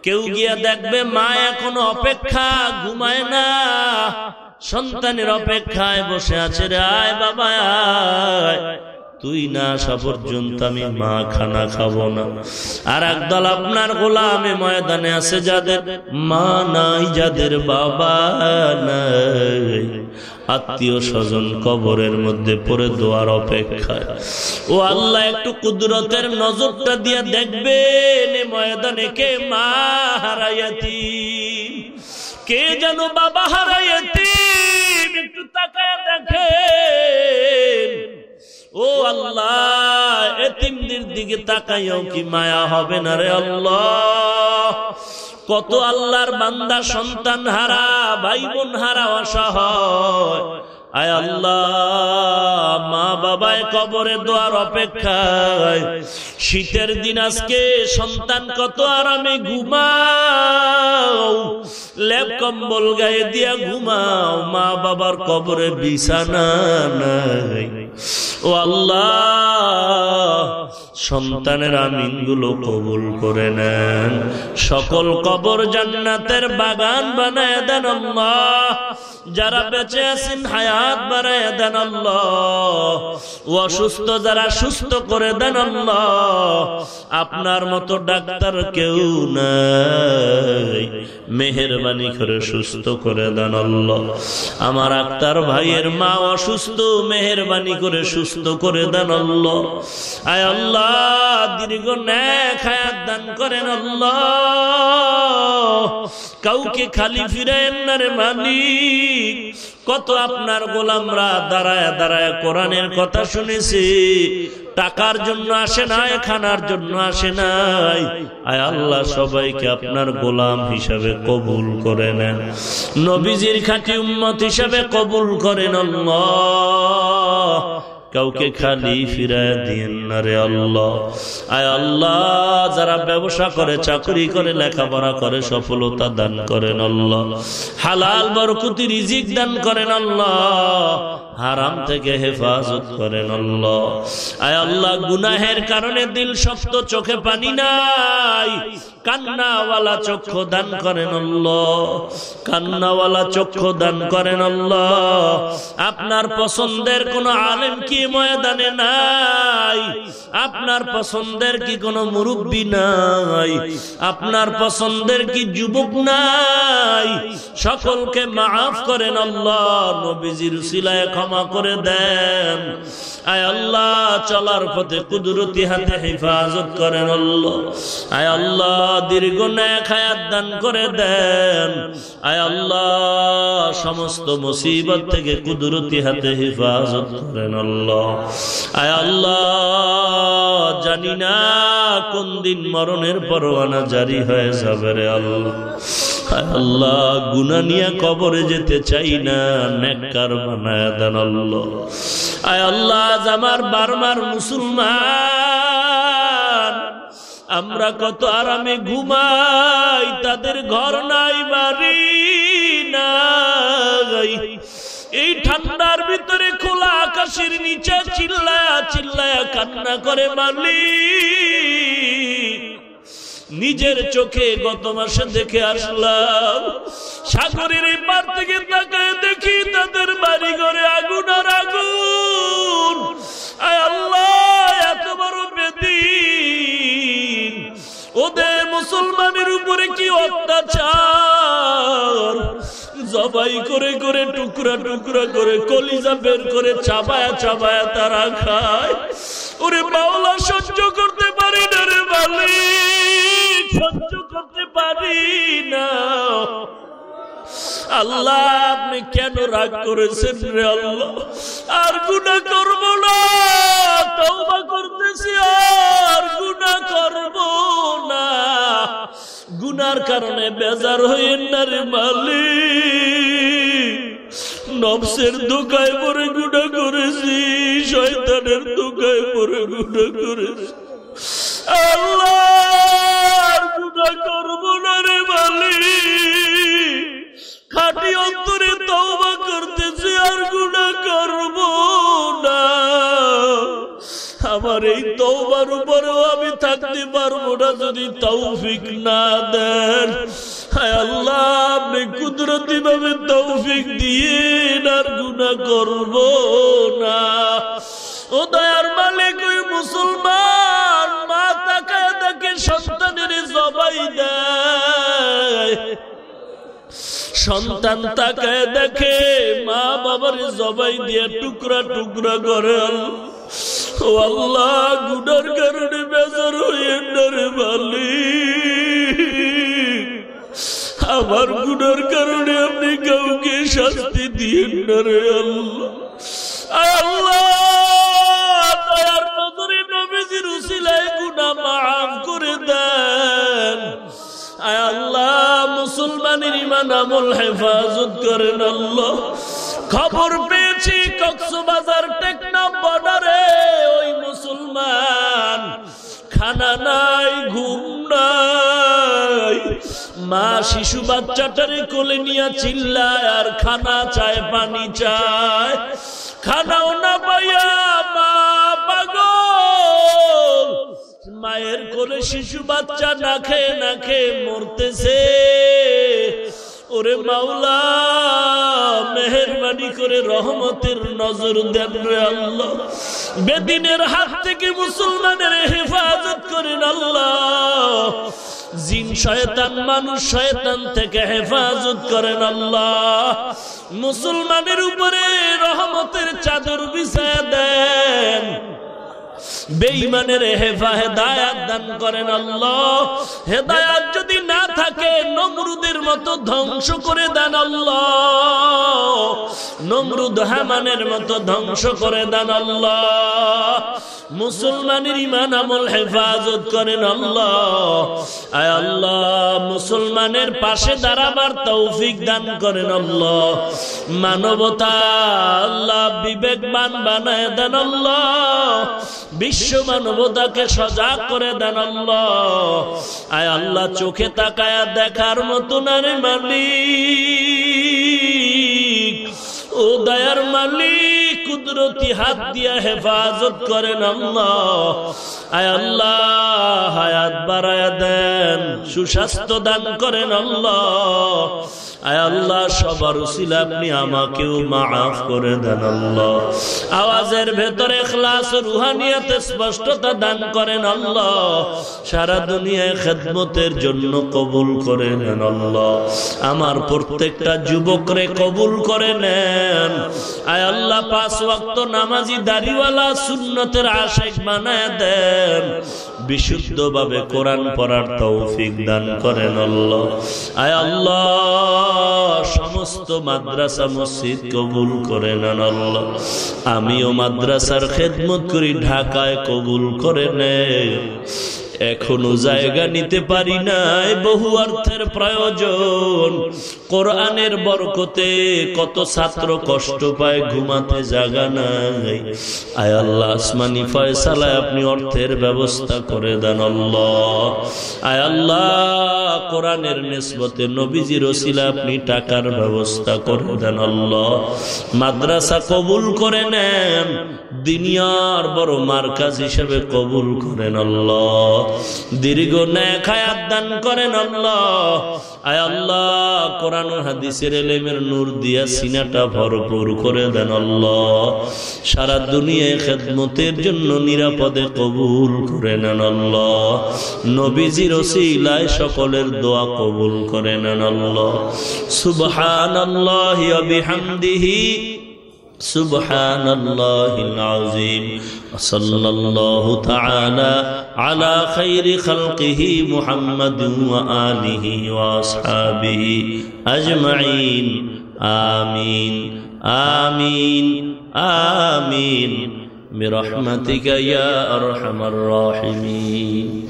[SPEAKER 1] কেউ গিয়া দেখবে মা এখনও অপেক্ষা, ঘুমায় না। সন্তানের অপেক্ষায় বসে আছে রে, আয় বাবা, আয়। তুই না আসা পর্যন্ত আমি মা খানা খাব না। আর একদল আপনার গোলামে ময়দানে আছে যাদের মা নাই, যাদের বাবা নাই। আত্মীয় স্বজন কবরের মধ্যে পড়ে দোয়ার অপেক্ষায়। ও আল্লাহ, একটু কুদরতের নজরটা দিয়ে দেখবেন ময়দানে কে মা হারাইয়াতি কে যেন বাবা হারাইয়াতি একটু তাকায় দেখে ও আল্লাহ, এতিমদের দিকে তাকাইও কি মায়া হবে না রে আল্লাহ? কত আল্লাহর বান্দা সন্তান হারা ভাই বোন হারা অসহায়। আয় আল্লাহ, মা বাবায় কবরে দোয়ার অপেক্ষায়। শীতের দিন আজকে, সন্তান কত আরামে ঘুমাও। লেপ কম্বল গায়ে দিয়া ঘুমাও, মা বাবার কবরে বিছানা নাই। ও আল্লাহ, সন্তানের আমিনগুলো কবুল করে নেন। সকল কবর জান্নাতের বাগান বানায় দেন যারা বেঁচে আছেন, হায়াত বাড়ায় দেন ও অসুস্থ যারা সুস্থ করে দেন আপনার মতো ডাক্তার কেউ নাই। মেহরবানি করে সুস্থ করে দেন আমার আক্তার ভাইয়ের মা অসুস্থ, মেহরবানি করে সুস্থ করে দেন আয় আল্লাহ, দীর্ঘ ন্যাক হায়াত দান করেন আল্লাহ। কাউকে খালি ফিরেন না রে মালিক। কত আপনার গোলামরা দাঁড়ায় দাঁড়ায় কোরআনের কথা শুনেছি। টাকার জন্য আসে নাই, খানার জন্য আসে নাই। আয় আল্লাহ, সবাইকে আপনার গোলাম হিসাবে কবুল করে নেন। নবীজির খাঁটি উম্মত হিসাবে কবুল করেন আল্লাহ। কাউকে খালি ফিরায় দিন না রে আল্লাহ। আয় আল্লাহ যারা ব্যবসা করে চাকরি করে লেখাপড়া করে সফলতা দান করেন আল্লাহ। হালাল বরকুতি রিজিক দান করেন আল্লাহ। হারাম থেকে হেফাজত করেন আল্লাহ। আয় আল্লাহ গুনাহের কারণে দিল শক্ত চোখে পানি নাই। কান্নাওয়ালা চক্ষু দান করেন আল্লাহ। কান্নাওয়ালা চক্ষু দান করেন আল্লাহ। আপনার পছন্দের কোন আলেম কি ময়দানে নাই? আপনার পছন্দের কি কোন মুরব্বী নাই? আপনার পছন্দের কি যুবক নাই? সকলকে মাফ করেন আল্লাহ, নবীজির সিলায় ক্ষমা করে দেন। আয় আল্লাহ, চলার পথে কুদরতি হাতে হেফাজত করেন আল্লাহ। আয় আল্লাহ দীর্ঘ হায়াত দান করে দেন। আয় আল্লাহ, সমস্ত মুসিবত থেকে কুদরতি হাতে হেফাজত করেন আল্লাহ। আয় আল্লাহ, জানি না কোন দিন মরণের পরোয়ানা জারি হয়ে যাবে রে আল্লাহ। আল্লাহ গুনা নিয়ে কবরে যেতে চাই না, নেককার বানায় দেন আল্লাহ। আয় আল্লাহ আমার বারবার মুসলমান আমরা কত আরামে ঘুমাই, তাদের ঘর নাই, বাড়ি নাই। এই ঠান্ডার ভিতরে খোলা আকাশের নিচে চিল্লায়া চিল্লায়া কান্না করে মালিক। নিজের চোখে গত মাসে দেখে আসলাম, সাগরের পার থেকে তাকায় দেখি তাদের বাড়ি ঘরে আগুন। আর আগুন আল্লাহ, এত বড় বেদিন। ওদের মুসলমানের উপরে কি অত্যাচার? জবাই করে করে, টুকরা টুকরা করে, কলিজা বের করে, চাবায়া চাবায়া তারা খায়। ওরে বাউলা সহ্য করতে পারি না রে মালিক, সহ্য করতে পারি না। আল্লাহ, আপনি কেন রাগ করেছেন রে আল্লাহ? আর গুণা করব না করতেছি, আর গুণা করব না। গুনার কারণে বেজার হইেন না রে মালিক। নবসের দোকায় পরে গুণা করেছি, শয়তানের দোকায় পরে গুণা করেছি। আল্লাহ গুণা করব না রে মালিক। খাটি অন্তরে তওবা করতেছি আর গুণা করব না। আমার এই তওবার উপরেও আমি থাকতে পারব না যদি তৌফিক না দেন। হায় আল্লাহ, আপনি কুদরতি ভাবে তৌফিক দিয়ে আর গুণা করব না। ও দয়ার মালিক, ওই মুসলমান মা তাকায় তাকে সন্তানের জবাই দেয়। সন্তান তাকে দেখে মা বাবার জবাই দিয়ে টুকরা টুকরা করে। ও আল্লাহ, গুনার কারণে বেজার হয়ে ডরে বালি আমার গুনার কারণে আপনি কাউকে শাস্তি দিয়ে ডরে আল্লাহ। আল্লাহ নবীজির উসিলায় গুনাহ মাফ করে আল্লাহ মুসলমানের ইমান আমল হেফাজত করেন আল্লাহ। খবর পেয়েছি কক্সবাজার টেকনাম বর্ডারে, ওই মুসলমান। খানা নাই, ঘুম নাই। মা শিশু বাচ্চাটারে কোলে নিয়ে চিল্লায়, আর খানা চায়, পানি চায়। খানাও না পাইয়া মা পাগল। মায়ের কোলে শিশু বাচ্চা না খেয়ে না খেয়ে মরতেছে। ওরে মাওলা, মেহরবানি করে রহমতের নজর দেন রে আল্লাহ। বেদিনের হাত থেকে মুসলমানের হেফাজত করেন আল্লাহ। জিন শয়তান, মানুষ শয়তান থেকে হেফাজত করেন আল্লাহ। মুসলমানের উপরে রহমতের চাদর বিছায় দেন। বেঈমানের হেফা হেদায়াত দান করেন আল্লাহ। হেদায়াত যদি না থাকে, নমরুদের মতো ধ্বংস করে দেন আল্লাহ। নমরুদ হামানের মতো ধ্বংস করে দেন আল্লাহ। মুসলমানের ইমান আমল হেফাজত করেন আল্লাহ। আয় আল্লাহ, মুসলমানের পাশে দাঁড়াবার তৌফিক দান করেন আল্লাহ। মানবতা আল্লাহ বিবেকবান বানায় দেন আল্লাহ। বিশ্ব মানবতাকে সজাগ করে দেন আল্লাহ। আয় আল্লাহ, চোখে তাকায় দেখার মতন আরে মালিক। ও দয়ার মালিক, কুদরতি হাত দিয়া হেফাজত করেন আল্লাহ। আয় আল্লাহ, হায়াত বাড়ায় দেন, সুস্বাস্থ্য দান করেন আল্লাহ। আয় আল্লাহ, সবার উসিলা আপনি আমাকেও মাফ করে দেন আল্লাহ। আওয়াজের ভেতরে খ্লাস রুহানিয়াতে স্পষ্টতা দান করেন আল্লাহ। সারা দুনিয়ায় খেদমতের জন্য কবুল করে নেন আল্লাহ। আমার প্রত্যেকটা যুবকরে কবুল করে নেন। আয় আল্লাহ, পাঁচ ওয়াক্ত নামাজি দাড়িওয়ালা সুন্নতের আশেক বানায় দেন। বিশুদ্ধভাবে কোরআন পড়ার তৌফিক দান করেন আল্লাহ। আয় আল্লাহ, সমস্ত মাদ্রাসা মসজিদ কবুল করে নেন আল্লাহ। আমিও মাদ্রাসার খেদমত করি, ঢাকায় কবুল করে নে। এখনও জায়গা নিতে পারি নাই। বহু অর্থের প্রয়োজন। কোরআনের বরকতে কত ছাত্র কষ্ট পায়, ঘুমাতে জায়গা নাই। আয় আল্লাহ, আসমানি ফয়সালায় আপনি অর্থের ব্যবস্থা করে দেন আল্লাহ। আয় আল্লাহ, কোরআনের নেসবতে নবীজির ওসিলা আপনি টাকার ব্যবস্থা করে দেন আল্লাহ। মাদ্রাসা কবুল করে নেন, দুনিয়ার বড় মার্কাজ হিসেবে কবুল করেন আল্লাহ। দীর্ঘ ন্যায় দান করেন আল্লাহ। আয় আল্লাহ, কোরআন হাদিসের এলেমের নূর দিয়া সিনাটা ভরপুর করে দেন আল্লাহ। সারা দুনিয়ায় খেদমতের জন্য নিরাপদে কবুল করে নেন আল্লাহ। নবীজির ওসিলায় সকলের দোয়া কবুল করে নেন আল্লাহ। সুবহান আল্লাহ বিহামদিহি। سبحان الله العظيم وصلى الله تعالى على خير خلقه محمد وآله وأصحابه أجمعين آمين آمين آمين برحمتك يا أرحم الراحمين